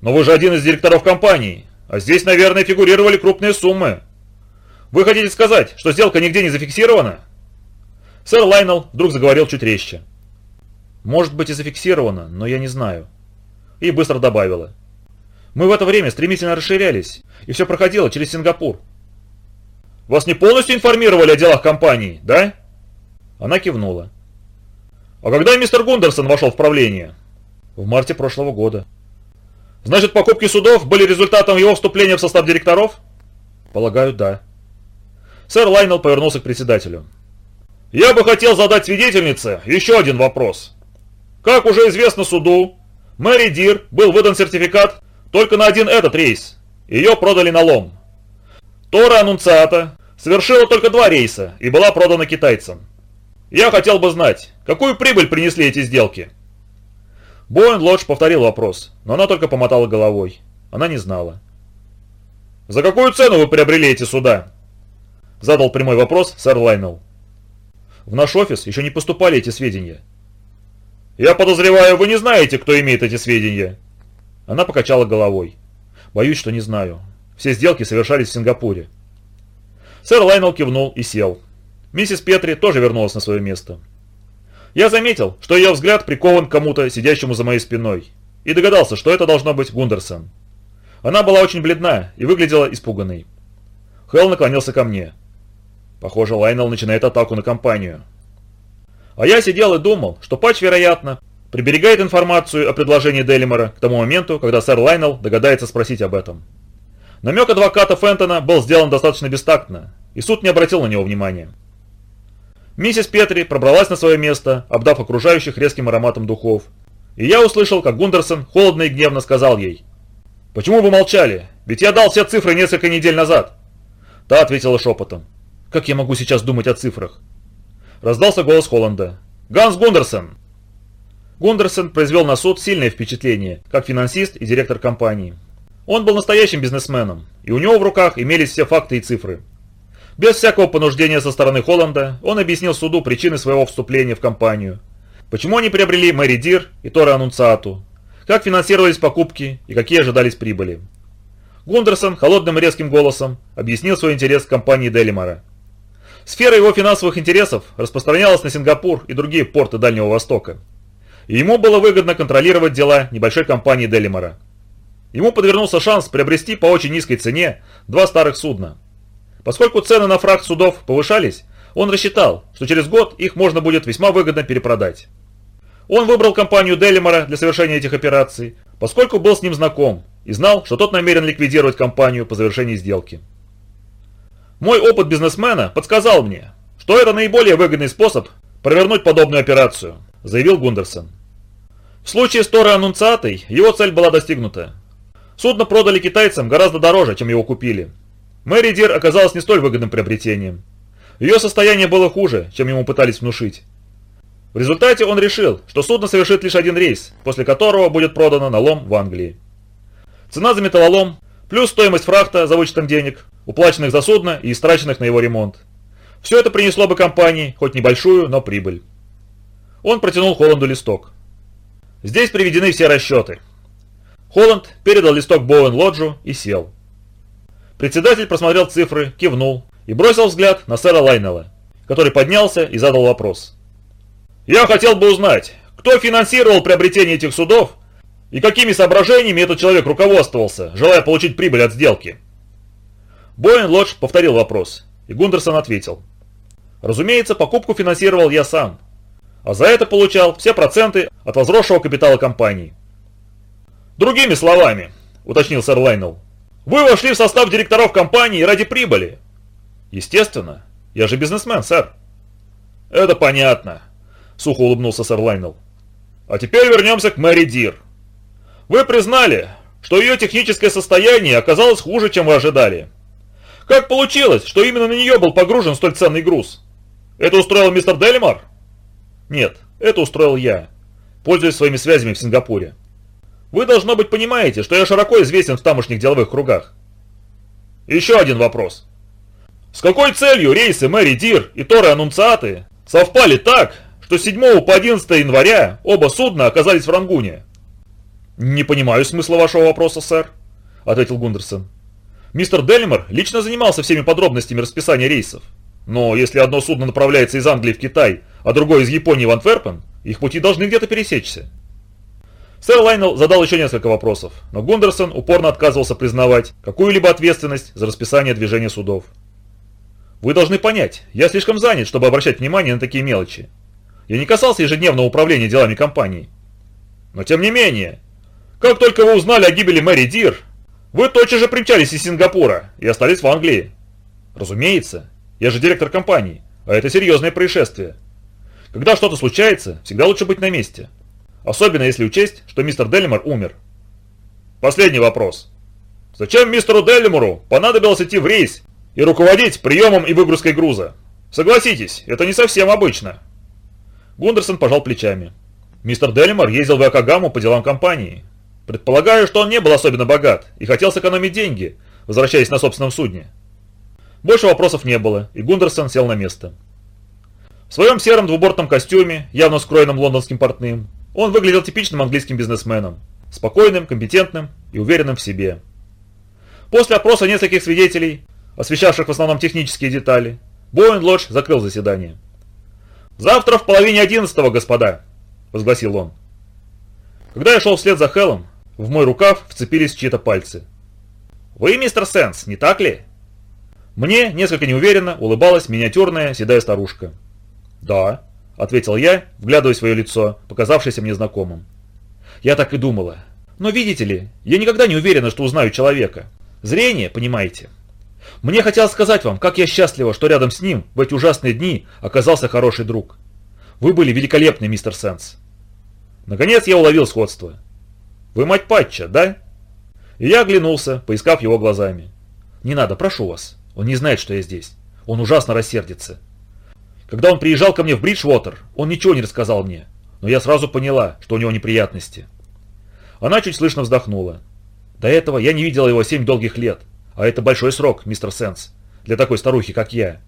Speaker 1: «Но вы же один из директоров компании. А здесь, наверное, фигурировали крупные суммы. Вы хотите сказать, что сделка нигде не зафиксирована? Сэр Лайнел вдруг заговорил чуть резче. Может быть и зафиксировано, но я не знаю. И быстро добавила. Мы в это время стремительно расширялись, и все проходило через Сингапур. Вас не полностью информировали о делах компании, да? Она кивнула. А когда мистер Гундерсон вошел в правление? В марте прошлого года. Значит, покупки судов были результатом его вступления в состав директоров? Полагаю, да. Сэр Лайнел повернулся к председателю. Я бы хотел задать свидетельнице еще один вопрос. Как уже известно суду, Мэри Дир был выдан сертификат только на один этот рейс. Ее продали на лом. Тора Анунциата совершила только два рейса и была продана китайцам. Я хотел бы знать, какую прибыль принесли эти сделки? Боуэн Лодж повторил вопрос, но она только помотала головой. Она не знала. «За какую цену вы приобрели эти суда?» Задал прямой вопрос сэр Лайнелл. «В наш офис еще не поступали эти сведения». «Я подозреваю, вы не знаете, кто имеет эти сведения?» Она покачала головой. «Боюсь, что не знаю. Все сделки совершались в Сингапуре». Сэр Лайнелл кивнул и сел. Миссис Петри тоже вернулась на свое место. Я заметил, что ее взгляд прикован к кому-то, сидящему за моей спиной, и догадался, что это должно быть Гундерсон. Она была очень бледна и выглядела испуганной. Хелл наклонился ко мне. Похоже, Лайнел начинает атаку на компанию. А я сидел и думал, что Патч, вероятно, приберегает информацию о предложении Делимора к тому моменту, когда сэр Лайнел догадается спросить об этом. Намек адвоката Фентона был сделан достаточно бестактно, и суд не обратил на него внимания. Миссис Петри пробралась на свое место, обдав окружающих резким ароматом духов. И я услышал, как Гундерсон холодно и гневно сказал ей. «Почему вы молчали? Ведь я дал все цифры несколько недель назад». Та ответила шепотом. «Как я могу сейчас думать о цифрах?» Раздался голос Холланда. «Ганс Гундерсон!» Гундерсон произвел на суд сильное впечатление, как финансист и директор компании. Он был настоящим бизнесменом, и у него в руках имелись все факты и цифры. Без всякого понуждения со стороны Холланда он объяснил суду причины своего вступления в компанию. Почему они приобрели Мэри Дир и Торре Аннунциату, как финансировались покупки и какие ожидались прибыли. Гундерсон холодным и резким голосом объяснил свой интерес к компании Делимара. Сфера его финансовых интересов распространялась на Сингапур и другие порты Дальнего Востока. И ему было выгодно контролировать дела небольшой компании Делимара. Ему подвернулся шанс приобрести по очень низкой цене два старых судна – Поскольку цены на фракт судов повышались, Он рассчитал, что через год их можно будет весьма выгодно перепродать. Он выбрал компанию Делимора для совершения этих операций, поскольку был с ним знаком и знал, что тот намерен ликвидировать компанию по завершении сделки. Мой опыт бизнесмена подсказал мне, что это наиболее выгодный способ провернуть подобную операцию, заявил Гундерсон. В случае с Торре Аннунциатой его цель была достигнута. Судно продали китайцам гораздо дороже, чем его купили. Мэри Дир оказалась не столь выгодным приобретением. Ее состояние было хуже, чем ему пытались внушить. В результате он решил, что судно совершит лишь один рейс, после которого будет продано на лом в Англии. Цена за металлолом, плюс стоимость фрахта за вычетом денег, уплаченных за судно и истраченных на его ремонт. Все это принесло бы компании, хоть небольшую, но прибыль. Он протянул Холланду листок. Здесь приведены все расчеты. Холланд передал листок Боуэн Лоджу и сел. Председатель просмотрел цифры, кивнул и бросил взгляд на сэра Лайнелла, который поднялся и задал вопрос. «Я хотел бы узнать, кто финансировал приобретение этих судов и какими соображениями этот человек руководствовался, желая получить прибыль от сделки?» Боуэн Лодж повторил вопрос, и Гундерсон ответил. «Разумеется, покупку финансировал я сам, а за это получал все проценты от возросшего капитала компании». «Другими словами», — уточнил сэр Лайнелл, вы вошли в состав директоров компании ради прибыли. Естественно. Я же бизнесмен, сэр. Это понятно, сухо улыбнулся сэр Лайнел. А теперь вернемся к Мэри Дир. Вы признали, что ее техническое состояние оказалось хуже, чем вы ожидали. Как получилось, что именно на нее был погружен столь ценный груз? Это устроил мистер Делимар? Нет, это устроил я, пользуясь своими связями в Сингапуре. Вы, должно быть, понимаете, что я широко известен в тамошних деловых кругах. Еще один вопрос. С какой целью рейсы Мэри Дир и Торре Аннунциаты совпали так, что с 7 по 11 января оба судна оказались в Рангуне? «Не понимаю смысла вашего вопроса, сэр», — ответил Гундерсон. «Мистер Делимер лично занимался всеми подробностями расписания рейсов. Но если одно судно направляется из Англии в Китай, а другое из Японии в Антверпен, их пути должны где-то пересечься. Сэр Лайнел задал еще несколько вопросов, но Гундерсон упорно отказывался признавать какую-либо ответственность за расписание движения судов. «Вы должны понять, я слишком занят, чтобы обращать внимание на такие мелочи. Я не касался ежедневного управления делами компании. Но тем не менее, как только вы узнали о гибели Мэри Дир, вы тотчас же примчались из Сингапура и остались в Англии. Разумеется, я же директор компании, а это серьезное происшествие. Когда что-то случается, всегда лучше быть на месте». Особенно если учесть, что мистер Делимор умер. Последний вопрос. Зачем мистеру Делимору понадобилось идти в рейс и руководить приемом и выгрузкой груза? Согласитесь, это не совсем обычно. Гундерсон пожал плечами. Мистер Делимор ездил в Акагаму по делам компании. Предполагаю, что он не был особенно богат и хотел сэкономить деньги, возвращаясь на собственном судне. Больше вопросов не было, и Гундерсон сел на место. В своем сером двубортном костюме, явно скроенном лондонским портным, он выглядел типичным английским бизнесменом, спокойным, компетентным и уверенным в себе. После опроса нескольких свидетелей, освещавших в основном технические детали, Боуэн Лодж закрыл заседание. «Завтра в половине одиннадцатого, господа!» – возгласил он. Когда я шел вслед за Хеллом, в мой рукав вцепились чьи-то пальцы. «Вы мистер Сенс, не так ли?» Мне, несколько неуверенно, улыбалась миниатюрная седая старушка. «Да», ответил я, вглядывая в свое лицо, показавшееся мне знакомым. Я так и думала. Но видите ли, я никогда не уверена, что узнаю человека. Зрение, понимаете. Мне хотелось сказать вам, как я счастлива, что рядом с ним в эти ужасные дни оказался хороший друг. Вы были великолепны, мистер Сенс. Наконец я уловил сходство. Вы мать Патча, да? И я оглянулся, поискав его глазами. Не надо, прошу вас. Он не знает, что я здесь. Он ужасно рассердится. Когда он приезжал ко мне в Бриджвотер, он ничего не рассказал мне, но я сразу поняла, что у него неприятности. Она чуть слышно вздохнула. До этого я не видела его семь долгих лет, а это большой срок, мистер Сенс, для такой старухи, как я.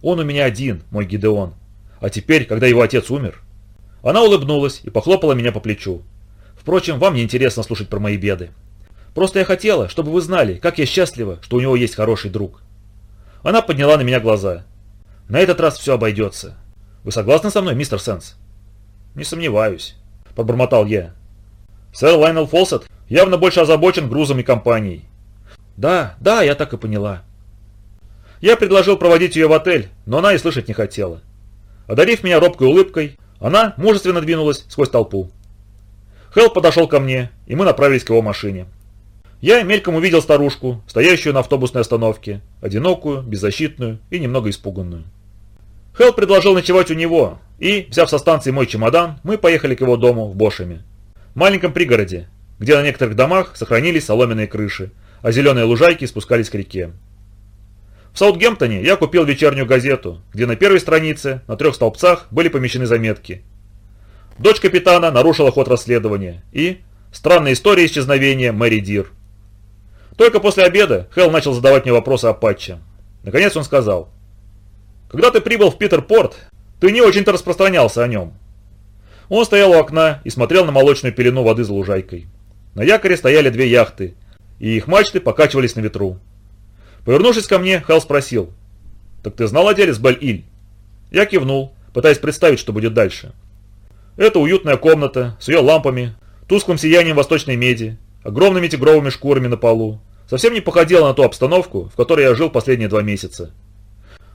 Speaker 1: Он у меня один, мой Гидеон. А теперь, когда его отец умер... Она улыбнулась и похлопала меня по плечу. Впрочем, вам не интересно слушать про мои беды. Просто я хотела, чтобы вы знали, как я счастлива, что у него есть хороший друг. Она подняла на меня глаза. На этот раз все обойдется. Вы согласны со мной, мистер Сенс? Не сомневаюсь, пробормотал я. Сэр Лайнел Фолсет явно больше озабочен грузом и компанией. Да, да, я так и поняла. Я предложил проводить ее в отель, но она и слышать не хотела. Одарив меня робкой улыбкой, она мужественно двинулась сквозь толпу. Хелл подошел ко мне, и мы направились к его машине. Я мельком увидел старушку, стоящую на автобусной остановке, одинокую, беззащитную и немного испуганную. Хелл предложил ночевать у него, и, взяв со станции мой чемодан, мы поехали к его дому в Бошеме. Маленьком пригороде, где на некоторых домах сохранились соломенные крыши, а зеленые лужайки спускались к реке. В Саутгемптоне я купил вечернюю газету, где на первой странице на трех столбцах были помещены заметки. Дочь капитана нарушила ход расследования и странная история исчезновения Мэри Дир. Только после обеда Хелл начал задавать мне вопросы о патче. Наконец он сказал. «Когда ты прибыл в Питерпорт, ты не очень-то распространялся о нем». Он стоял у окна и смотрел на молочную пелену воды за лужайкой. На якоре стояли две яхты, и их мачты покачивались на ветру. Повернувшись ко мне, Хелл спросил. «Так ты знал о деле с Бель-Иль?» Я кивнул, пытаясь представить, что будет дальше. Это уютная комната с ее лампами, тусклым сиянием восточной меди, огромными тигровыми шкурами на полу. Совсем не походила на ту обстановку, в которой я жил последние два месяца.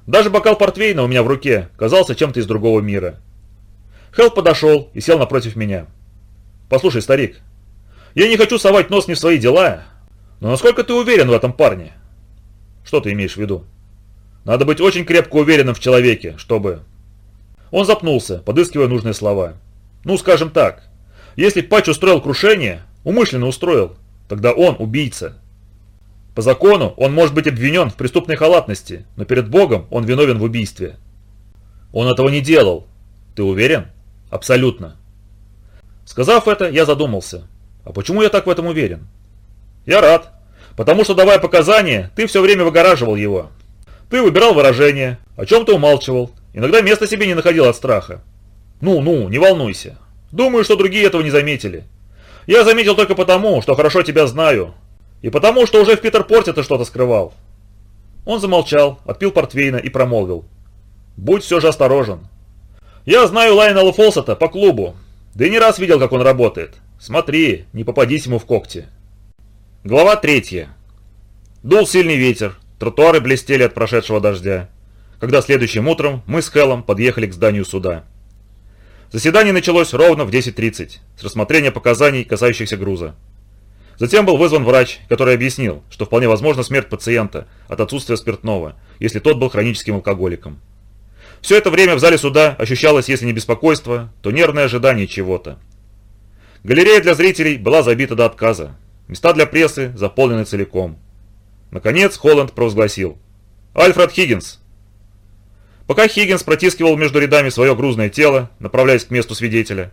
Speaker 1: Даже бокал портвейна у меня в руке казался чем-то из другого мира. Хелл подошел и сел напротив меня. «Послушай, старик, я не хочу совать нос не в свои дела, но насколько ты уверен в этом парне?» Что ты имеешь в виду? Надо быть очень крепко уверенным в человеке, чтобы... Он запнулся, подыскивая нужные слова. Ну, скажем так, если Патч устроил крушение, умышленно устроил, тогда он убийца. По закону он может быть обвинен в преступной халатности, но перед Богом он виновен в убийстве. Он этого не делал. Ты уверен? Абсолютно. Сказав это, я задумался. А почему я так в этом уверен? Я рад, Потому что, давая показания, ты все время выгораживал его. Ты выбирал выражение, о чем ты умалчивал, иногда места себе не находил от страха. Ну-ну, не волнуйся. Думаю, что другие этого не заметили. Я заметил только потому, что хорошо тебя знаю. И потому, что уже в Питерпорте ты что-то скрывал. Он замолчал, отпил портвейна и промолвил. Будь все же осторожен. Я знаю Лайнела Фолсета по клубу. Да и не раз видел, как он работает. Смотри, не попадись ему в когти. Глава 3. Дул сильный ветер, тротуары блестели от прошедшего дождя. Когда следующим утром мы с Хеллом подъехали к зданию суда. Заседание началось ровно в 10.30 с рассмотрения показаний, касающихся груза. Затем был вызван врач, который объяснил, что вполне возможна смерть пациента от отсутствия спиртного, если тот был хроническим алкоголиком. Все это время в зале суда ощущалось, если не беспокойство, то нервное ожидание чего-то. Галерея для зрителей была забита до отказа, Места для прессы заполнены целиком. Наконец Холланд провозгласил. «Альфред Хиггинс!» Пока Хиггинс протискивал между рядами свое грузное тело, направляясь к месту свидетеля,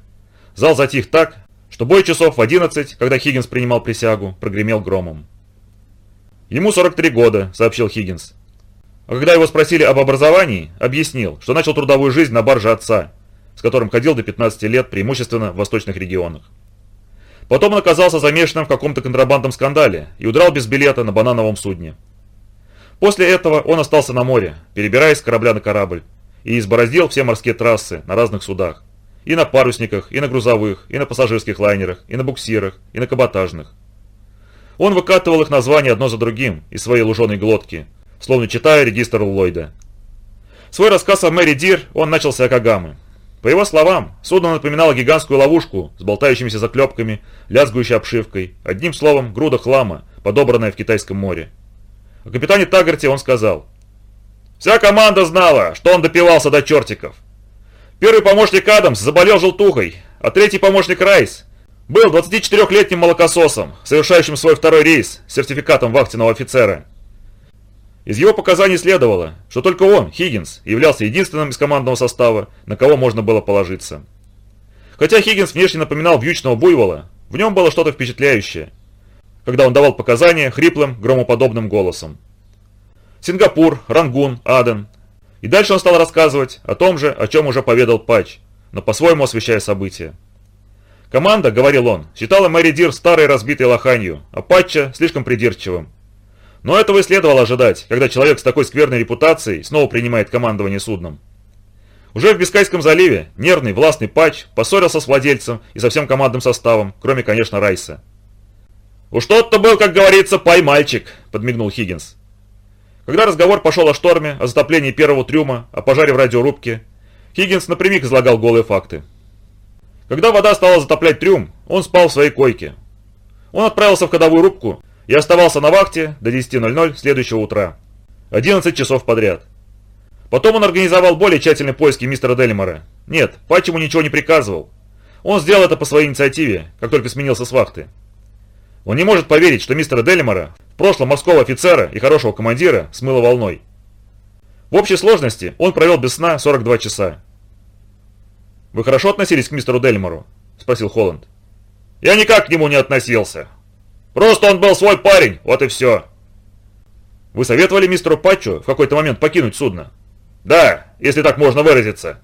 Speaker 1: зал затих так, что бой часов в 11, когда Хиггинс принимал присягу, прогремел громом. «Ему 43 года», — сообщил Хиггинс. А когда его спросили об образовании, объяснил, что начал трудовую жизнь на барже отца, с которым ходил до 15 лет преимущественно в восточных регионах. Потом он оказался замешанным в каком-то контрабандном скандале и удрал без билета на банановом судне. После этого он остался на море, перебираясь с корабля на корабль, и избороздил все морские трассы на разных судах. И на парусниках, и на грузовых, и на пассажирских лайнерах, и на буксирах, и на каботажных. Он выкатывал их названия одно за другим из своей луженой глотки, словно читая регистр Ллойда. Свой рассказ о Мэри Дир он начал с Акагамы, по его словам, судно напоминало гигантскую ловушку с болтающимися заклепками, лязгующей обшивкой, одним словом, груда хлама, подобранная в Китайском море. О капитане Таггарте он сказал. «Вся команда знала, что он допивался до чертиков. Первый помощник Адамс заболел желтухой, а третий помощник Райс был 24-летним молокососом, совершающим свой второй рейс с сертификатом вахтенного офицера. Из его показаний следовало, что только он, Хиггинс, являлся единственным из командного состава, на кого можно было положиться. Хотя Хиггинс внешне напоминал вьючного буйвола, в нем было что-то впечатляющее, когда он давал показания хриплым, громоподобным голосом. Сингапур, Рангун, Аден. И дальше он стал рассказывать о том же, о чем уже поведал Патч, но по-своему освещая события. Команда, говорил он, считала Мэри Дир старой разбитой лоханью, а Патча слишком придирчивым. Но этого и следовало ожидать, когда человек с такой скверной репутацией снова принимает командование судном. Уже в Бискайском заливе нервный властный Патч поссорился с владельцем и со всем командным составом, кроме, конечно, Райса. «Уж тот-то был, как говорится, пай-мальчик», — подмигнул Хиггинс. Когда разговор пошел о шторме, о затоплении первого трюма, о пожаре в радиорубке, Хиггинс напрямик излагал голые факты. Когда вода стала затоплять трюм, он спал в своей койке. Он отправился в ходовую рубку и оставался на вахте до 10.00 следующего утра. 11 часов подряд. Потом он организовал более тщательные поиски мистера Делимора. Нет, Патч ему ничего не приказывал. Он сделал это по своей инициативе, как только сменился с вахты. Он не может поверить, что мистера Делимора, в прошлом морского офицера и хорошего командира, смыло волной. В общей сложности он провел без сна 42 часа. «Вы хорошо относились к мистеру Делимору?» – спросил Холланд. «Я никак к нему не относился. Просто он был свой парень, вот и все». «Вы советовали мистеру Патчу в какой-то момент покинуть судно?» «Да, если так можно выразиться.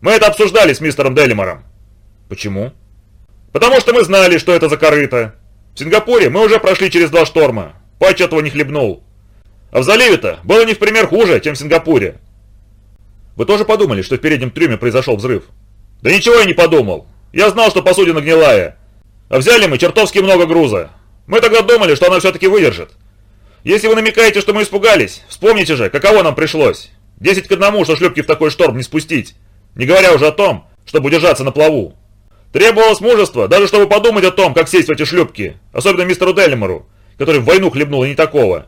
Speaker 1: Мы это обсуждали с мистером Делимором». «Почему?» «Потому что мы знали, что это за корыто. Сингапуре мы уже прошли через два шторма. Патч этого не хлебнул. А в заливе-то было не в пример хуже, чем в Сингапуре». «Вы тоже подумали, что в переднем трюме произошел взрыв?» «Да ничего я не подумал. Я знал, что посудина гнилая. А взяли мы чертовски много груза. Мы тогда думали, что она все-таки выдержит. Если вы намекаете, что мы испугались, вспомните же, каково нам пришлось. Десять к одному, что шлюпки в такой шторм не спустить. Не говоря уже о том, чтобы удержаться на плаву. Требовалось мужество, даже чтобы подумать о том, как сесть в эти шлюпки. Особенно мистеру Делимору, который в войну хлебнул и не такого.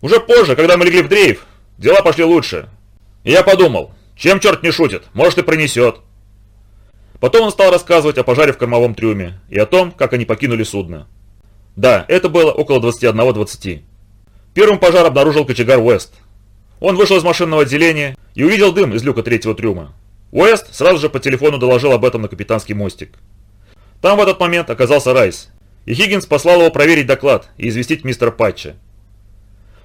Speaker 1: Уже позже, когда мы легли в дрейф, дела пошли лучше. И я подумал, чем черт не шутит, может и принесет. Потом он стал рассказывать о пожаре в кормовом трюме и о том, как они покинули судно. Да, это было около 21.20. Первым пожар обнаружил кочегар Уэст. Он вышел из машинного отделения и увидел дым из люка третьего трюма. Уэст сразу же по телефону доложил об этом на капитанский мостик. Там в этот момент оказался Райс, и Хиггинс послал его проверить доклад и известить мистера Патча.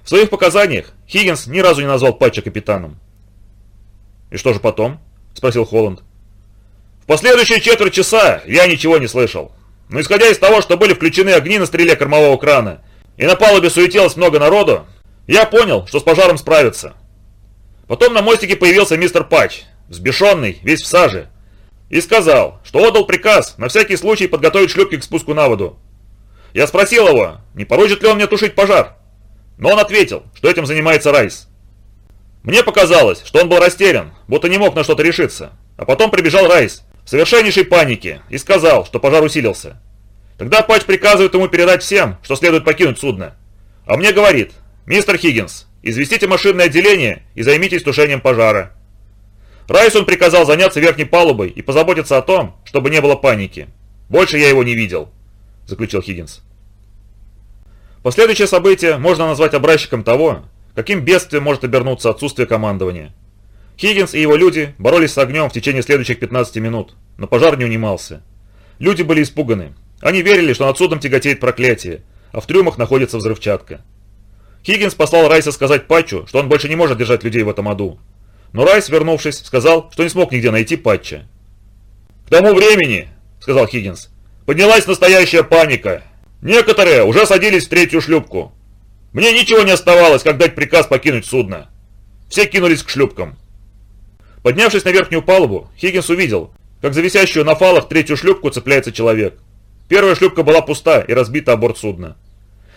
Speaker 1: В своих показаниях Хиггинс ни разу не назвал Патча капитаном. «И что же потом?» – спросил Холланд. В последующие четверть часа я ничего не слышал. Но исходя из того, что были включены огни на стреле кормового крана, и на палубе суетилось много народу, я понял, что с пожаром справится. Потом на мостике появился мистер Патч, взбешенный, весь в саже, и сказал, что отдал приказ на всякий случай подготовить шлюпки к спуску на воду. Я спросил его, не поручит ли он мне тушить пожар. Но он ответил, что этим занимается Райс. Мне показалось, что он был растерян, будто не мог на что-то решиться. А потом прибежал Райс в совершеннейшей панике и сказал, что пожар усилился. Тогда Патч приказывает ему передать всем, что следует покинуть судно. А мне говорит, мистер Хиггинс, известите машинное отделение и займитесь тушением пожара. Райс он приказал заняться верхней палубой и позаботиться о том, чтобы не было паники. Больше я его не видел, заключил Хиггинс. Последующее событие можно назвать образчиком того, каким бедствием может обернуться отсутствие командования. Хиггинс и его люди боролись с огнем в течение следующих 15 минут, но пожар не унимался. Люди были испуганы. Они верили, что над судом тяготеет проклятие, а в трюмах находится взрывчатка. Хиггинс послал Райса сказать Патчу, что он больше не может держать людей в этом аду. Но Райс, вернувшись, сказал, что не смог нигде найти Патча. «К тому времени, — сказал Хиггинс, — поднялась настоящая паника. Некоторые уже садились в третью шлюпку. Мне ничего не оставалось, как дать приказ покинуть судно. Все кинулись к шлюпкам. Поднявшись на верхнюю палубу, Хиггинс увидел, как за висящую на фалах третью шлюпку цепляется человек. Первая шлюпка была пуста и разбита о борт судна.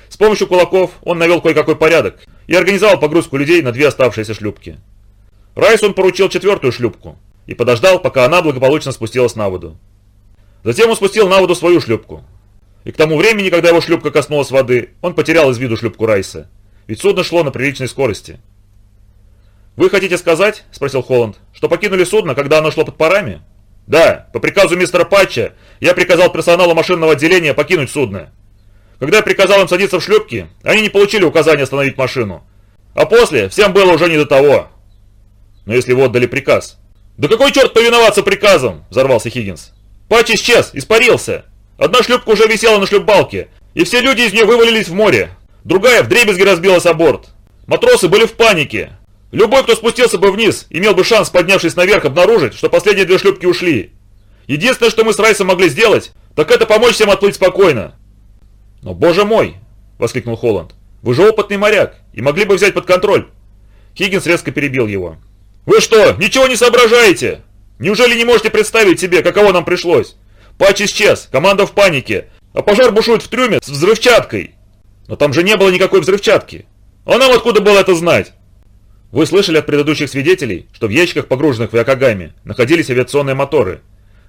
Speaker 1: С помощью кулаков он навел кое-какой порядок и организовал погрузку людей на две оставшиеся шлюпки. Райс он поручил четвертую шлюпку и подождал, пока она благополучно спустилась на воду. Затем он спустил на воду свою шлюпку. И к тому времени, когда его шлюпка коснулась воды, он потерял из виду шлюпку Райса, ведь судно шло на приличной скорости. «Вы хотите сказать, — спросил Холланд, — что покинули судно, когда оно шло под парами?» «Да, по приказу мистера Патча я приказал персоналу машинного отделения покинуть судно. Когда я приказал им садиться в шлюпки, они не получили указания остановить машину. А после всем было уже не до того». «Но если вы отдали приказ...» «Да какой черт повиноваться приказам?» – взорвался Хиггинс. «Патч исчез, испарился. Одна шлюпка уже висела на шлюпбалке, и все люди из нее вывалились в море. Другая вдребезги разбилась о борт. Матросы были в панике. Любой, кто спустился бы вниз, имел бы шанс, поднявшись наверх, обнаружить, что последние две шлюпки ушли. Единственное, что мы с Райсом могли сделать, так это помочь всем отплыть спокойно. «Но, боже мой!» – воскликнул Холланд. «Вы же опытный моряк и могли бы взять под контроль!» Хиггинс резко перебил его. «Вы что, ничего не соображаете? Неужели не можете представить себе, каково нам пришлось? Патч исчез, команда в панике, а пожар бушует в трюме с взрывчаткой!» «Но там же не было никакой взрывчатки!» А нам откуда было это знать? Вы слышали от предыдущих свидетелей, что в ящиках, погруженных в Якогаме, находились авиационные моторы.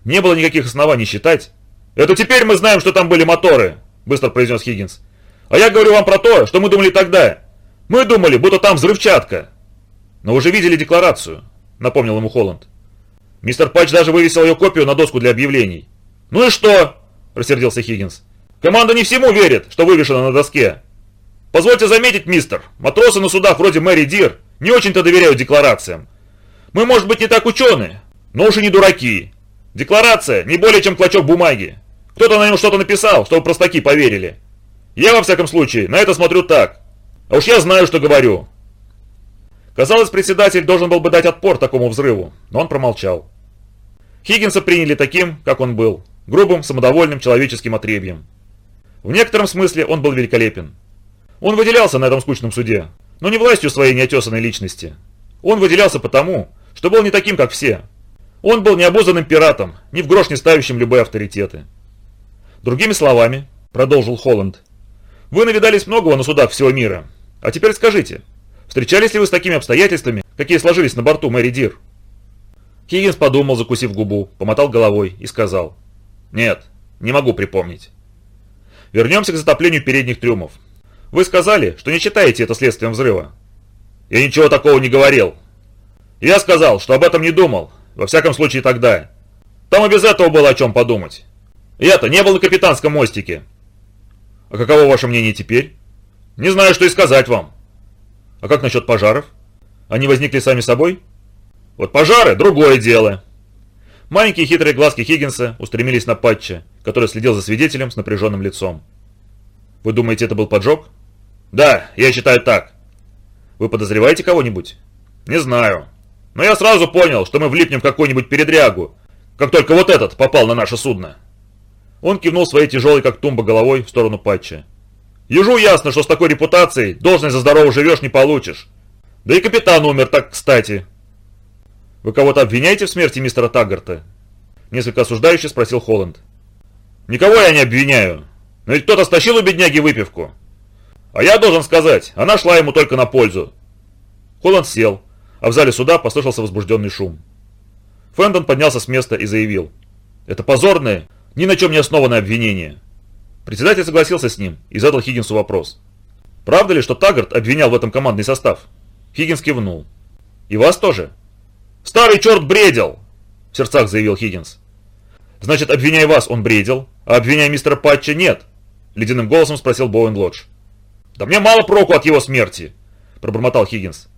Speaker 1: Не было никаких оснований считать. Это теперь мы знаем, что там были моторы, быстро произнес Хиггинс. А я говорю вам про то, что мы думали тогда. Мы думали, будто там взрывчатка. Но уже видели декларацию, напомнил ему Холланд. Мистер Патч даже вывесил ее копию на доску для объявлений. Ну и что? рассердился Хиггинс. Команда не всему верит, что вывешено на доске. Позвольте заметить, мистер, матросы на судах вроде Мэри Дир не очень-то доверяют декларациям. Мы, может быть, не так ученые, но уж и не дураки. Декларация не более чем клочок бумаги. Кто-то на нем что-то написал, чтобы простаки поверили. Я, во всяком случае, на это смотрю так. А уж я знаю, что говорю. Казалось, председатель должен был бы дать отпор такому взрыву, но он промолчал. Хиггинса приняли таким, как он был, грубым, самодовольным человеческим отребьем. В некотором смысле он был великолепен. Он выделялся на этом скучном суде, но не властью своей неотесанной личности. Он выделялся потому, что был не таким, как все. Он был необузанным пиратом, ни в грош не ставящим любые авторитеты. Другими словами, продолжил Холланд, вы навидались многого на судах всего мира. А теперь скажите, встречались ли вы с такими обстоятельствами, какие сложились на борту Мэри Дир? Хиггинс подумал, закусив губу, помотал головой и сказал, «Нет, не могу припомнить». Вернемся к затоплению передних трюмов. Вы сказали, что не считаете это следствием взрыва. Я ничего такого не говорил. Я сказал, что об этом не думал, во всяком случае тогда. Там и без этого было о чем подумать. Я-то не был на капитанском мостике. А каково ваше мнение теперь? Не знаю, что и сказать вам. А как насчет пожаров? Они возникли сами собой? Вот пожары – другое дело. Маленькие хитрые глазки Хиггинса устремились на Патча, который следил за свидетелем с напряженным лицом. Вы думаете, это был поджог? Да, я считаю так. Вы подозреваете кого-нибудь? Не знаю. Но я сразу понял, что мы влипнем в какую-нибудь передрягу, как только вот этот попал на наше судно. Он кивнул своей тяжелой, как тумба, головой в сторону Патча. Ежу ясно, что с такой репутацией должность за здорово живешь не получишь. Да и капитан умер так кстати. Вы кого-то обвиняете в смерти мистера Таггарта? Несколько осуждающе спросил Холланд. Никого я не обвиняю. Но ведь кто-то стащил у бедняги выпивку. А я должен сказать, она шла ему только на пользу. Холланд сел, а в зале суда послышался возбужденный шум. Фэндон поднялся с места и заявил. Это позорное, ни на чем не основанное обвинение. Председатель согласился с ним и задал Хиггинсу вопрос. Правда ли, что Таггарт обвинял в этом командный состав? Хиггинс кивнул. И вас тоже? Старый черт бредил! В сердцах заявил Хиггинс. Значит, обвиняя вас, он бредил, а обвиняя мистера Патча нет? Ледяным голосом спросил Боуэн Лодж. «Да мне мало проку от его смерти», – пробормотал Хиггинс.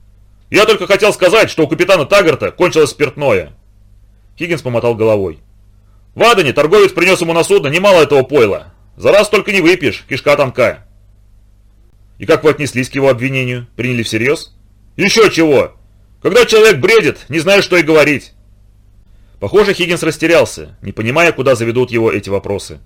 Speaker 1: «Я только хотел сказать, что у капитана Таггарта кончилось спиртное». Хиггинс помотал головой. «В Адане торговец принес ему на судно немало этого пойла. За раз только не выпьешь, кишка тонка». «И как вы отнеслись к его обвинению? Приняли всерьез?» «Еще чего! Когда человек бредит, не знаю, что и говорить». Похоже, Хиггинс растерялся, не понимая, куда заведут его эти вопросы.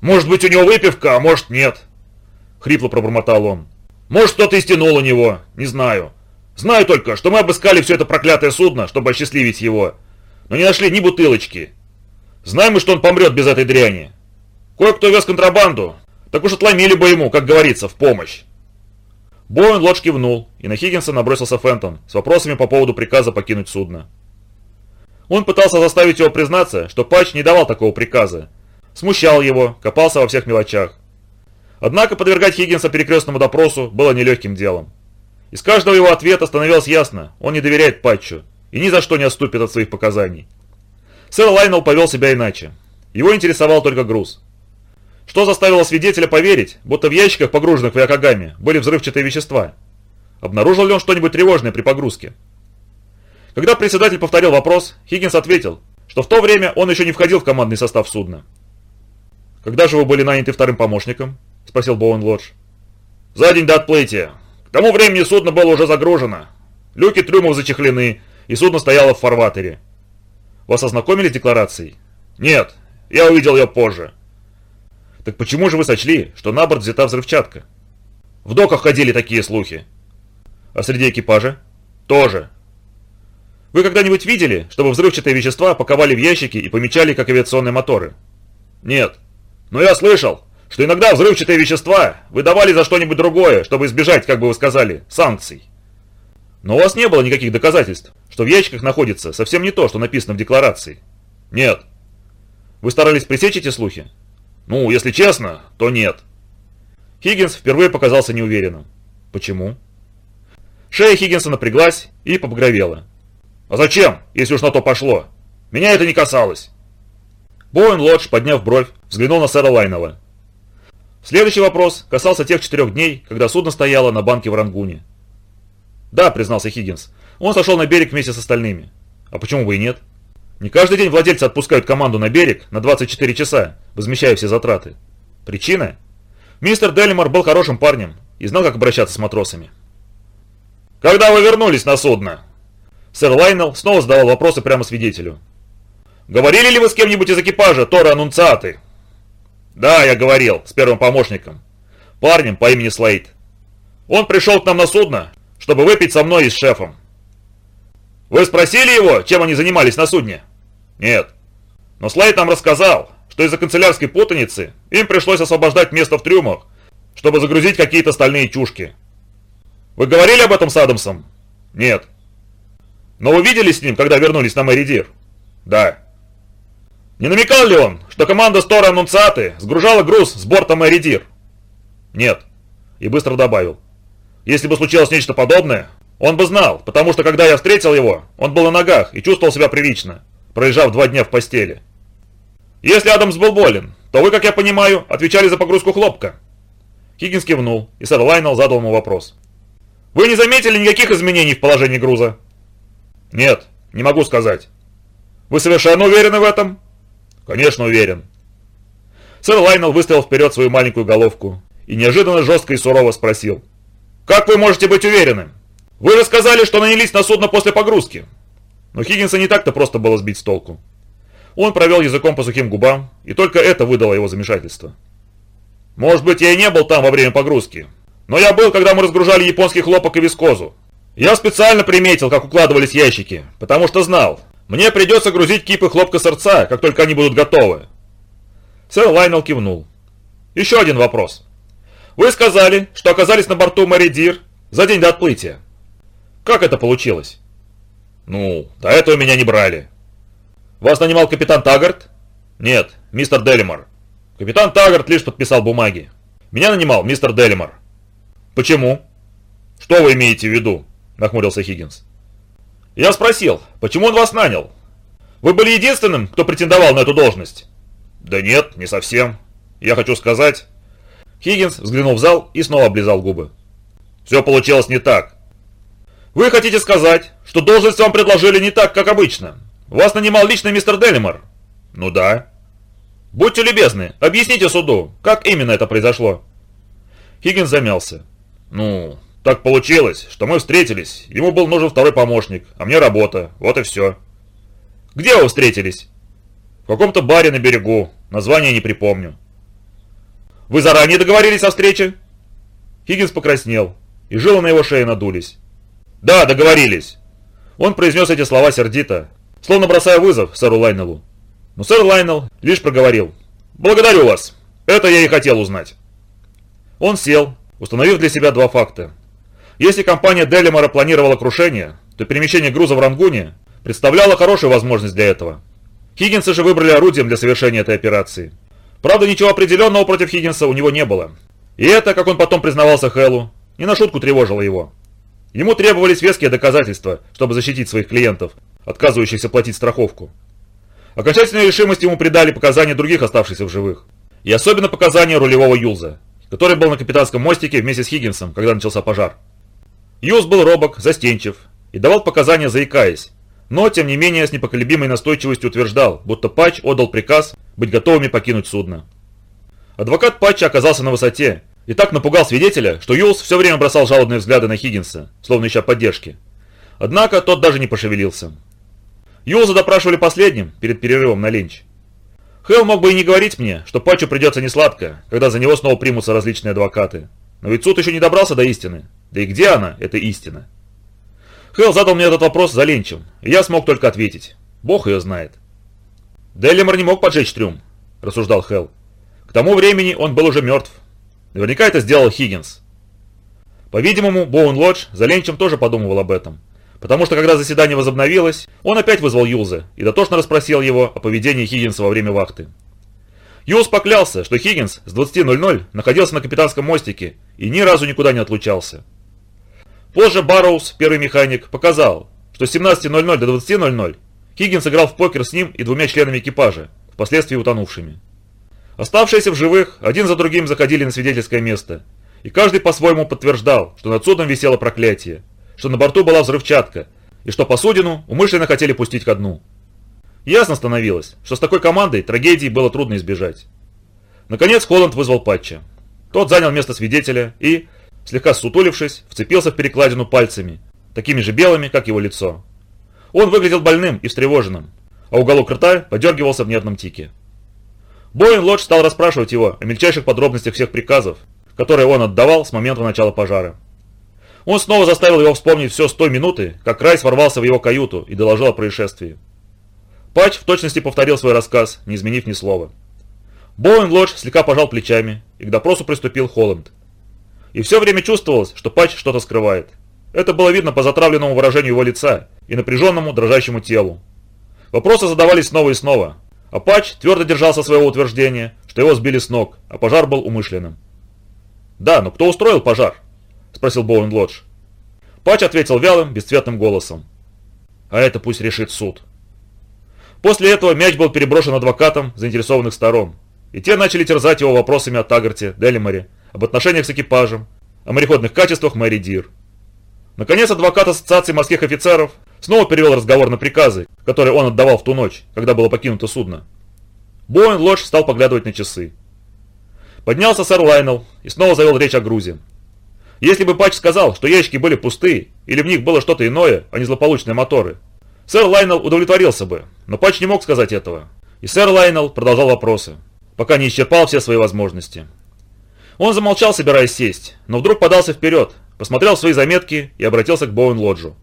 Speaker 1: «Может быть, у него выпивка, а может, нет», — хрипло пробормотал он. «Может, кто-то и у него, не знаю. Знаю только, что мы обыскали все это проклятое судно, чтобы осчастливить его, но не нашли ни бутылочки. Знаем мы, что он помрет без этой дряни. Кое-кто вез контрабанду, так уж отломили бы ему, как говорится, в помощь». Боуэн Лодж кивнул, и на Хиггинса набросился Фентон с вопросами по поводу приказа покинуть судно. Он пытался заставить его признаться, что Патч не давал такого приказа, смущал его, копался во всех мелочах. Однако подвергать Хиггинса перекрестному допросу было нелегким делом. Из каждого его ответа становилось ясно, он не доверяет Патчу и ни за что не отступит от своих показаний. Сэр Лайнел повел себя иначе. Его интересовал только груз. Что заставило свидетеля поверить, будто в ящиках, погруженных в Якогаме, были взрывчатые вещества? Обнаружил ли он что-нибудь тревожное при погрузке? Когда председатель повторил вопрос, Хиггинс ответил, что в то время он еще не входил в командный состав судна «Когда же вы были наняты вторым помощником?» – спросил Боуэн Лодж. «За день до отплытия. К тому времени судно было уже загружено. Люки трюмов зачехлены, и судно стояло в фарватере. Вас ознакомили с декларацией?» «Нет, я увидел ее позже». «Так почему же вы сочли, что на борт взята взрывчатка?» «В доках ходили такие слухи». «А среди экипажа?» «Тоже». «Вы когда-нибудь видели, чтобы взрывчатые вещества паковали в ящики и помечали как авиационные моторы?» «Нет». Но я слышал, что иногда взрывчатые вещества выдавали за что-нибудь другое, чтобы избежать, как бы вы сказали, санкций. Но у вас не было никаких доказательств, что в ящиках находится совсем не то, что написано в декларации. Нет. Вы старались пресечь эти слухи? Ну, если честно, то нет. Хиггинс впервые показался неуверенным. Почему? Шея Хиггинса напряглась и побагровела. «А зачем, если уж на то пошло? Меня это не касалось!» Боуэн Лодж, подняв бровь, взглянул на сэра Лайнова. Следующий вопрос касался тех четырех дней, когда судно стояло на банке в Рангуне. «Да», — признался Хиггинс, — «он сошел на берег вместе с остальными. А почему бы и нет? Не каждый день владельцы отпускают команду на берег на 24 часа, возмещая все затраты. Причина? Мистер Делимор был хорошим парнем и знал, как обращаться с матросами. «Когда вы вернулись на судно?» Сэр Лайнел снова задавал вопросы прямо свидетелю. «Говорили ли вы с кем-нибудь из экипажа Тора Анунциаты?» «Да, я говорил, с первым помощником. Парнем по имени Слейд. Он пришел к нам на судно, чтобы выпить со мной и с шефом. Вы спросили его, чем они занимались на судне?» «Нет. Но Слейд нам рассказал, что из-за канцелярской путаницы им пришлось освобождать место в трюмах, чтобы загрузить какие-то стальные чушки. Вы говорили об этом с Адамсом? Нет. Но вы виделись с ним, когда вернулись на Мэри Дир? Да. Не намекал ли он, что команда с Торре Аннунциаты сгружала груз с борта Мэри Дир? Нет. И быстро добавил. Если бы случилось нечто подобное, он бы знал, потому что когда я встретил его, он был на ногах и чувствовал себя прилично, пролежав два дня в постели. Если Адамс был болен, то вы, как я понимаю, отвечали за погрузку хлопка. Хиггинс кивнул, и сэр Лайнел задал ему вопрос. Вы не заметили никаких изменений в положении груза? Нет, не могу сказать. Вы совершенно уверены в этом? Конечно уверен. Сэр Лайнел выставил вперед свою маленькую головку и неожиданно жестко и сурово спросил. Как вы можете быть уверены? Вы же сказали, что нанялись на судно после погрузки. Но Хиггинса не так-то просто было сбить с толку. Он провел языком по сухим губам, и только это выдало его замешательство. «Может быть, я и не был там во время погрузки, но я был, когда мы разгружали японский хлопок и вискозу. Я специально приметил, как укладывались ящики, потому что знал, мне придется грузить кипы хлопка-сырца, как только они будут готовы. Сэр Лайнел кивнул. Еще один вопрос. Вы сказали, что оказались на борту Мэри Дир за день до отплытия. Как это получилось? Ну, до этого меня не брали. Вас нанимал капитан Таггарт? Нет, мистер Делимор. Капитан Таггарт лишь подписал бумаги. Меня нанимал мистер Делимор. «Почему?» «Что вы имеете в виду?» – нахмурился Хиггинс. «Я спросил, почему он вас нанял? Вы были единственным, кто претендовал на эту должность?» «Да нет, не совсем. Я хочу сказать...» Хиггинс взглянул в зал и снова облизал губы. «Все получилось не так. Вы хотите сказать, что должность вам предложили не так, как обычно? Вас нанимал лично мистер Делимор?» «Ну да». «Будьте любезны, объясните суду, как именно это произошло?» Хиггинс замялся. «Ну, так получилось, что мы встретились. Ему был нужен второй помощник, а мне работа. Вот и все». «Где вы встретились?» «В каком-то баре на берегу. Название не припомню». «Вы заранее договорились о встрече?» Хиггинс покраснел, и жилы на его шее надулись. «Да, договорились». Он произнес эти слова сердито, словно бросая вызов сэру Лайнеллу. Но сэр Лайнелл лишь проговорил. «Благодарю вас. Это я и хотел узнать». Он сел, установив для себя два факта. Если компания Делимора планировала крушение, то перемещение груза в Рангуне представляло хорошую возможность для этого. Хиггинса же выбрали орудием для совершения этой операции. Правда, ничего определенного против Хиггинса у него не было. И это, как он потом признавался Хэллу, не на шутку тревожило его. Ему требовались веские доказательства, чтобы защитить своих клиентов, отказывающихся платить страховку. Окончательную решимость ему придали показания других оставшихся в живых. И особенно показания рулевого Юлза, который был на капитанском мостике вместе с Хиггинсом, когда начался пожар. Юз был робок, застенчив и давал показания заикаясь, но тем не менее с непоколебимой настойчивостью утверждал, будто Патч отдал приказ быть готовыми покинуть судно. Адвокат Патча оказался на высоте и так напугал свидетеля, что Юлс все время бросал жалобные взгляды на Хиггинса, словно ища поддержки. Однако тот даже не пошевелился. Юлза допрашивали последним, перед перерывом на ленч. Хелл мог бы и не говорить мне, что Патчу придется несладко, когда за него снова примутся различные адвокаты. Но ведь суд еще не добрался до истины. Да и где она, эта истина? Хелл задал мне этот вопрос за ленчем, и я смог только ответить. Бог ее знает. Делимор не мог поджечь трюм, рассуждал Хелл. К тому времени он был уже мертв. Наверняка это сделал Хиггинс. По-видимому, Боун Лодж за Ленчем тоже подумывал об этом. Потому что когда заседание возобновилось, он опять вызвал Юза и дотошно расспросил его о поведении Хиггинса во время вахты. Юз поклялся, что Хиггинс с 20.00 находился на капитанском мостике и ни разу никуда не отлучался. Позже Барроуз, первый механик, показал, что с 17.00 до 20.00 Хиггинс играл в покер с ним и двумя членами экипажа, впоследствии утонувшими. Оставшиеся в живых один за другим заходили на свидетельское место, и каждый по-своему подтверждал, что над судном висело проклятие, что на борту была взрывчатка, и что посудину умышленно хотели пустить ко дну. Ясно становилось, что с такой командой трагедии было трудно избежать. Наконец Холланд вызвал Патча. Тот занял место свидетеля и, слегка сутулившись, вцепился в перекладину пальцами, такими же белыми, как его лицо. Он выглядел больным и встревоженным, а уголок рта подергивался в нервном тике. Боин Лодж стал расспрашивать его о мельчайших подробностях всех приказов, которые он отдавал с момента начала пожара. Он снова заставил его вспомнить все с той минуты, как Райс ворвался в его каюту и доложил о происшествии. Патч в точности повторил свой рассказ, не изменив ни слова. Боуэн Лодж слегка пожал плечами, и к допросу приступил Холланд. И все время чувствовалось, что Патч что-то скрывает. Это было видно по затравленному выражению его лица и напряженному, дрожащему телу. Вопросы задавались снова и снова, а Патч твердо держался своего утверждения, что его сбили с ног, а пожар был умышленным. «Да, но кто устроил пожар?» – спросил Боуэн Лодж. Патч ответил вялым, бесцветным голосом. «А это пусть решит суд». После этого мяч был переброшен адвокатам заинтересованных сторон, и те начали терзать его вопросами о Тагарте, Делиморе, об отношениях с экипажем, о мореходных качествах Мэри Дир. Наконец, адвокат Ассоциации морских офицеров снова перевел разговор на приказы, которые он отдавал в ту ночь, когда было покинуто судно. Боуэн Лодж стал поглядывать на часы. Поднялся сэр Лайнел и снова завел речь о грузе. Если бы Патч сказал, что ящики были пустые, или в них было что-то иное, а не злополучные моторы, сэр Лайнел удовлетворился бы, но Патч не мог сказать этого. И сэр Лайнел продолжал вопросы, пока не исчерпал все свои возможности. Он замолчал, собираясь сесть, но вдруг подался вперед, посмотрел свои заметки и обратился к Боуэн Лоджу.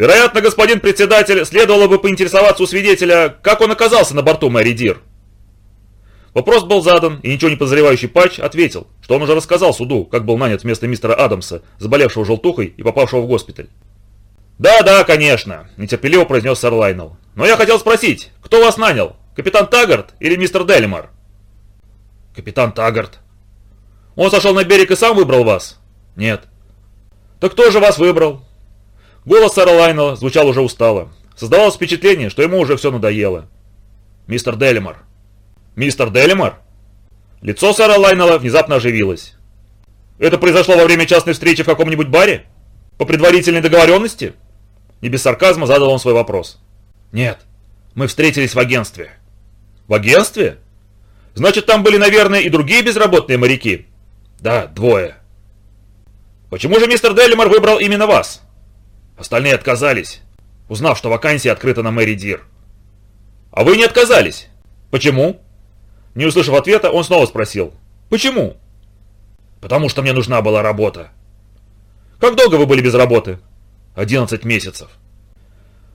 Speaker 1: «Вероятно, господин председатель, следовало бы поинтересоваться у свидетеля, как он оказался на борту Мэри Дир». Вопрос был задан, и ничего не подозревающий Патч ответил, что он уже рассказал суду, как был нанят вместо мистера Адамса, заболевшего желтухой и попавшего в госпиталь. «Да-да, конечно», – нетерпеливо произнес сэр Лайнел. «Но я хотел спросить, кто вас нанял, капитан Таггарт или мистер Делимар?» «Капитан Таггарт». «Он сошел на берег и сам выбрал вас?» «Нет». «Так кто же вас выбрал?» Голос сэра Лайнела звучал уже устало. Создавалось впечатление, что ему уже все надоело. «Мистер Делимар». «Мистер Делимар?» Лицо сэра Лайнела внезапно оживилось. «Это произошло во время частной встречи в каком-нибудь баре? По предварительной договоренности?» Не без сарказма задал он свой вопрос. «Нет, мы встретились в агентстве». «В агентстве? Значит, там были, наверное, и другие безработные моряки?» «Да, двое». Почему же мистер Делимор выбрал именно вас? Остальные отказались, узнав, что вакансия открыта на Мэри Дир. А вы не отказались? Почему? Не услышав ответа, он снова спросил. Почему? Потому что мне нужна была работа. Как долго вы были без работы? 11 месяцев.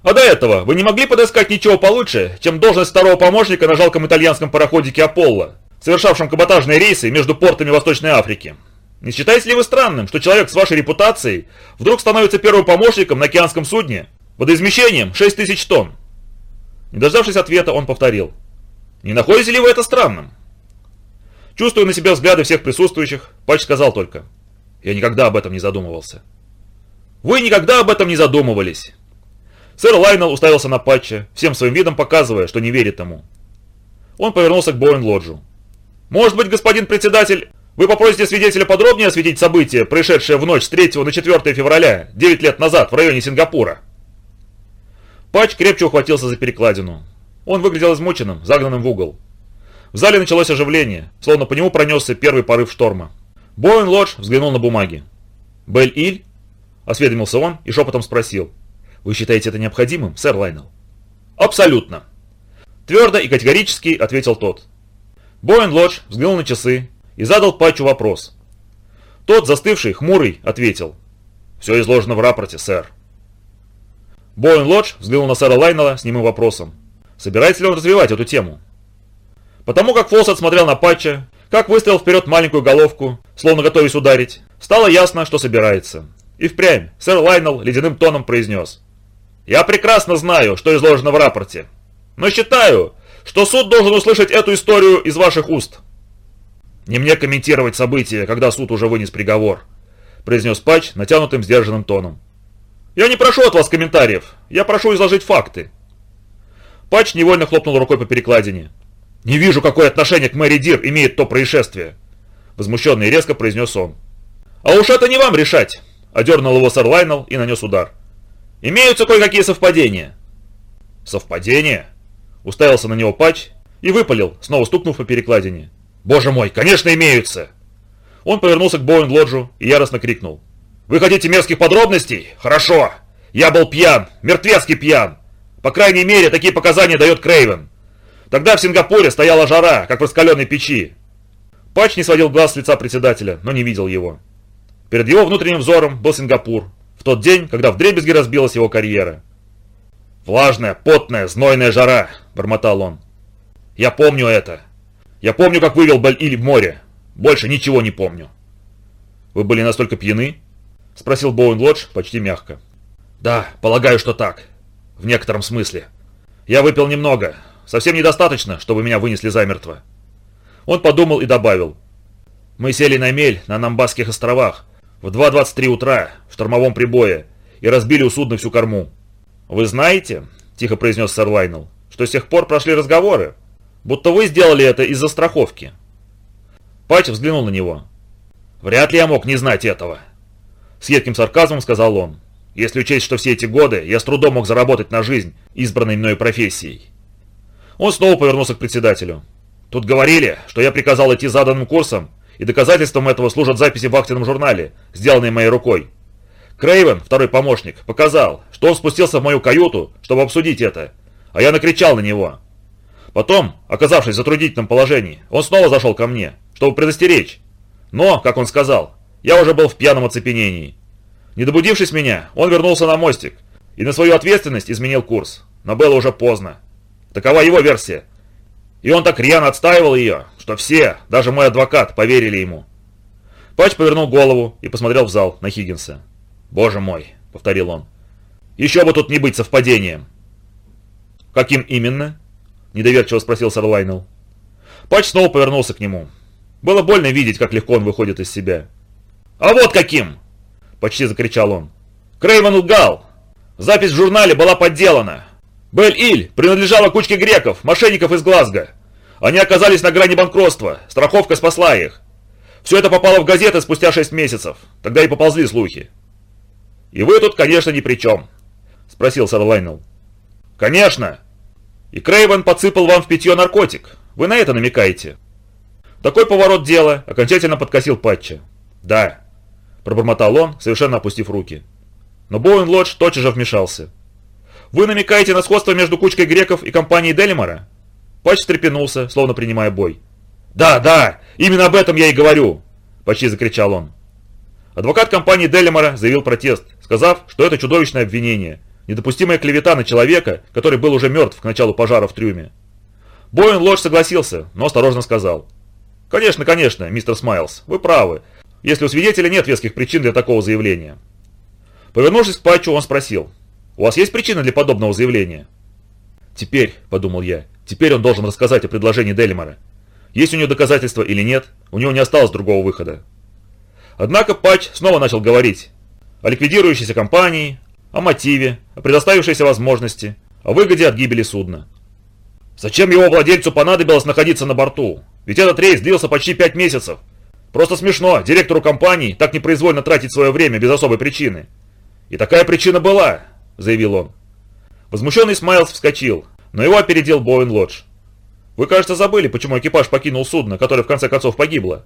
Speaker 1: А до этого вы не могли подыскать ничего получше, чем должность второго помощника на жалком итальянском пароходике «Аполло», совершавшем каботажные рейсы между портами Восточной Африки? Не считаете ли вы странным, что человек с вашей репутацией вдруг становится первым помощником на океанском судне водоизмещением 6 тысяч тонн? Не дождавшись ответа, он повторил. Не находите ли вы это странным? Чувствуя на себя взгляды всех присутствующих, Патч сказал только. Я никогда об этом не задумывался. Вы никогда об этом не задумывались. Сэр Лайнел уставился на Патча, всем своим видом показывая, что не верит ему. Он повернулся к Боуэн Лоджу. «Может быть, господин председатель, вы попросите свидетеля подробнее осветить события, происшедшие в ночь с 3 на 4 февраля, 9 лет назад, в районе Сингапура. Патч крепче ухватился за перекладину. Он выглядел измученным, загнанным в угол. В зале началось оживление, словно по нему пронесся первый порыв шторма. Боуэн Лодж взглянул на бумаги. «Бель-Иль?» – осведомился он и шепотом спросил. «Вы считаете это необходимым, сэр Лайнел?» «Абсолютно!» Твердо и категорически ответил тот. Боуэн Лодж взглянул на часы и задал Патчу вопрос. Тот, застывший, хмурый, ответил. «Все изложено в рапорте, сэр». Боуэн Лодж взглянул на сэра Лайнела с немым вопросом. Собирается ли он развивать эту тему? Потому как Фолсет смотрел на Патча, как выставил вперед маленькую головку, словно готовясь ударить, стало ясно, что собирается. И впрямь сэр Лайнел ледяным тоном произнес. «Я прекрасно знаю, что изложено в рапорте, но считаю, что суд должен услышать эту историю из ваших уст». «Не мне комментировать события, когда суд уже вынес приговор», произнес Патч натянутым сдержанным тоном. «Я не прошу от вас комментариев, я прошу изложить факты». Патч невольно хлопнул рукой по перекладине. «Не вижу, какое отношение к Мэри Дир имеет то происшествие», возмущенно и резко произнес он. «А уж это не вам решать», одернул его сэр Лайнел и нанес удар. «Имеются кое-какие совпадения». «Совпадения?» Уставился на него Патч и выпалил, снова стукнув по перекладине. «Боже мой, конечно имеются!» Он повернулся к Боуэн-Лоджу и яростно крикнул. «Вы хотите мерзких подробностей? Хорошо! Я был пьян, мертвецкий пьян! По крайней мере, такие показания дает Крейвен. Тогда в Сингапуре стояла жара, как в раскаленной печи. Патч не сводил глаз с лица председателя, но не видел его. Перед его внутренним взором был Сингапур, в тот день, когда в дребезге разбилась его карьера. «Влажная, потная, знойная жара», – бормотал он. «Я помню это. Я помню, как вывел Баль-Иль в море. Больше ничего не помню». «Вы были настолько пьяны?» – спросил Боуэн Лодж почти мягко. «Да, полагаю, что так. В некотором смысле. Я выпил немного. Совсем недостаточно, чтобы меня вынесли замертво». Он подумал и добавил. «Мы сели на мель на Намбасских островах в 2.23 утра в штормовом прибое и разбили у судна всю корму. «Вы знаете, — тихо произнес сэр Лайнел, — что с тех пор прошли разговоры, будто вы сделали это из-за страховки». Патч взглянул на него. «Вряд ли я мог не знать этого», — с едким сарказмом сказал он. «Если учесть, что все эти годы я с трудом мог заработать на жизнь избранной мною профессией». Он снова повернулся к председателю. «Тут говорили, что я приказал идти заданным курсом, и доказательством этого служат записи в актовом журнале, сделанные моей рукой. Крейвен, второй помощник, показал, что он спустился в мою каюту, чтобы обсудить это, а я накричал на него. Потом, оказавшись в затруднительном положении, он снова зашел ко мне, чтобы предостеречь. Но, как он сказал, я уже был в пьяном оцепенении. Не добудившись меня, он вернулся на мостик и на свою ответственность изменил курс, но было уже поздно. Такова его версия. И он так рьяно отстаивал ее, что все, даже мой адвокат, поверили ему. Патч повернул голову и посмотрел в зал на Хиггинса. «Боже мой», — повторил он, — «еще бы тут не быть совпадением». «Каким именно?» — недоверчиво спросил сэр Лайнел. Патч снова повернулся к нему. Было больно видеть, как легко он выходит из себя. «А вот каким!» — почти закричал он. «Крейвен лгал! Запись в журнале была подделана! Бель-Иль принадлежала кучке греков, мошенников из Глазго. Они оказались на грани банкротства, страховка спасла их. Все это попало в газеты спустя 6 месяцев, тогда и поползли слухи. «И вы тут, конечно, ни при чем», — спросил сэр Лайнел. «Конечно. И Крейвен подсыпал вам в питье наркотик. Вы на это намекаете?» Такой поворот дела окончательно подкосил Патча. «Да», — пробормотал он, совершенно опустив руки. Но Боуэн Лодж тотчас же вмешался. «Вы намекаете на сходство между кучкой греков и компанией Делимора?» Патч встрепенулся, словно принимая бой. «Да, да, именно об этом я и говорю!» – почти закричал он. Адвокат компании Делимора заявил протест, сказав, что это чудовищное обвинение, недопустимая клевета на человека, который был уже мертв к началу пожара в трюме. Боин Лодж согласился, но осторожно сказал. «Конечно, конечно, мистер Смайлз, вы правы, если у свидетеля нет веских причин для такого заявления». Повернувшись к Патчу, он спросил. «У вас есть причина для подобного заявления?» «Теперь», — подумал я, Теперь он должен рассказать о предложении Делимора. Есть у него доказательства или нет, у него не осталось другого выхода. Однако Патч снова начал говорить о ликвидирующейся компании, о мотиве, о предоставившейся возможности, о выгоде от гибели судна. Зачем его владельцу понадобилось находиться на борту? Ведь этот рейс длился почти пять месяцев. Просто смешно директору компании так непроизвольно тратить свое время без особой причины. И такая причина была, заявил он. Возмущенный Смайлз вскочил, но его опередил Боуэн Лодж. «Вы, кажется, забыли, почему экипаж покинул судно, которое в конце концов погибло.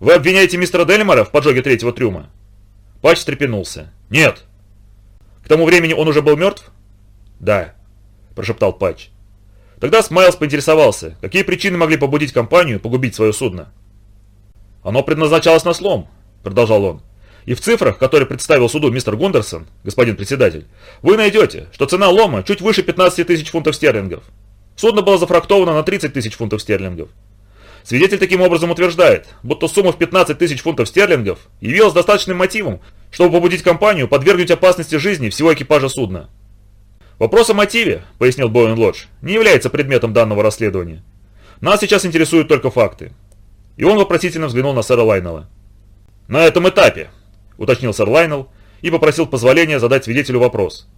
Speaker 1: Вы обвиняете мистера Дельмора в поджоге третьего трюма?» Патч встрепенулся. «Нет!» «К тому времени он уже был мертв?» «Да», – прошептал Патч. Тогда Смайлз поинтересовался, какие причины могли побудить компанию погубить свое судно. «Оно предназначалось на слом», – продолжал он. И в цифрах, которые представил суду мистер Гундерсон, господин председатель, вы найдете, что цена лома чуть выше 15 тысяч фунтов стерлингов. Судно было зафрактовано на 30 тысяч фунтов стерлингов. Свидетель таким образом утверждает, будто сумма в 15 тысяч фунтов стерлингов явилась достаточным мотивом, чтобы побудить компанию подвергнуть опасности жизни всего экипажа судна. Вопрос о мотиве, пояснил Боуэн Лодж, не является предметом данного расследования. Нас сейчас интересуют только факты. И он вопросительно взглянул на сэра Лайнелла. «На этом этапе», — уточнил сэр Лайнелл и попросил позволения задать свидетелю вопрос.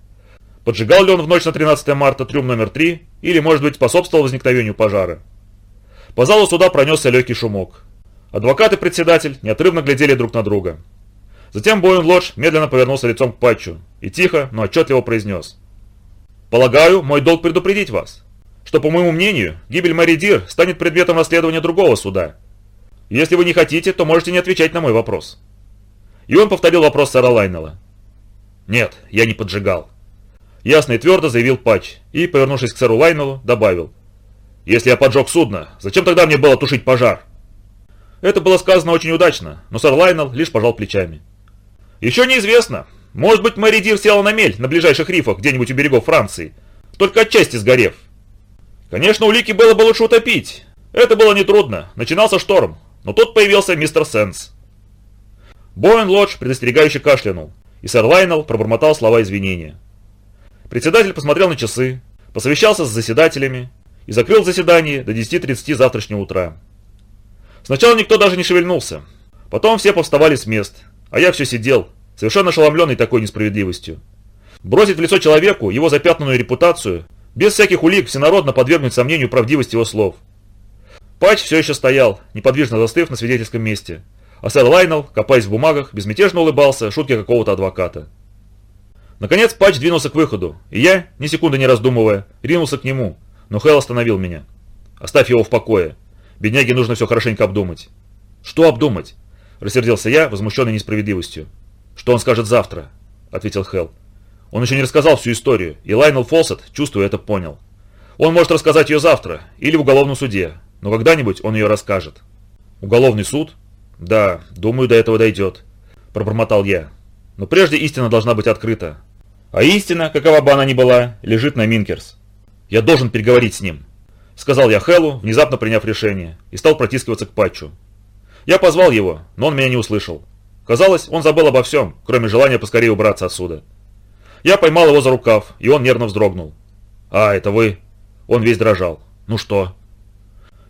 Speaker 1: Поджигал ли он в ночь на 13 марта трюм номер 3 или, может быть, способствовал возникновению пожара? По залу суда пронесся легкий шумок. Адвокат и председатель неотрывно глядели друг на друга. Затем Боуэн Лодж медленно повернулся лицом к Патчу и тихо, но отчетливо произнес. «Полагаю, мой долг предупредить вас, что, по моему мнению, гибель Мэри Дир станет предметом расследования другого суда. Если вы не хотите, то можете не отвечать на мой вопрос». И он повторил вопрос сэра Лайнелла. «Нет, я не поджигал». Ясно и твердо заявил Патч и, повернувшись к сэру Лайнеллу, добавил. «Если я поджег судно, зачем тогда мне было тушить пожар?» Это было сказано очень удачно, но сэр Лайнелл лишь пожал плечами. «Еще неизвестно. Может быть, Мэри Дир села на мель на ближайших рифах где-нибудь у берегов Франции, только отчасти сгорев. Конечно, улики было бы лучше утопить. Это было нетрудно, начинался шторм, но тут появился мистер Сенс. Боуэн Лодж предостерегающе кашлянул, и сэр Лайнелл пробормотал слова извинения. Председатель посмотрел на часы, посовещался с заседателями и закрыл заседание до 10.30 завтрашнего утра. Сначала никто даже не шевельнулся, потом все повставали с мест, а я все сидел, совершенно ошеломленный такой несправедливостью. Бросить в лицо человеку его запятнанную репутацию, без всяких улик всенародно подвергнуть сомнению правдивость его слов. Патч все еще стоял, неподвижно застыв на свидетельском месте, а сэр Лайнел, копаясь в бумагах, безмятежно улыбался шутке какого-то адвоката. Наконец Патч двинулся к выходу, и я, ни секунды не раздумывая, ринулся к нему, но Хэл остановил меня. «Оставь его в покое. Бедняге нужно все хорошенько обдумать». «Что обдумать?» – рассердился я, возмущенный несправедливостью. «Что он скажет завтра?» – ответил Хэл. Он еще не рассказал всю историю, и Лайнел Фолсет, чувствую, это понял. Он может рассказать ее завтра, или в уголовном суде, но когда-нибудь он ее расскажет. «Уголовный суд?» «Да, думаю, до этого дойдет», – пробормотал я. «Но прежде истина должна быть открыта. А истина, какова бы она ни была, лежит на Минкерс. Я должен переговорить с ним», – сказал я Хэллу, внезапно приняв решение, и стал протискиваться к Патчу. Я позвал его, но он меня не услышал. Казалось, он забыл обо всем, кроме желания поскорее убраться отсюда. Я поймал его за рукав, и он нервно вздрогнул. «А, это вы?» Он весь дрожал. «Ну что?»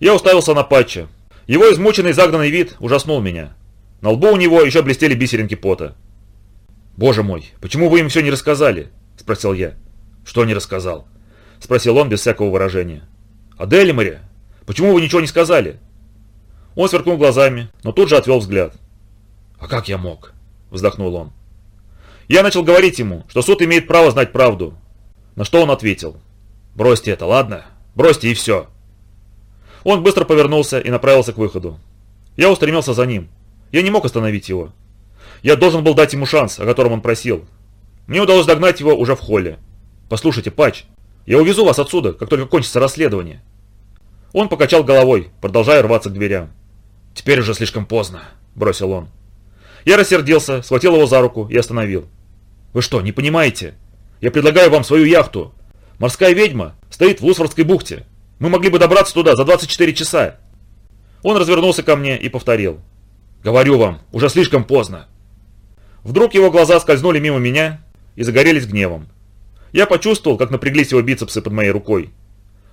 Speaker 1: Я уставился на Патча, его измученный загнанный вид ужаснул меня. На лбу у него еще блестели бисеринки пота. «Боже мой, почему вы им все не рассказали?» – спросил я. «Что не рассказал?» – спросил он без всякого выражения. «О Делиморе? Почему вы ничего не сказали?» Он сверкнул глазами, но тут же отвел взгляд. «А как я мог?» – вздохнул он. Я начал говорить ему, что суд имеет право знать правду. На что он ответил. «Бросьте это, ладно? Бросьте и все. Он быстро повернулся и направился к выходу. Я устремился за ним. Я не мог остановить его. Я должен был дать ему шанс, о котором он просил. Мне удалось догнать его уже в холле. «Послушайте, Пач, я увезу вас отсюда, как только кончится расследование». Он покачал головой, продолжая рваться к дверям. «Теперь уже слишком поздно», – бросил он. Я рассердился, схватил его за руку и остановил. «Вы что, не понимаете? Я предлагаю вам свою яхту. Морская ведьма стоит в Лусфордской бухте. Мы могли бы добраться туда за 24 часа. Он развернулся ко мне и повторил. Говорю вам, уже слишком поздно. Вдруг его глаза скользнули мимо меня и загорелись гневом. Я почувствовал, как напряглись его бицепсы под моей рукой.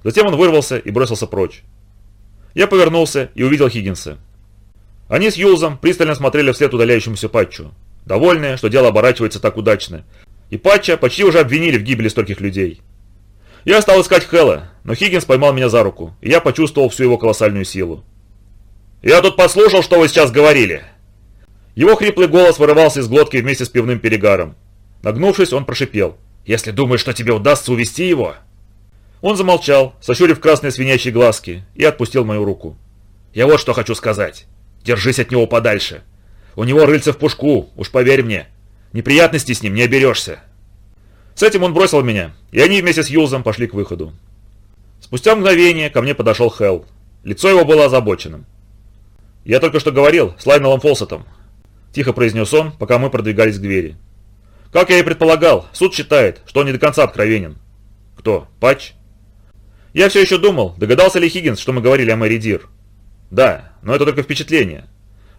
Speaker 1: Затем он вырвался и бросился прочь. Я повернулся и увидел Хиггинса. Они с Юлзом пристально смотрели вслед удаляющемуся Патчу, довольные, что дело оборачивается так удачно. И Патча почти уже обвинили в гибели стольких людей. Я стал искать Хэлла, но Хиггинс поймал меня за руку, и я почувствовал всю его колоссальную силу. «Я тут послушал, что вы сейчас говорили!» Его хриплый голос вырывался из глотки вместе с пивным перегаром. Нагнувшись, он прошипел. «Если думаешь, что тебе удастся увести его...» Он замолчал, сощурив красные свинячьи глазки, и отпустил мою руку. «Я вот что хочу сказать. Держись от него подальше. У него рыльце в пушку, уж поверь мне. Неприятностей с ним не оберешься». С этим он бросил меня, и они вместе с Юлзом пошли к выходу. Спустя мгновение ко мне подошел Хелл. Лицо его было озабоченным. «Я только что говорил с Лайнелом Фолсетом», – тихо произнес он, пока мы продвигались к двери. «Как я и предполагал, суд считает, что он не до конца откровенен». «Кто? Патч?» Я все еще думал, догадался ли Хиггинс, что мы говорили о Мэри Дир. Да, но это только впечатление.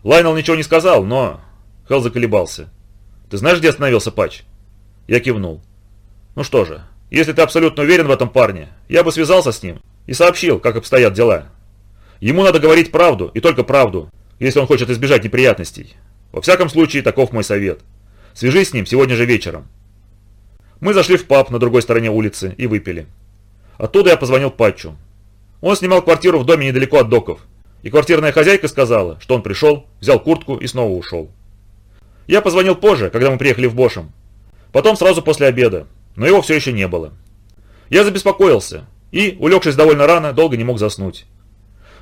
Speaker 1: Лайнел ничего не сказал, но... Хелл заколебался. Ты знаешь, где остановился Патч? Я кивнул. Ну что же, если ты абсолютно уверен в этом парне, я бы связался с ним и сообщил, как обстоят дела. Ему надо говорить правду, и только правду, если он хочет избежать неприятностей. Во всяком случае, таков мой совет. Свяжись с ним сегодня же вечером. Мы зашли в паб на другой стороне улицы и выпили. Оттуда я позвонил Патчу. Он снимал квартиру в доме недалеко от доков, и квартирная хозяйка сказала, что он пришел, взял куртку и снова ушел. Я позвонил позже, когда мы приехали в Бошем. Потом сразу после обеда, но его все еще не было. Я забеспокоился и, улегшись довольно рано, долго не мог заснуть.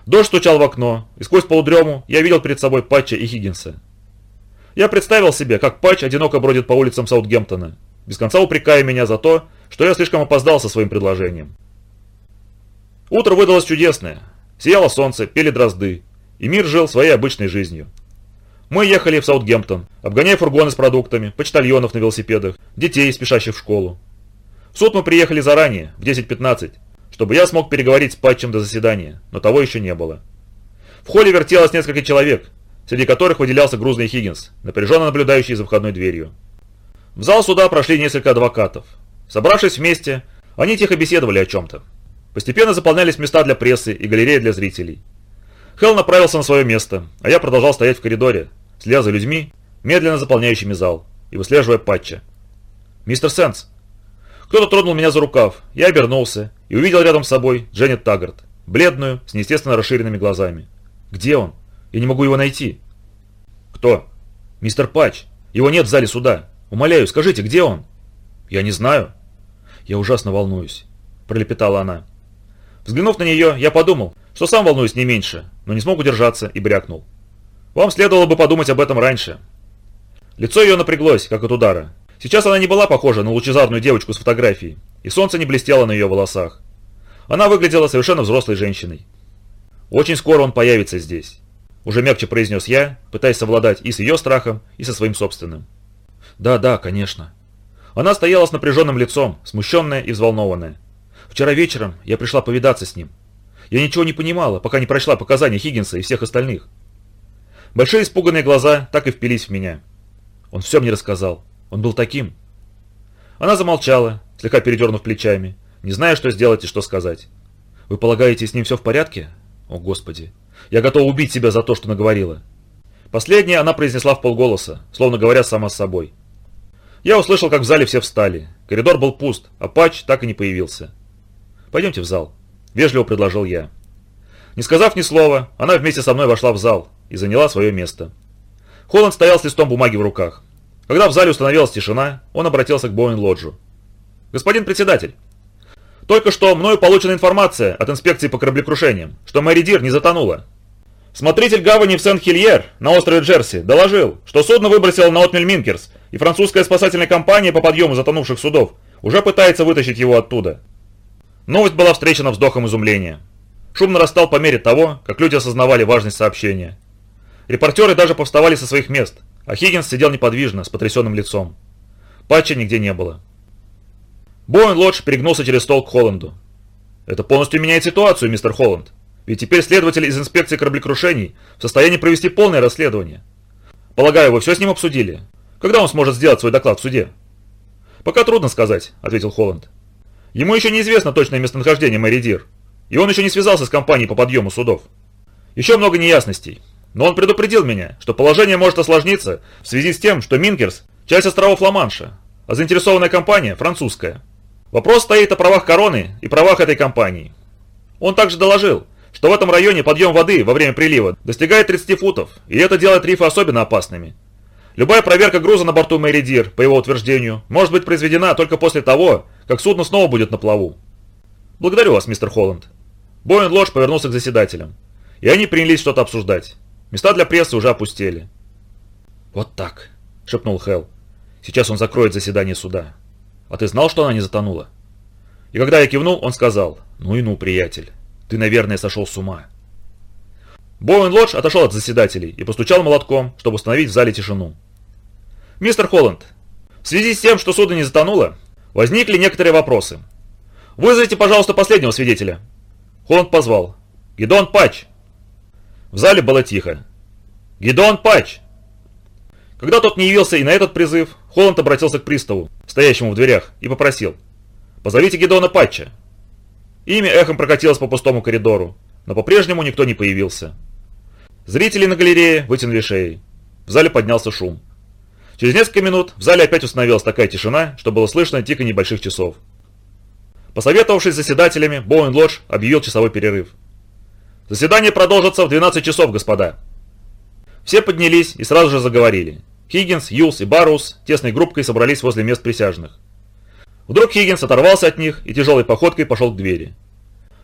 Speaker 1: Дождь стучал в окно, и сквозь полудрему я видел перед собой Патча и Хиггинса. Я представил себе, как Патч одиноко бродит по улицам Саутгемптона, без конца упрекая меня за то, что я слишком опоздал со своим предложением. Утро выдалось чудесное. Сияло солнце, пели дрозды, и мир жил своей обычной жизнью. Мы ехали в Саутгемптон, обгоняя фургоны с продуктами, почтальонов на велосипедах, детей, спешащих в школу. В суд мы приехали заранее, в 10.15, чтобы я смог переговорить с Патчем до заседания, но того еще не было. В холле вертелось несколько человек, среди которых выделялся грузный Хиггинс, напряженно наблюдающий за входной дверью. В зал суда прошли несколько адвокатов. Собравшись вместе, они тихо беседовали о чем-то. Постепенно заполнялись места для прессы и галереи для зрителей. Хелл направился на свое место, а я продолжал стоять в коридоре, следя за людьми, медленно заполняющими зал, и выслеживая патча. «Мистер Сенс!» Кто-то тронул меня за рукав, я обернулся и увидел рядом с собой Дженнет Таггарт, бледную, с неестественно расширенными глазами. «Где он? Я не могу его найти». «Кто?» «Мистер Патч. Его нет в зале суда. Умоляю, скажите, где он?» «Я не знаю». «Я ужасно волнуюсь», – пролепетала она. Взглянув на нее, я подумал, что сам волнуюсь не меньше, но не смог удержаться и брякнул. Вам следовало бы подумать об этом раньше. Лицо ее напряглось, как от удара. Сейчас она не была похожа на лучезарную девочку с фотографией, и солнце не блестело на ее волосах. Она выглядела совершенно взрослой женщиной. «Очень скоро он появится здесь», – уже мягче произнес я, пытаясь совладать и с ее страхом, и со своим собственным. «Да, да, конечно». Она стояла с напряженным лицом, смущенная и взволнованная. «Вчера вечером я пришла повидаться с ним. Я ничего не понимала, пока не прочла показания Хиггинса и всех остальных. Большие испуганные глаза так и впились в меня. Он все мне рассказал. Он был таким. Она замолчала, слегка передернув плечами, не зная, что сделать и что сказать. «Вы полагаете, с ним все в порядке? О, Господи! Я готова убить себя за то, что наговорила!» Последнее она произнесла в полголоса, словно говоря сама с собой. Я услышал, как в зале все встали. Коридор был пуст, а патч так и не появился. «Пойдемте в зал», – вежливо предложил я. Не сказав ни слова, она вместе со мной вошла в зал и заняла свое место. Холланд стоял с листом бумаги в руках. Когда в зале установилась тишина, он обратился к Боуэн-Лоджу. «Господин председатель, только что мною получена информация от инспекции по кораблекрушениям, что Мэри Дир не затонула. Смотритель гавани в Сент-Хильер на острове Джерси доложил, что судно выбросило на отмель Минкерс, и французская спасательная компания по подъему затонувших судов уже пытается вытащить его оттуда. Новость была встречена вздохом изумления. Шум нарастал по мере того, как люди осознавали важность сообщения. Репортеры даже повставали со своих мест, а Хиггинс сидел неподвижно, с потрясенным лицом. Патча нигде не было. Боуэн Лодж перегнулся через стол к Холланду. «Это полностью меняет ситуацию, мистер Холланд. Ведь теперь следователь из инспекции кораблекрушений в состоянии провести полное расследование. Полагаю, вы все с ним обсудили? Когда он сможет сделать свой доклад в суде?» «Пока трудно сказать», — ответил Холланд. «Ему еще неизвестно точное местонахождение Мэри Дир, и он еще не связался с компанией по подъему судов. Еще много неясностей, но он предупредил меня, что положение может осложниться в связи с тем, что Минкерс – часть островов Ла-Манша, а заинтересованная компания – французская. Вопрос стоит о правах короны и правах этой компании. Он также доложил, что в этом районе подъем воды во время прилива достигает 30 футов, и это делает рифы особенно опасными. Любая проверка груза на борту Мэри Дир, по его утверждению, может быть произведена только после того, как судно снова будет на плаву. Благодарю вас, мистер Холланд. Боин Лодж повернулся к заседателям, и они принялись что-то обсуждать. Места для прессы уже опустели. «Вот так», — шепнул Хелл. «Сейчас он закроет заседание суда. А ты знал, что она не затонула?» И когда я кивнул, он сказал, «Ну и ну, приятель, ты, наверное, сошел с ума». Боуэн Лодж отошел от заседателей и постучал молотком, чтобы установить в зале тишину. «Мистер Холланд, в связи с тем, что судно не затонуло, возникли некоторые вопросы. «Вызовите, пожалуйста, последнего свидетеля». Холланд позвал. «Гидон Патч!» В зале было тихо. «Гидон Патч!» Когда тот не явился и на этот призыв, Холланд обратился к приставу, стоящему в дверях, и попросил. «Позовите Гидона Патча». Имя эхом прокатилось по пустому коридору, но по-прежнему никто не появился. Зрители на галерее вытянули шеи. В зале поднялся шум. Через несколько минут в зале опять установилась такая тишина, что было слышно тиканье больших часов. Посоветовавшись с заседателями, Боуэн Лодж объявил часовой перерыв. «Заседание продолжится в 12 часов, господа». Все поднялись и сразу же заговорили. Хиггинс, Юлс и Барус тесной группкой собрались возле мест присяжных. Вдруг Хиггинс оторвался от них и тяжелой походкой пошел к двери.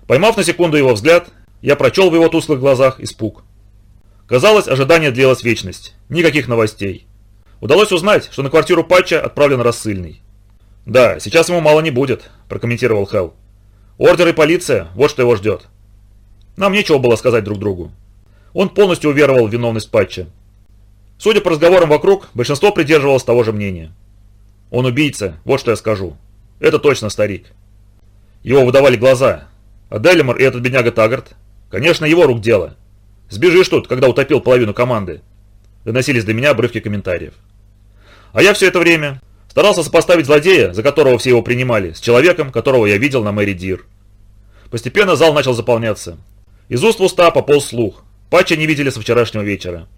Speaker 1: Поймав на секунду его взгляд, я прочел в его тусклых глазах испуг. Казалось, ожидание длилось вечность. Никаких новостей. Удалось узнать, что на квартиру Патча отправлен рассыльный. «Да, сейчас ему мало не будет», – прокомментировал Хелл. «Ордер и полиция – вот что его ждет». Нам нечего было сказать друг другу. Он полностью уверовал в виновность Патча. Судя по разговорам вокруг, большинство придерживалось того же мнения. Он убийца, вот что я скажу. Это точно старик. Его выдавали глаза. А Делимор и этот бедняга Таггарт? Конечно, его рук дело. Сбежишь тут, когда утопил половину команды. Доносились до меня обрывки комментариев. А я все это время Старался сопоставить злодея, за которого все его принимали, с человеком, которого я видел на Мэри Дир. Постепенно зал начал заполняться. Из уст в уста пополз слух. Патча не видели со вчерашнего вечера.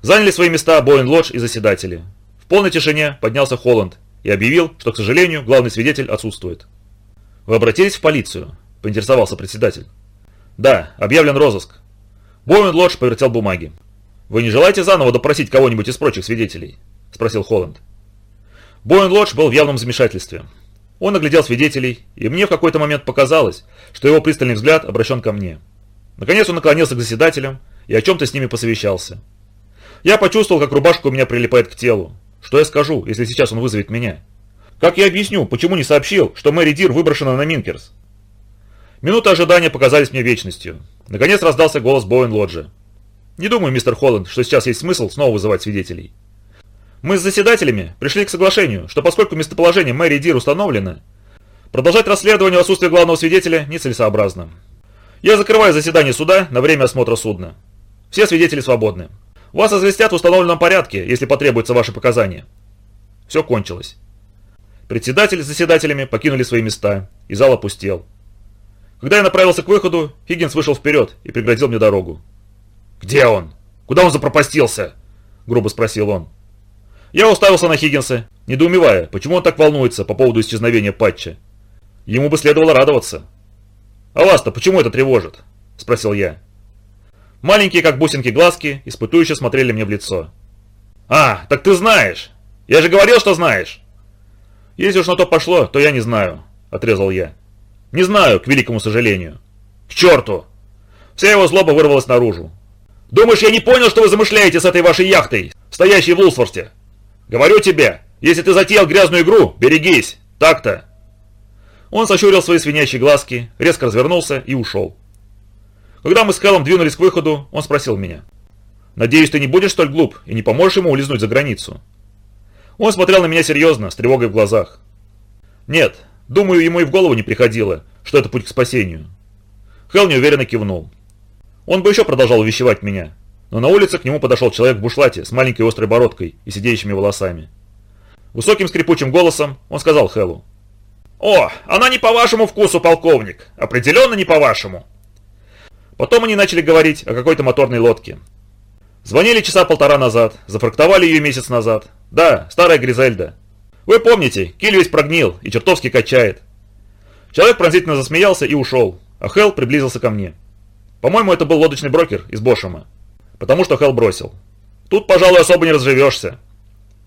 Speaker 1: Заняли свои места Боуэн Лодж и заседатели. В полной тишине поднялся Холланд и объявил, что, к сожалению, главный свидетель отсутствует. «Вы обратились в полицию?» – поинтересовался председатель. «Да, объявлен розыск». Боуэн Лодж повертел бумаги. «Вы не желаете заново допросить кого-нибудь из прочих свидетелей?» – спросил Холланд. Боуэн Лодж был в явном замешательстве. Он оглядел свидетелей, и мне в какой-то момент показалось, что его пристальный взгляд обращен ко мне. Наконец он наклонился к заседателям и о чем-то с ними посовещался. Я почувствовал, как рубашка у меня прилипает к телу. Что я скажу, если сейчас он вызовет меня? Как я объясню, почему не сообщил, что Мэри Дир выброшена на Минкерс? Минуты ожидания показались мне вечностью. Наконец раздался голос Боуэн Лоджа. «Не думаю, мистер Холланд, что сейчас есть смысл снова вызывать свидетелей. Мы с заседателями пришли к соглашению, что поскольку местоположение Мэри Дир установлено, продолжать расследование в отсутствии главного свидетеля нецелесообразно. Я закрываю заседание суда на время осмотра судна. Все свидетели свободны. Вас известят в установленном порядке, если потребуются ваши показания. Все кончилось. Председатель с заседателями покинули свои места, и зал опустел. Когда я направился к выходу, Хиггинс вышел вперед и преградил мне дорогу. «Где он? Куда он запропастился?» – грубо спросил он. Я уставился на Хиггинса, недоумевая, почему он так волнуется по поводу исчезновения Патча. Ему бы следовало радоваться. «А вас-то почему это тревожит?» – спросил я. Маленькие, как бусинки, глазки испытующе смотрели мне в лицо. «А, так ты знаешь! Я же говорил, что знаешь!» «Если уж на то пошло, то я не знаю», – отрезал я. «Не знаю, к великому сожалению». «К черту!» Вся его злоба вырвалась наружу. «Думаешь, я не понял, что вы замышляете с этой вашей яхтой, стоящей в Лулсфорте? Говорю тебе, если ты затеял грязную игру, берегись. Так-то. Он сощурил свои свинящие глазки, резко развернулся и ушел. Когда мы с Кэллом двинулись к выходу, он спросил меня. «Надеюсь, ты не будешь столь глуп и не поможешь ему улизнуть за границу?» Он смотрел на меня серьезно, с тревогой в глазах. «Нет, думаю, ему и в голову не приходило, что это путь к спасению». Хелл неуверенно кивнул. Он бы еще продолжал увещевать меня, но на улице к нему подошел человек в бушлате с маленькой острой бородкой и сидеющими волосами. Высоким скрипучим голосом он сказал Хэллу. «О, она не по вашему вкусу, полковник! Определенно не по вашему!» Потом они начали говорить о какой-то моторной лодке. Звонили часа полтора назад, зафрактовали ее месяц назад. Да, старая Гризельда. Вы помните, киль весь прогнил и чертовски качает. Человек пронзительно засмеялся и ушел, а Хелл приблизился ко мне. По-моему, это был лодочный брокер из Бошема потому что Хелл бросил. Тут, пожалуй, особо не разживешься.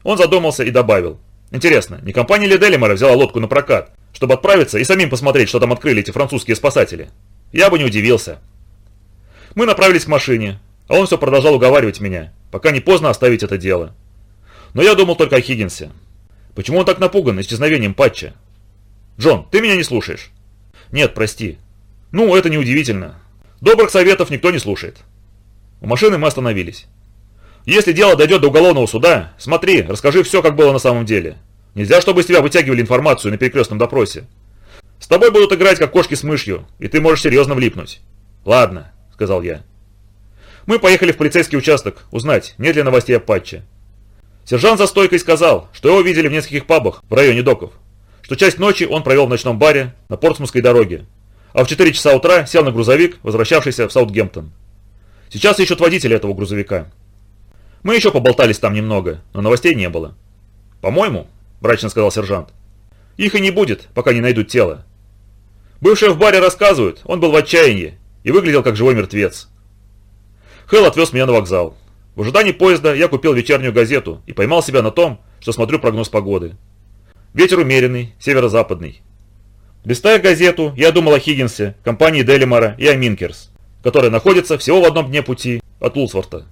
Speaker 1: Он задумался и добавил. Интересно, не компания ли Делимора взяла лодку на прокат, чтобы отправиться и самим посмотреть, что там открыли эти французские спасатели? Я бы не удивился. Мы направились к машине, а он все продолжал уговаривать меня, пока не поздно оставить это дело. Но я думал только о Хиггинсе. Почему он так напуган исчезновением Патча? Джон, ты меня не слушаешь? Нет, прости. Ну, это неудивительно. Добрых советов никто не слушает. У машины мы остановились. «Если дело дойдет до уголовного суда, смотри, расскажи все, как было на самом деле. Нельзя, чтобы из тебя вытягивали информацию на перекрестном допросе. С тобой будут играть, как кошки с мышью, и ты можешь серьезно влипнуть. Ладно, сказал я. Мы поехали в полицейский участок, узнать, нет ли новостей о Патче. Сержант за стойкой сказал, что его видели в нескольких пабах в районе доков, что часть ночи он провел в ночном баре на Портсмутской дороге, а в 4 часа утра сел на грузовик, возвращавшийся в Саутгемптон. Сейчас ищут водителя этого грузовика. Мы еще поболтались там немного, но новостей не было. «По-моему», – мрачно сказал сержант, – «их и не будет, пока не найдут тело. Бывшие в баре рассказывают, он был в отчаянии и выглядел как живой мертвец. Хелл отвез меня на вокзал. В ожидании поезда я купил вечернюю газету и поймал себя на том, что смотрю прогноз погоды. Ветер умеренный, северо-западный. Листая газету, я думал о Хиггинсе, компании Делимара и о Минкерс, которая находится всего в одном дне пути от Улсворта.